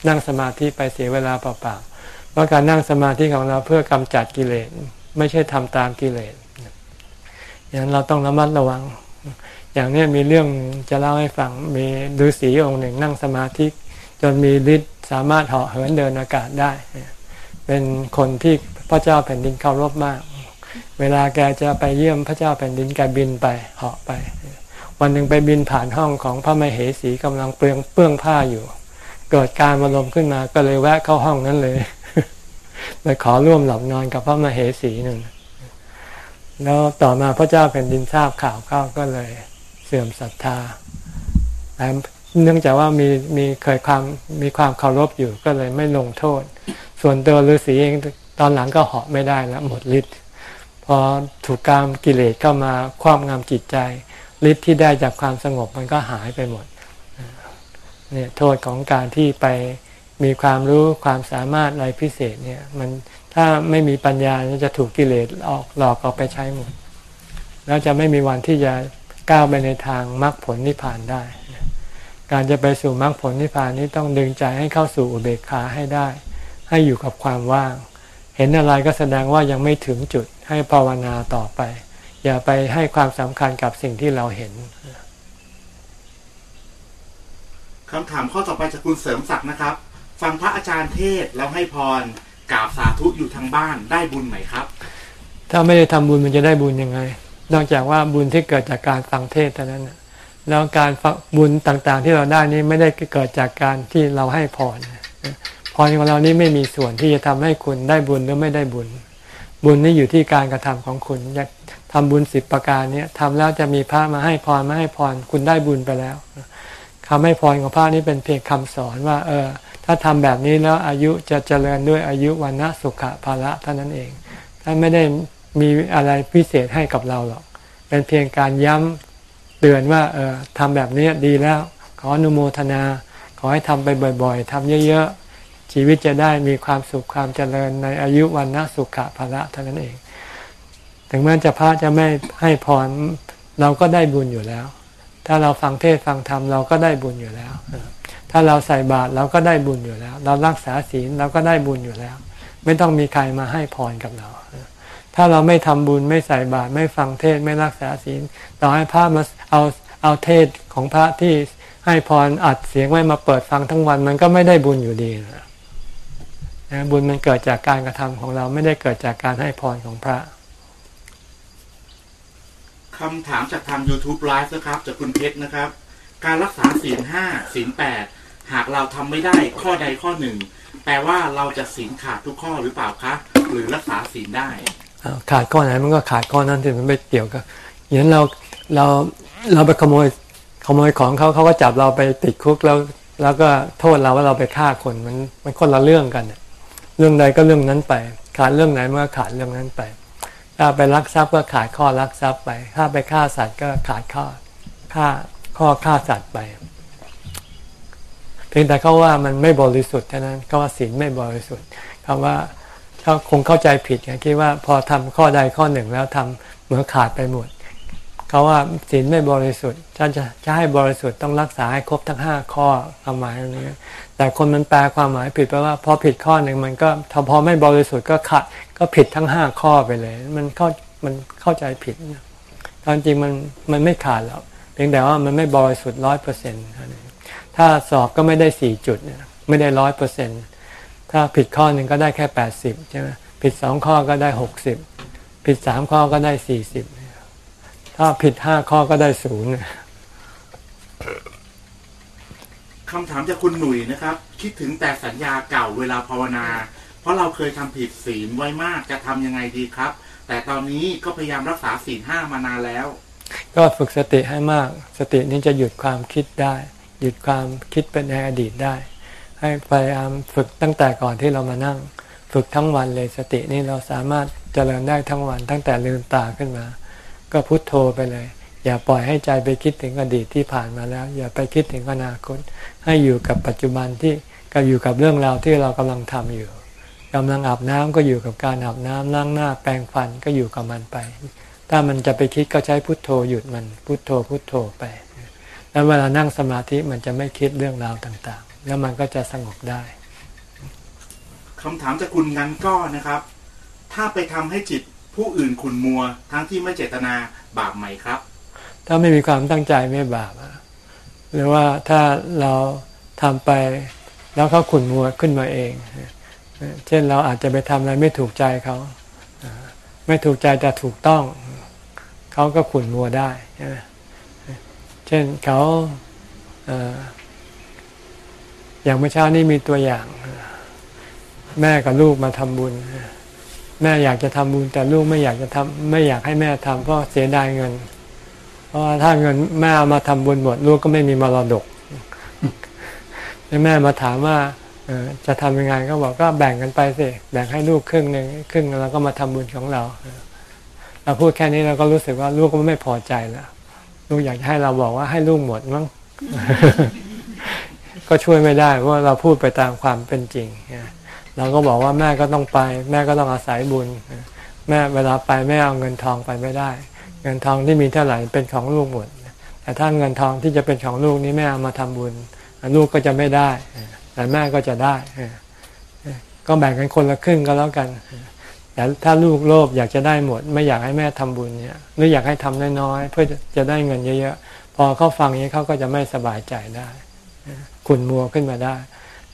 นั่งสมาธิไปเสียเวลาเปล่าๆเพราะการนั่งสมาธิของเราเพื่อกำจัดกิเลสไม่ใช่ทำตามกิเลสอย่างนั้นเราต้องระมัดระวัง อย่างนี้มีเรื่องจะเล่าให้ฟังมีฤาษีองค์หนึ่งนั่งสมาธิ จนมีฤทธิ์ สามารถเหาะเหินเดินอากาศได้ เป็นคนที่พระเจ้าแผ่นดินเคารพมาก เวลาแกจะไปเยี่ยมพระเจ้าแผ่นดินแกบินไปเหาะไป วันหนึ่งไปบินผ่านห้องของพระมเหสีกำลังเปลืองเปื้องผ้าอยู่ เกิดการมาลมขึ้นมาก็เลยแวะเข้าห้องนั้นเลยไปขอร่วมหลับนอนกับพระมเหสีหนึ่งแล้วต่อมาพระเจ้าแผ่นดินทราบข่าวเข้าก็เลยเสื่อมศรัทธาแต่ เนื่องจากว่ามีมีเคยความมีความเคารพอยู่ก็เลยไม่ลงโทษ ส่วนตัวฤาษีเองตอนหลังก็เหาะไม่ได้แล้วหมดฤทธิ์พอถูกกามกิเลสเข้ามาครอบงำจิตใจฤทธิ์ที่ได้จากความสงบมันก็หายไปหมดเนี่ยโทษของการที่ไปมีความรู้ความสามารถอะไรพิเศษเนี่ย มันถ้าไม่มีปัญญาจะถูกกิเลสออกหลอกออกไปใช้หมด แล้วจะไม่มีวันที่จะก้าวไปในทางมรรคผลนิพพานได้ การจะไปสู่มรรคผลนิพพานนี้ต้องดึงใจให้เข้าสู่อุเบกขาให้ได้ ให้อยู่กับความว่าง เห็นอะไรก็แสดงว่ายังไม่ถึงจุดให้ภาวนาต่อไป อย่าไปให้ความสำคัญกับสิ่งที่เราเห็นคำถามข้อต่อไปจากคุณเสริมศักดิ์นะครับ ฟังพระอาจารย์เทศแล้วให้พรกราบสาธุอยู่ทางบ้านได้บุญไหมครับ ถ้าไม่ได้ทำบุญมันจะได้บุญยังไง นอกจากว่าบุญที่เกิดจากการฟังเทศเท่านั้น แล้วการบุญต่างๆ ที่เราได้นี้ไม่ได้เกิดจากการที่เราให้พรพรของเรานี้ไม่มีส่วนที่จะทำให้คุณได้บุญหรือไม่ได้บุญ บุญนี่อยู่ที่การกระทำของคุณอยากทำบุญสิบประการนี้ทำแล้วจะมีพระมาให้พรมาให้พรคุณได้บุญไปแล้วคำให้พรของพระนี่เป็นเพียงคำสอนว่า เออ ถ้าทำแบบนี้แล้วอายุจะเจริญด้วยอายุวันนะสุขะภาระเท่านั้นเองท่านไม่ได้มีอะไรพิเศษให้กับเราหรอก เป็นเพียงการย้ำ เตือนว่าเออทำแบบนี้ดีแล้ว ขออนุโมทนา ขอให้ทำไปบ่อยๆทำเยอะๆ ชีวิตจะได้มีความสุขความเจริญในอายุวันนะสุขะภาระเท่านั้นเอง ถึงแม้จะพระจะไม่ให้พรเราก็ได้บุญอยู่แล้ว ถ้าเราฟังเทศฟังธรรมเราก็ได้บุญอยู่แล้ว ถ้าเราใส่บาตรเราก็ได้บุญอยู่แล้ว เรารักษาศีลเราก็ได้บุญอยู่แล้ว ไม่ต้องมีใครมาให้พรกับเรา ถ้าเราไม่ทำบุญไม่ใส่บาตรไม่ฟังเทศไม่รักษาศีลต่อให้พระมา เอาเอาเทศของพระที่ให้พรอัดเสียงไว้มาเปิดฟังทั้งวันมันก็ไม่ได้บุญอยู่ดีนะบุญมันเกิดจากการกระทำของเราไม่ได้เกิดจากการให้พรของพระคำถามจากทาง YouTube Live นะครับ จากคุณเพชรนะครับ การรักษาศีลห้าศีลแปดหากเราทำไม่ได้ข้อใดข้อหนึ่ง แปลว่าเราจะศีลขาดทุกข้อหรือเปล่าคะ หรือรักษาศีลได้ ขาดข้อไหนมันก็ขาดข้อนั้นที่มันไม่เกี่ยวกับอย่างนั้นเราเรา เราไปขโมยขโมยของเขาเขาก็จับเราไปติดคุกแล้ว แล้วก็โทษเราว่าเราไปฆ่าคนมันมันคนละเรื่องกัน เรื่องใดก็เรื่องนั้นไป ขาดเรื่องไหนเมื่อขาดเรื่องนั้นไป ถ้าไปลักทรัพย์ก็ขาดข้อลักทรัพย์ไป ถ้าไปฆ่าสัตว์ก็ขาดข้อฆ่าข้อฆ่าสัตว์ไป เพียงแต่เขาว่ามันไม่บริสุทธิ์เท่านั้นเขาว่าศีลไม่บริสุทธิ์คำว่าเขาคงเข้าใจผิดไงคิดว่าพอทำข้อใดข้อหนึ่งแล้วทำเหมือนขาดไปหมด เขาว่าศีลไม่บริสุทธิ์ถ้าจะจะให้บริสุทธิ์ต้องรักษาให้ครบทั้งห้าข้อความหมายนี้ แต่คนมันแปลความหมายผิดแปลว่าพอผิดข้อหนึ่งมันก็ถ้าพอไม่บริสุทธิ์ก็ขาดก็ผิดทั้งห้าข้อไปเลย มันเข้ามันเข้าใจผิดตอนจริงมันมันไม่ขาดหรอกเพียงแต่ว่ามันไม่บริสุทธิ์ร้อยเปอร์เซ็นต์ถ้าสอบก็ไม่ได้สี่จุดไม่ได้ร้อยเปอร์เซ็นต์ถ้าผิดข้อหนึ่งก็ได้แค่แปดสิบใช่ไหมผิดสองข้อก็ได้หกสิบผิดสามข้อก็ได้สี่สิบ ถ้าผิดห้าข้อก็ได้ศูนย์คำถามจากคุณหนุ่ยนะครับ คิดถึงแต่สัญญาเก่าเวลาภาวนา เพราะเราเคยทำผิดศีลไว้มากจะทำยังไงดีครับ แต่ตอนนี้ก็พยายามรักษาศีลห้ามานานแล้ว ก็ฝึกสติให้มาก สตินี้จะหยุดความคิดได้ หยุดความคิดเป็นในอดีตได้ ให้พยายามฝึกตั้งแต่ก่อนที่เรามานั่ง ฝึกทั้งวันเลยสตินี่เราสามารถเจริญได้ทั้งวันตั้งแต่ลืมตาขึ้นมา ก็พุโทโธไปเลย อย่าปล่อยให้ใจไปคิดถึงอดีตที่ผ่านมาแล้ว อย่าไปคิดถึงอนาคต ให้อยู่กับปัจจุบันที่ก็อยู่กับเรื่องราวที่เรากำลังทำอยู่กำลังอาบน้ำก็อยู่กับการอาบน้ำล้างหน้าแปรงฟันก็อยู่กับมันไป ถ้ามันจะไปคิดก็ใช้พุโทโธหยุดมัน พุโทโธพุโทโธไป แล้วเวลานั่งสมาธิมันจะไม่คิดเรื่องราวต่างๆ แล้วมันก็จะสงบได้คำถามจากคุณงันก็นะครับ ถ้าไปทำให้จิต ผู้อื่นขุนมัว ทั้งที่ไม่เจตนาบาปไหมครับ ถ้าไม่มีความตั้งใจไม่บาปหรือว่าถ้าเราทำไปแล้วเขาขุนมัวขึ้นมาเอง เช่นเราอาจจะไปทำอะไรไม่ถูกใจเขาไม่ถูกใจแต่ถูกต้อง เขาก็ขุนมัวได้เช่นเขาอย่างเมื่อเช้านี้มีตัวอย่าง แม่กับลูกมาทำบุญ แม่อยากจะทำบุญแต่ลูกไม่อยากจะทำไม่อยากให้แม่ทำเพราะเสียดายเงิน เพราะถ้าเงินแม่เอามาทำบุญหมด ลูกก็ไม่มีมรดกแม่มาถามว่าจะทำยังไงก็บอกก็แบ่งกันไปสิแบ่งให้ลูกครึ่งหนึ่งครึ่งแล้วก็มาทำบุญของเราเราพูดแค่นี้เราก็รู้สึกว่าลูกก็ไม่พอใจแล้วลูกอยากให้เราบอกว่าให้ลูกหมดมั้งก็ช่วยไม่ได้เพราะเราพูดไปตามความเป็นจริง เราก็บอกว่าแม่ก็ต้องไป แม่ก็ต้องอาศัยบุญ แม่เวลาไปแม่เอาเงินทองไปไม่ได้ เงินทองที่มีเท่าไหร่เป็นของลูกหมดแต่ถ้าเงินทองที่จะเป็นของลูกนี้แม่เอามาทำบุญ ลูกก็จะไม่ได้ แต่แม่ก็จะได้ ก็แบ่งกันคนละครึ่งก็แล้วกันแต่ถ้าลูกโลภอยากจะได้หมด ไม่อยากให้แม่ทำบุญเนี่ยหรืออยากให้ทำน้อยๆเพื่อจะได้เงินเยอะๆพอเขาฟังนี้เขาก็จะไม่สบายใจได้ขุนมัวขึ้นมาได้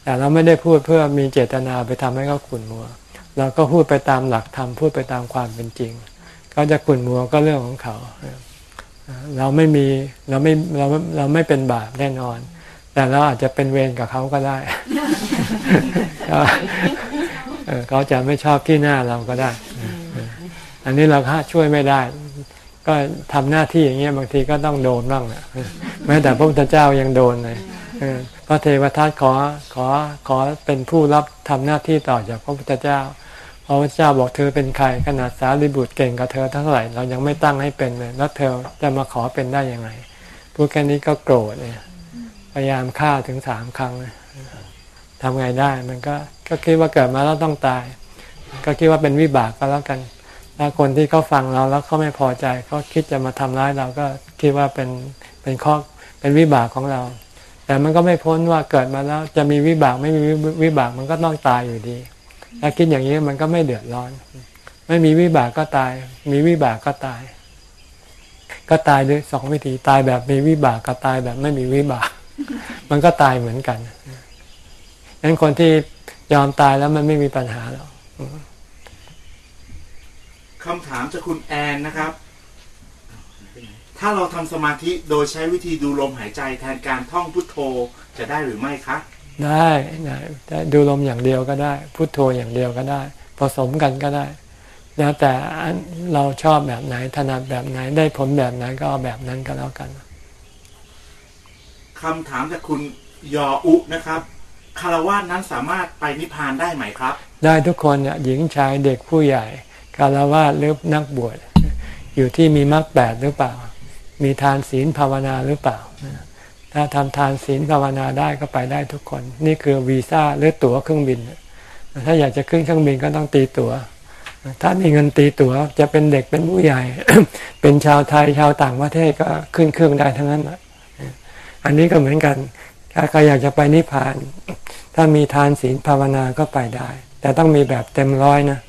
แต่เราไม่ได้พูดเพื่อมีเจตนาไปทำให้เขาขุนมัว เราก็พูดไปตามหลักธรรมพูดไปตามความเป็นจริงเขาจะขุนมัวก็เรื่องของเขา เราไม่มีเราไม่เราเราไม่เป็นบาปแน่นอน แต่เราอาจจะเป็นเวรกับเขาก็ได้เขาจะไม่ชอบที่หน้าเราก็ได้ อันนี้เราช่วยไม่ได้ ก็ทำหน้าที่อย่างเงี้ยบางทีก็ต้องโดนบ้างนะแม้แต่พระพุทธเจ้ายังโดนเลย พระเทวทัตขอขอขอเป็นผู้รับทำหน้าที่ต่อจากพระพุทธเจ้า พระพุทธเจ้าบอกเธอเป็นใครขนาดสารีบุตรเก่งกับเธอทั้งหลายเรายังไม่ตั้งให้เป็นเลยแล้วเธอจะมาขอเป็นได้ยังไงพูดแค่นี้ก็โกรธเนี่ยพยายามฆ่าถึงสามครั้งทำไงได้มันก็ก็คิดว่าเกิดมาแล้วต้องตาย ก็คิดว่าเป็นวิบากก็แล้วกันถ้าคนที่เขาฟังเราแล้วเขาไม่พอใจเขาคิดจะมาทำร้ายเราก็คิดว่าเป็นเป็นข้อเป็นวิบากของเรา แต่มันก็ไม่พ้นว่าเกิดมาแล้วจะมีวิบากไม่มีวิบากมันก็ต้องตายอยู่ดี ถ้าคิดอย่างนี้มันก็ไม่เดือดร้อน ไม่มีวิบากก็ตาย มีวิบากก็ตาย ก็ตายด้วยสองวิธีตายแบบมีวิบากกับตายแบบไม่มีวิบาก มันก็ตายเหมือนกันงั้นคนที่ยอมตายแล้วมันไม่มีปัญหาหรอกคำถามจากคุณแอนนะครับ ถ้าเราทำสมาธิโดยใช้วิธีดูลมหายใจแทนการท่องพุทโธจะได้หรือไม่คะได้ได้ดูลมอย่างเดียวก็ได้ พุทโธอย่างเดียวก็ได้ ผสมกันก็ได้ แล้วแต่เราชอบแบบไหนถนัดแบบไหนได้ผลแบบไหนก็เอาแบบนั้นก็แล้วกันคำถามจากคุณยออุนะครับคารวะนั้นสามารถไปนิพพานได้ไหมครับ ได้ทุกคนเนี่ยหญิงชายเด็กผู้ใหญ่คารวะหรือนักบวชอยู่ที่มีมรรคแปดหรือเปล่า มีทานศีลภาวนาหรือเปล่า ถ้าทำทานศีลภาวนาได้ก็ไปได้ทุกคน นี่คือวีซ่าหรือตั๋วเครื่องบิน ถ้าอยากจะขึ้นเครื่องบินก็ต้องตีตัว๋ว ถ้ามีเงินตีตัว๋วจะเป็นเด็กเป็นผู้ใหญ่ เป็นชาวไทยชาวต่างประเทศก็ขึ้นเครื่องได้ทั้งนั้นอันนี้ก็เหมือนกัน ถ้าใครอยากจะไปนิพพาน ถ้ามีทานศีลภาวนาก็ไปได้ แต่ต้องมีแบบเต็มร้อยนะ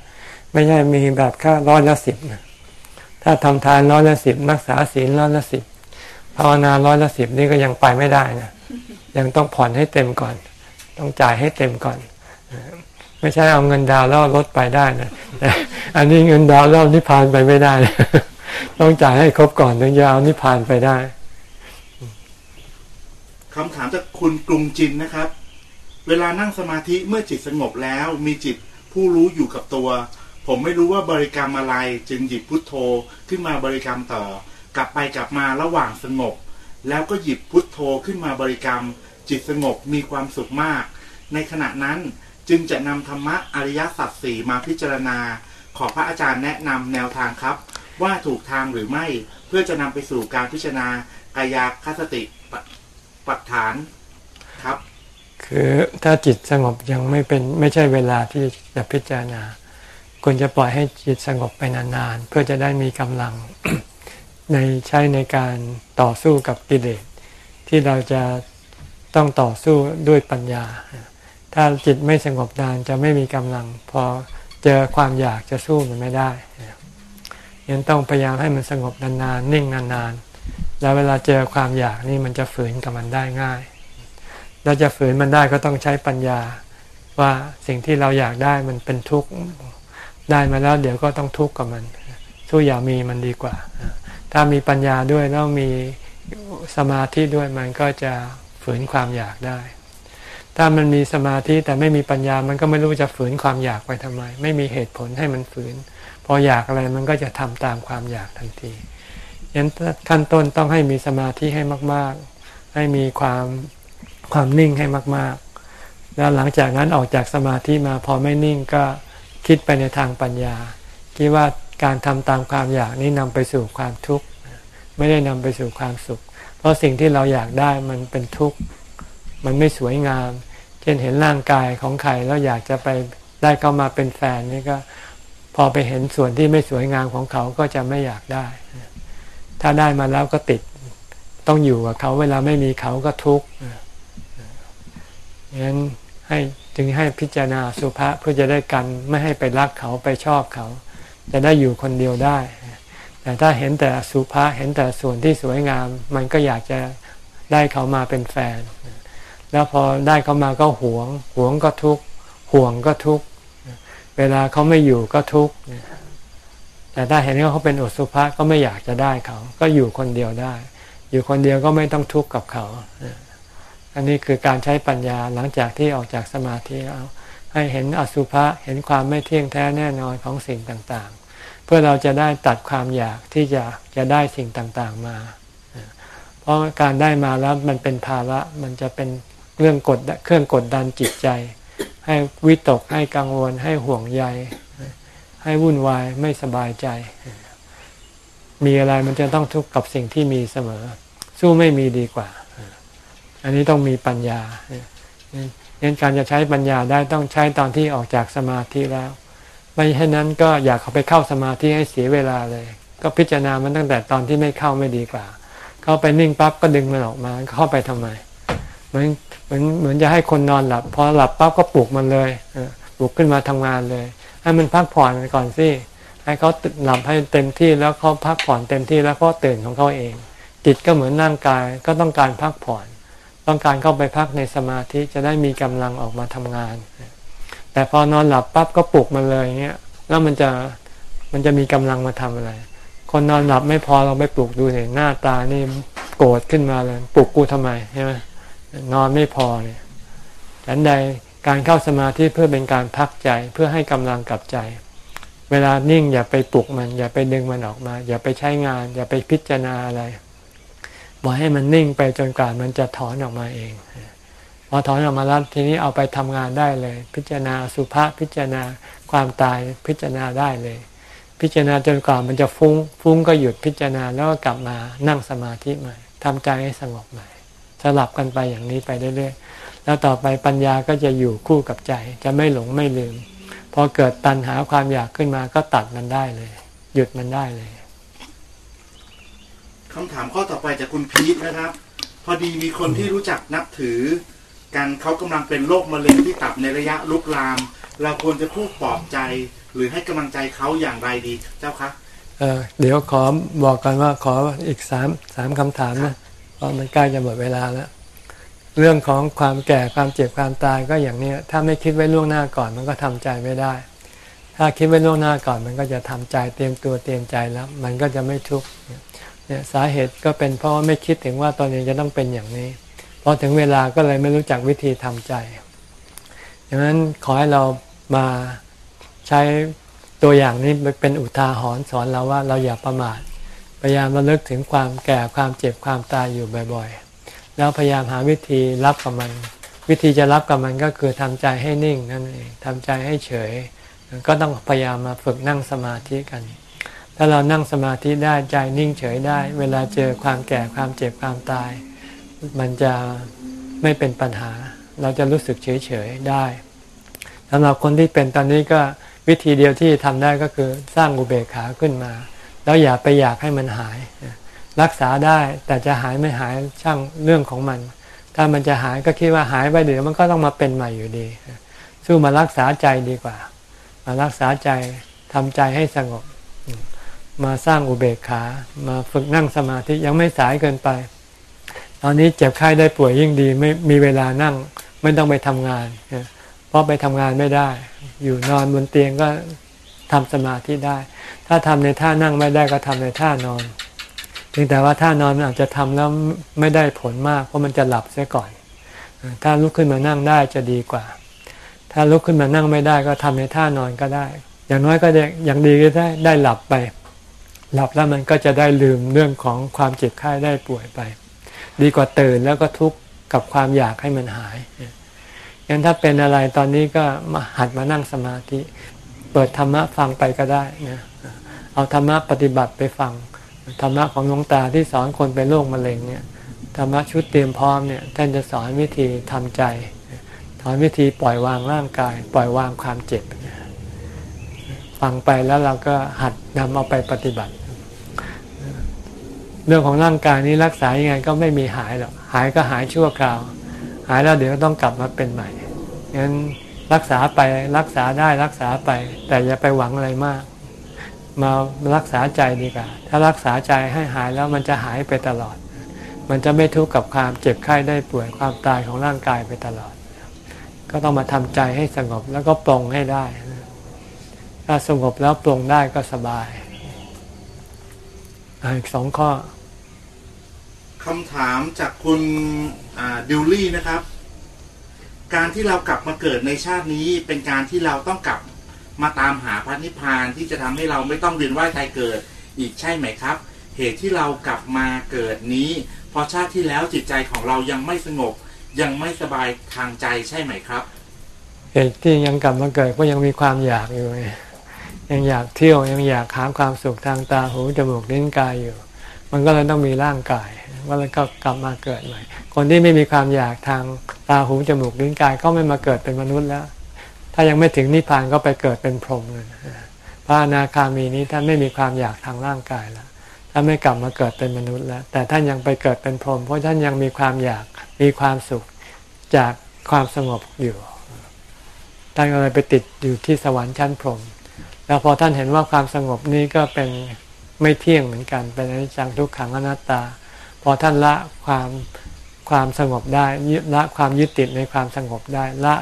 ไม่ใช่มีแบบแค่ร้อยละสิบนะ ถ้าทำทานร้อยละสิบรักษาศีลร้อยละสิบภาวนาร้อยละสิบนี่ก็ยังไปไม่ได้นะยังต้องผ่อนให้เต็มก่อน ต้องจ่ายให้เต็มก่อน ไม่ใช่เอาเงินดาวแล้วลดไปได้นะแต่อันนี้เงินดาวแล้วนิพพานไปไม่ได้ ต้องจ่ายให้ครบก่อนถึงจะเอานิพพานไปได้คำถามจากคุณกรุงจินนะครับ เวลานั่งสมาธิเมื่อจิตสงบแล้ว มีจิตผู้รู้อยู่กับตัว ผมไม่รู้ว่าบริกรรมอะไรจึงหยิบพุทโธขึ้นมาบริกรรมต่อ กลับไปกลับมาระหว่างสงบ แล้วก็หยิบพุทโธขึ้นมาบริกรรม จิตสงบมีความสุขมาก ในขณะนั้นจึงจะนำธรรมะอริยสัจสี่มาพิจารณา ขอพระอาจารย์แนะนำแนวทางครับ ว่าถูกทางหรือไม่เพื่อจะนำไปสู่การพิจารณากายคสติปัฏฐานครับ คือถ้าจิตสงบยังไม่เป็นไม่ใช่เวลาที่จะพิจารณา ควรจะปล่อยให้จิตสงบไปนานๆ เพื่อจะได้มีกำลังในใช้ในการต่อสู้กับกิเลสที่เราจะต้องต่อสู้ด้วยปัญญา ถ้าจิตไม่สงบนานจะไม่มีกำลัง พอเจอความอยากจะสู้มันไม่ได้ยังต้องพยายามให้มันสงบนานๆนิ่งนานๆ แล้วเวลาเจอความอยากนี่มันจะฝืนกับมันได้ง่ายแล้วจะฝืนมันได้ก็ต้องใช้ปัญญา ว่าสิ่งที่เราอยากได้มันเป็นทุกข์ ได้มาแล้วเดี๋ยวก็ต้องทุกข์กับมันสู้อย่ามีมันดีกว่า ถ้ามีปัญญาด้วยแล้วมีสมาธิด้วยมันก็จะฝืนความอยากได้ ถ้ามันมีสมาธิแต่ไม่มีปัญญามันก็ไม่รู้จะฝืนความอยากไปทำไม ไม่มีเหตุผลให้มันฝืน พออยากอะไรมันก็จะทำตามความอยากทันทียันขั้นต้นต้องให้มีสมาธิให้มาก ๆ ให้มีความความนิ่งให้มาก ๆ แล้วหลังจากนั้นออกจากสมาธิมาพอไม่นิ่งก็ คิดไปในทางปัญญา คิดว่าการทำตามความอยากนี้นำไปสู่ความทุกข์ไม่ได้นำไปสู่ความสุข เพราะสิ่งที่เราอยากได้มันเป็นทุกข์มันไม่สวยงาม เช่นเห็นร่างกายของใครแล้วอยากจะไปได้เข้ามาเป็นแฟนนี่ก็พอไปเห็นส่วนที่ไม่สวยงามของเขาก็จะไม่อยากได้ ถ้าได้มาแล้วก็ติดต้องอยู่กับเขาเวลาไม่มีเขาก็ทุกข์งั้นให้ จึงให้พิจารณาสุภาษเพื่อจะได้กันไม่ให้ไปรักเขาไปชอบเขา จะได้อยู่คนเดียวได้ แต่ถ้าเห็นแต่สุภาษเห็นแต่ส่วนที่สวยงาม มันก็อยากจะได้เขามาเป็นแฟน แล้วพอได้เขามาก็หวง หวงก็ทุกข์ห่วงก็ทุกข์เวลาเขาไม่อยู่ก็ทุกข์แต่ถ้าเห็นว่าเขาเป็นอสุภะก็ไม่อยากจะได้เขา ก็อยู่คนเดียวได้ อยู่คนเดียวก็ไม่ต้องทุกข์กับเขา อันนี้คือการใช้ปัญญาหลังจากที่ออกจากสมาธิแล้วให้เห็นอสุภะเห็นความไม่เที่ยงแท้แน่นอนของสิ่งต่างๆ เพื่อเราจะได้ตัดความอยากที่จะจะได้สิ่งต่างๆมา เพราะการได้มาแล้วมันเป็นภาระมันจะเป็นเรื่องกดเครื่องกดดันจิตใจ ให้วิตกให้กังวลให้ห่วงใย ให้วุ่นวายไม่สบายใจ มีอะไรมันจะต้องทุกข์กับสิ่งที่มีเสมอ สู้ไม่มีดีกว่า อันนี้ต้องมีปัญญาเนี่ยการจะใช้ปัญญาได้ต้องใช้ตอนที่ออกจากสมาธิแล้ว ไม่เช่นนั้นก็อยากเขาไปเข้าสมาธิให้เสียเวลาเลย ก็พิจารณามันตั้งแต่ตอนที่ไม่เข้าไม่ดีกว่า เข้าไปนิ่งปั๊บก็ดึงมันออกมาเข้าไปทำไม เหมือนเหมือนเหมือนจะให้คนนอนหลับพอหลับปั๊บก็ปลุกมันเลยปลุกขึ้นมาทำงานเลย ให้มันพักผ่อนก่อนสิให้เขาหลับให้เต็มที่แล้วเขาพักผ่อนเต็มที่แล้วเขาตื่นของเขาเอง จิตก็เหมือนร่างกายก็ต้องการพักผ่อน ต้องการเข้าไปพักในสมาธิจะได้มีกำลังออกมาทำงาน แต่พอนอนหลับปั๊บก็ปลุกมันเลยเงี้ยแล้วมันจะมันจะมีกำลังมาทำอะไร คนนอนหลับไม่พอเราไปปลุกดูเห็นหน้าตานี่โกรธขึ้นมาเลยปลุกกูทำไมใช่ไหมนอนไม่พอเนี่ยฉันใดการเข้าสมาธิเพื่อเป็นการพักใจเพื่อให้กำลังกับใจ เวลานิ่งอย่าไปปลุกมัน อย่าไปดึงมันออกมา อย่าไปใช้งาน อย่าไปพิจารณาอะไร ล่อยให้มันนิ่งไปจนกว่ามันจะถอนออกมาเอง พอถอนออกมาแล้วทีนี้เอาไปทำงานได้เลย พิจารณาสุภาษพิจารณาความตายพิจารณาได้เลย พิจารณาจนกว่ามันจะฟุง้ง ฟุ้งก็หยุดพิจารณาแล้วก็กลับมานั่งสมาธิใหม่ทำใจให้สงบใหม่ สลับกันไปอย่างนี้ไปเรื่อยๆแล้วต่อไปปัญญาก็จะอยู่คู่กับใจ จะไม่หลงไม่ลืมพอเกิดตัณหาความอยากขึ้นมาก็ตัดมันได้เลย หยุดมันได้เลย คำถามข้อต่อไปจากคุณพีทนะครับ พอดีมีคนที่รู้จักนับถือ กันเขากำลังเป็นโรคมะเร็งที่ตับในระยะลุกลาม เราควรจะพูดปลอบใจ หรือให้กำลังใจเขาอย่างไรดีเจ้าคะเเดี๋ยวขอบอกกันว่าขออีกสามสามคำถามนะเพราะมันใกล้จะหมดเวลาแล้วเรื่องของความแก่ความเจ็บความตายก็อย่างนี้ถ้าไม่คิดไว้ล่วงหน้าก่อนมันก็ทำใจไม่ได้ ถ้าคิดไว้ล่วงหน้าก่อนมันก็จะทำใจเตรียมตัวเตรียมใจแล้ว มันก็จะไม่ทุกข์ เนี่ยสาเหตุก็เป็นเพราะไม่คิดถึงว่าตอนนี้จะต้องเป็นอย่างนี้พอถึงเวลาก็เลยไม่รู้จักวิธีทำใจดังนั้นขอให้เรามาใช้ตัวอย่างนี้เป็นอุทาหรณ์สอนเราว่าเราอย่าประมาทพยายามระลึกถึงความแก่ความเจ็บความตายอยู่บ่อยๆ แล้วพยายามหาวิธีรับกับมัน วิธีจะรับกับมันก็คือทำใจให้นิ่งนั่นเองทำใจให้เฉย ก็ต้องพยายามมาฝึกนั่งสมาธิกัน ถ้าเรานั่งสมาธิได้ใจนิ่งเฉยได้ เวลาเจอความแก่ความเจ็บความตาย มันจะไม่เป็นปัญหา เราจะรู้สึกเฉยเฉยได้สำหรับคนที่เป็นตอนนี้ก็วิธีเดียวที่ทำได้ก็คือสร้างอุเบกขาขึ้นมา แล้วอย่าไปอยากให้มันหาย รักษาได้แต่จะหายไม่หายช่างเรื่องของมัน ถ้ามันจะหายก็คิดว่าหายไปเดี๋ยวมันก็ต้องมาเป็นใหม่อยู่ดีสู้มารักษาใจดีกว่า มารักษาใจทำใจให้สงบ มาสร้างอุเบกขา มาฝึกนั่งสมาธิยังไม่สายเกินไป ตอนนี้เจ็บไข้ได้ป่วยยิ่งดีไม่มีเวลานั่งไม่ต้องไปทำงาน เพราะไปทำงานไม่ได้ อยู่นอนบนเตียงก็ทำสมาธิได้ ถ้าทำในท่านั่งไม่ได้ก็ทำในท่านอนเพียงแต่ว่าท่านอนอาจจะทำแล้วไม่ได้ผลมาก เพราะมันจะหลับเสียก่อน ถ้าลุกขึ้นมานั่งได้จะดีกว่า ถ้าลุกขึ้นมานั่งไม่ได้ก็ทำในท่านอนก็ได้ อย่างน้อยก็อย่างดีก็ได้ได้หลับไป หลับแล้วมันก็จะได้ลืมเรื่องของความเจ็บไข้ได้ป่วยไป ดีกว่าตื่นแล้วก็ทุกข์กับความอยากให้มันหายงั้นถ้าเป็นอะไรตอนนี้ก็มาหัดมานั่งสมาธิ เปิดธรรมะฟังไปก็ได้นะเอาธรรมะปฏิบัติไปฟังธรรมะของหลวงตาที่สอนคนเป็นโรคมะเร็งเนี่ยธรรมะชุดเตรียมพร้อมเนี่ยท่านจะสอนวิธีทำใจสอนวิธีปล่อยวางร่างกาย ปล่อยวางความเจ็บ ฟังไปแล้วเราก็หัดนำเอาไปปฏิบัติ เรื่องของร่างกายนี้รักษายังไงก็ไม่มีหายหรอกหายก็หายชั่วคราว หายแล้วเดี๋ยวก็ต้องกลับมาเป็นใหม่งั้นรักษาไปรักษาได้รักษาไป แต่อย่าไปหวังอะไรมาก มารักษาใจดีกว่า ถ้ารักษาใจให้หายแล้วมันจะหายไปตลอด มันจะไม่ทุกข์กับความเจ็บไข้ได้ป่วยความตายของร่างกายไปตลอด ก็ต้องมาทำใจให้สงบแล้วก็ปรงให้ได้ ถ้าสงบแล้วปรงได้ก็สบายอีกสองข้อคำถามจากคุณดิวลี่นะครับ การที่เรากลับมาเกิดในชาตินี้เป็นการที่เราต้องกลับมาตามหาพระนิพพานที่จะทำให้เราไม่ต้องเวียนว่ายตายเกิดอีกใช่ไหมครับ เหตุที่เรากลับมาเกิดนี้เพราะชาติที่แล้วจิตใจของเรายังไม่สงบ ยังไม่สบายทางใจใช่ไหมครับ เหตุที่ยังกลับมาเกิดก็ยังมีความอยากอยู่ ยังอยากเที่ยวยังอยากหาความสุขทางตาหูจมูกลิ้นกายอยู่ มันก็เลยต้องมีร่างกายว่าแล้วก็กลับมาเกิดใหม่ คนที่ไม่มีความอยากทางตาหูจมูกลิ้นกายก็ไม่มาเกิดเป็นมนุษย์แล้ว ถ้ายังไม่ถึงนิพพานก็ไปเกิดเป็นพรหมเลยพระอนาคามีนี้ท่านไม่มีความอยากทางร่างกายแล้วท่านไม่กลับมาเกิดเป็นมนุษย์แล้ว แต่ท่านยังไปเกิดเป็นพรหมเพราะท่านยังมีความอยากมีความสุขจากความสงบอยู่ท่านก็เลยไปติดอยู่ที่สวรรค์ชั้นพรหม แล้วพอท่านเห็นว่าความสงบนี้ก็เป็นไม่เที่ยงเหมือนกัน เป็นอนิจจังทุกขังอนัตตา พอท่านละความความสงบได้ละความยึดติดในความสงบได้ละ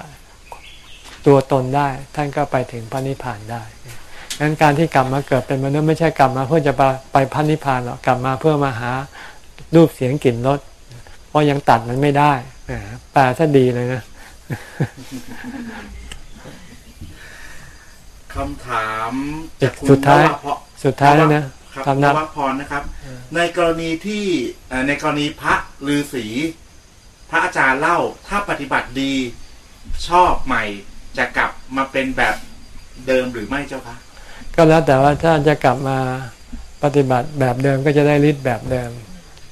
ตัวตนได้ ท่านก็ไปถึงพระนิพพานได้ดังนั้นการที่กลับมาเกิดเป็นมนุษย์ไม่ใช่กลับมาเพื่อจะไปพระนิพพานหรอกกลับมาเพื่อมาหารูปเสียงกลิ่นรสเพราะยังตัดมันไม่ได้แปลซะดีเลยนะ คำถามจากคุณสุดท้ายสุดท้ายแล้วนะคำนับพรนะครับ ในกรณีที่ในกรณีพระฤาษีพระอาจารย์เล่าถ้าปฏิบัติดีชอบใหม่จะกลับมาเป็นแบบเดิมหรือไม่เจ้าคะก็แล้วแต่ว่าถ้าจะกลับมาปฏิบัติแบบเดิมก็จะได้ฤทธิ์แบบเดิม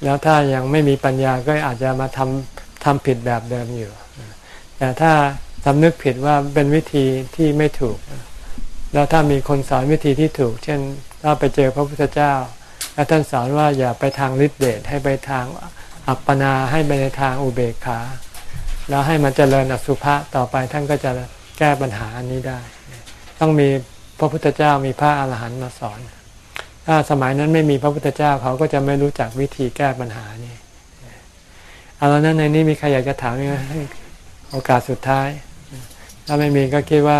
แล้วถ้ายังไม่มีปัญญาก็อาจจะมาทำทำผิดแบบเดิมอยู่ แต่ถ้าสำนึกผิดว่าเป็นวิธีที่ไม่ถูก แล้วถ้ามีคนสอนวิธีที่ถูก เช่นถ้าไปเจอพระพุทธเจ้า แล้วท่านสอนว่าอย่าไปทางฤทธิเดชให้ไปทางอัปปนาให้ไปในทางอุเบกขา แล้วให้มันเจริญอสุภะต่อไปท่านก็จะแก้ปัญหาอันนี้ได้ ต้องมีพระพุทธเจ้ามีพระอาหารหันต์มาสอน ถ้าสมัยนั้นไม่มีพระพุทธเจ้าเขาก็จะไม่รู้จักวิธีแก้ปัญหานี้เอาแล้วนั้นในนี้มีใครอยากจะถามไหมโอกาสสุดท้าย ถ้าไม่มีก็คิดว่า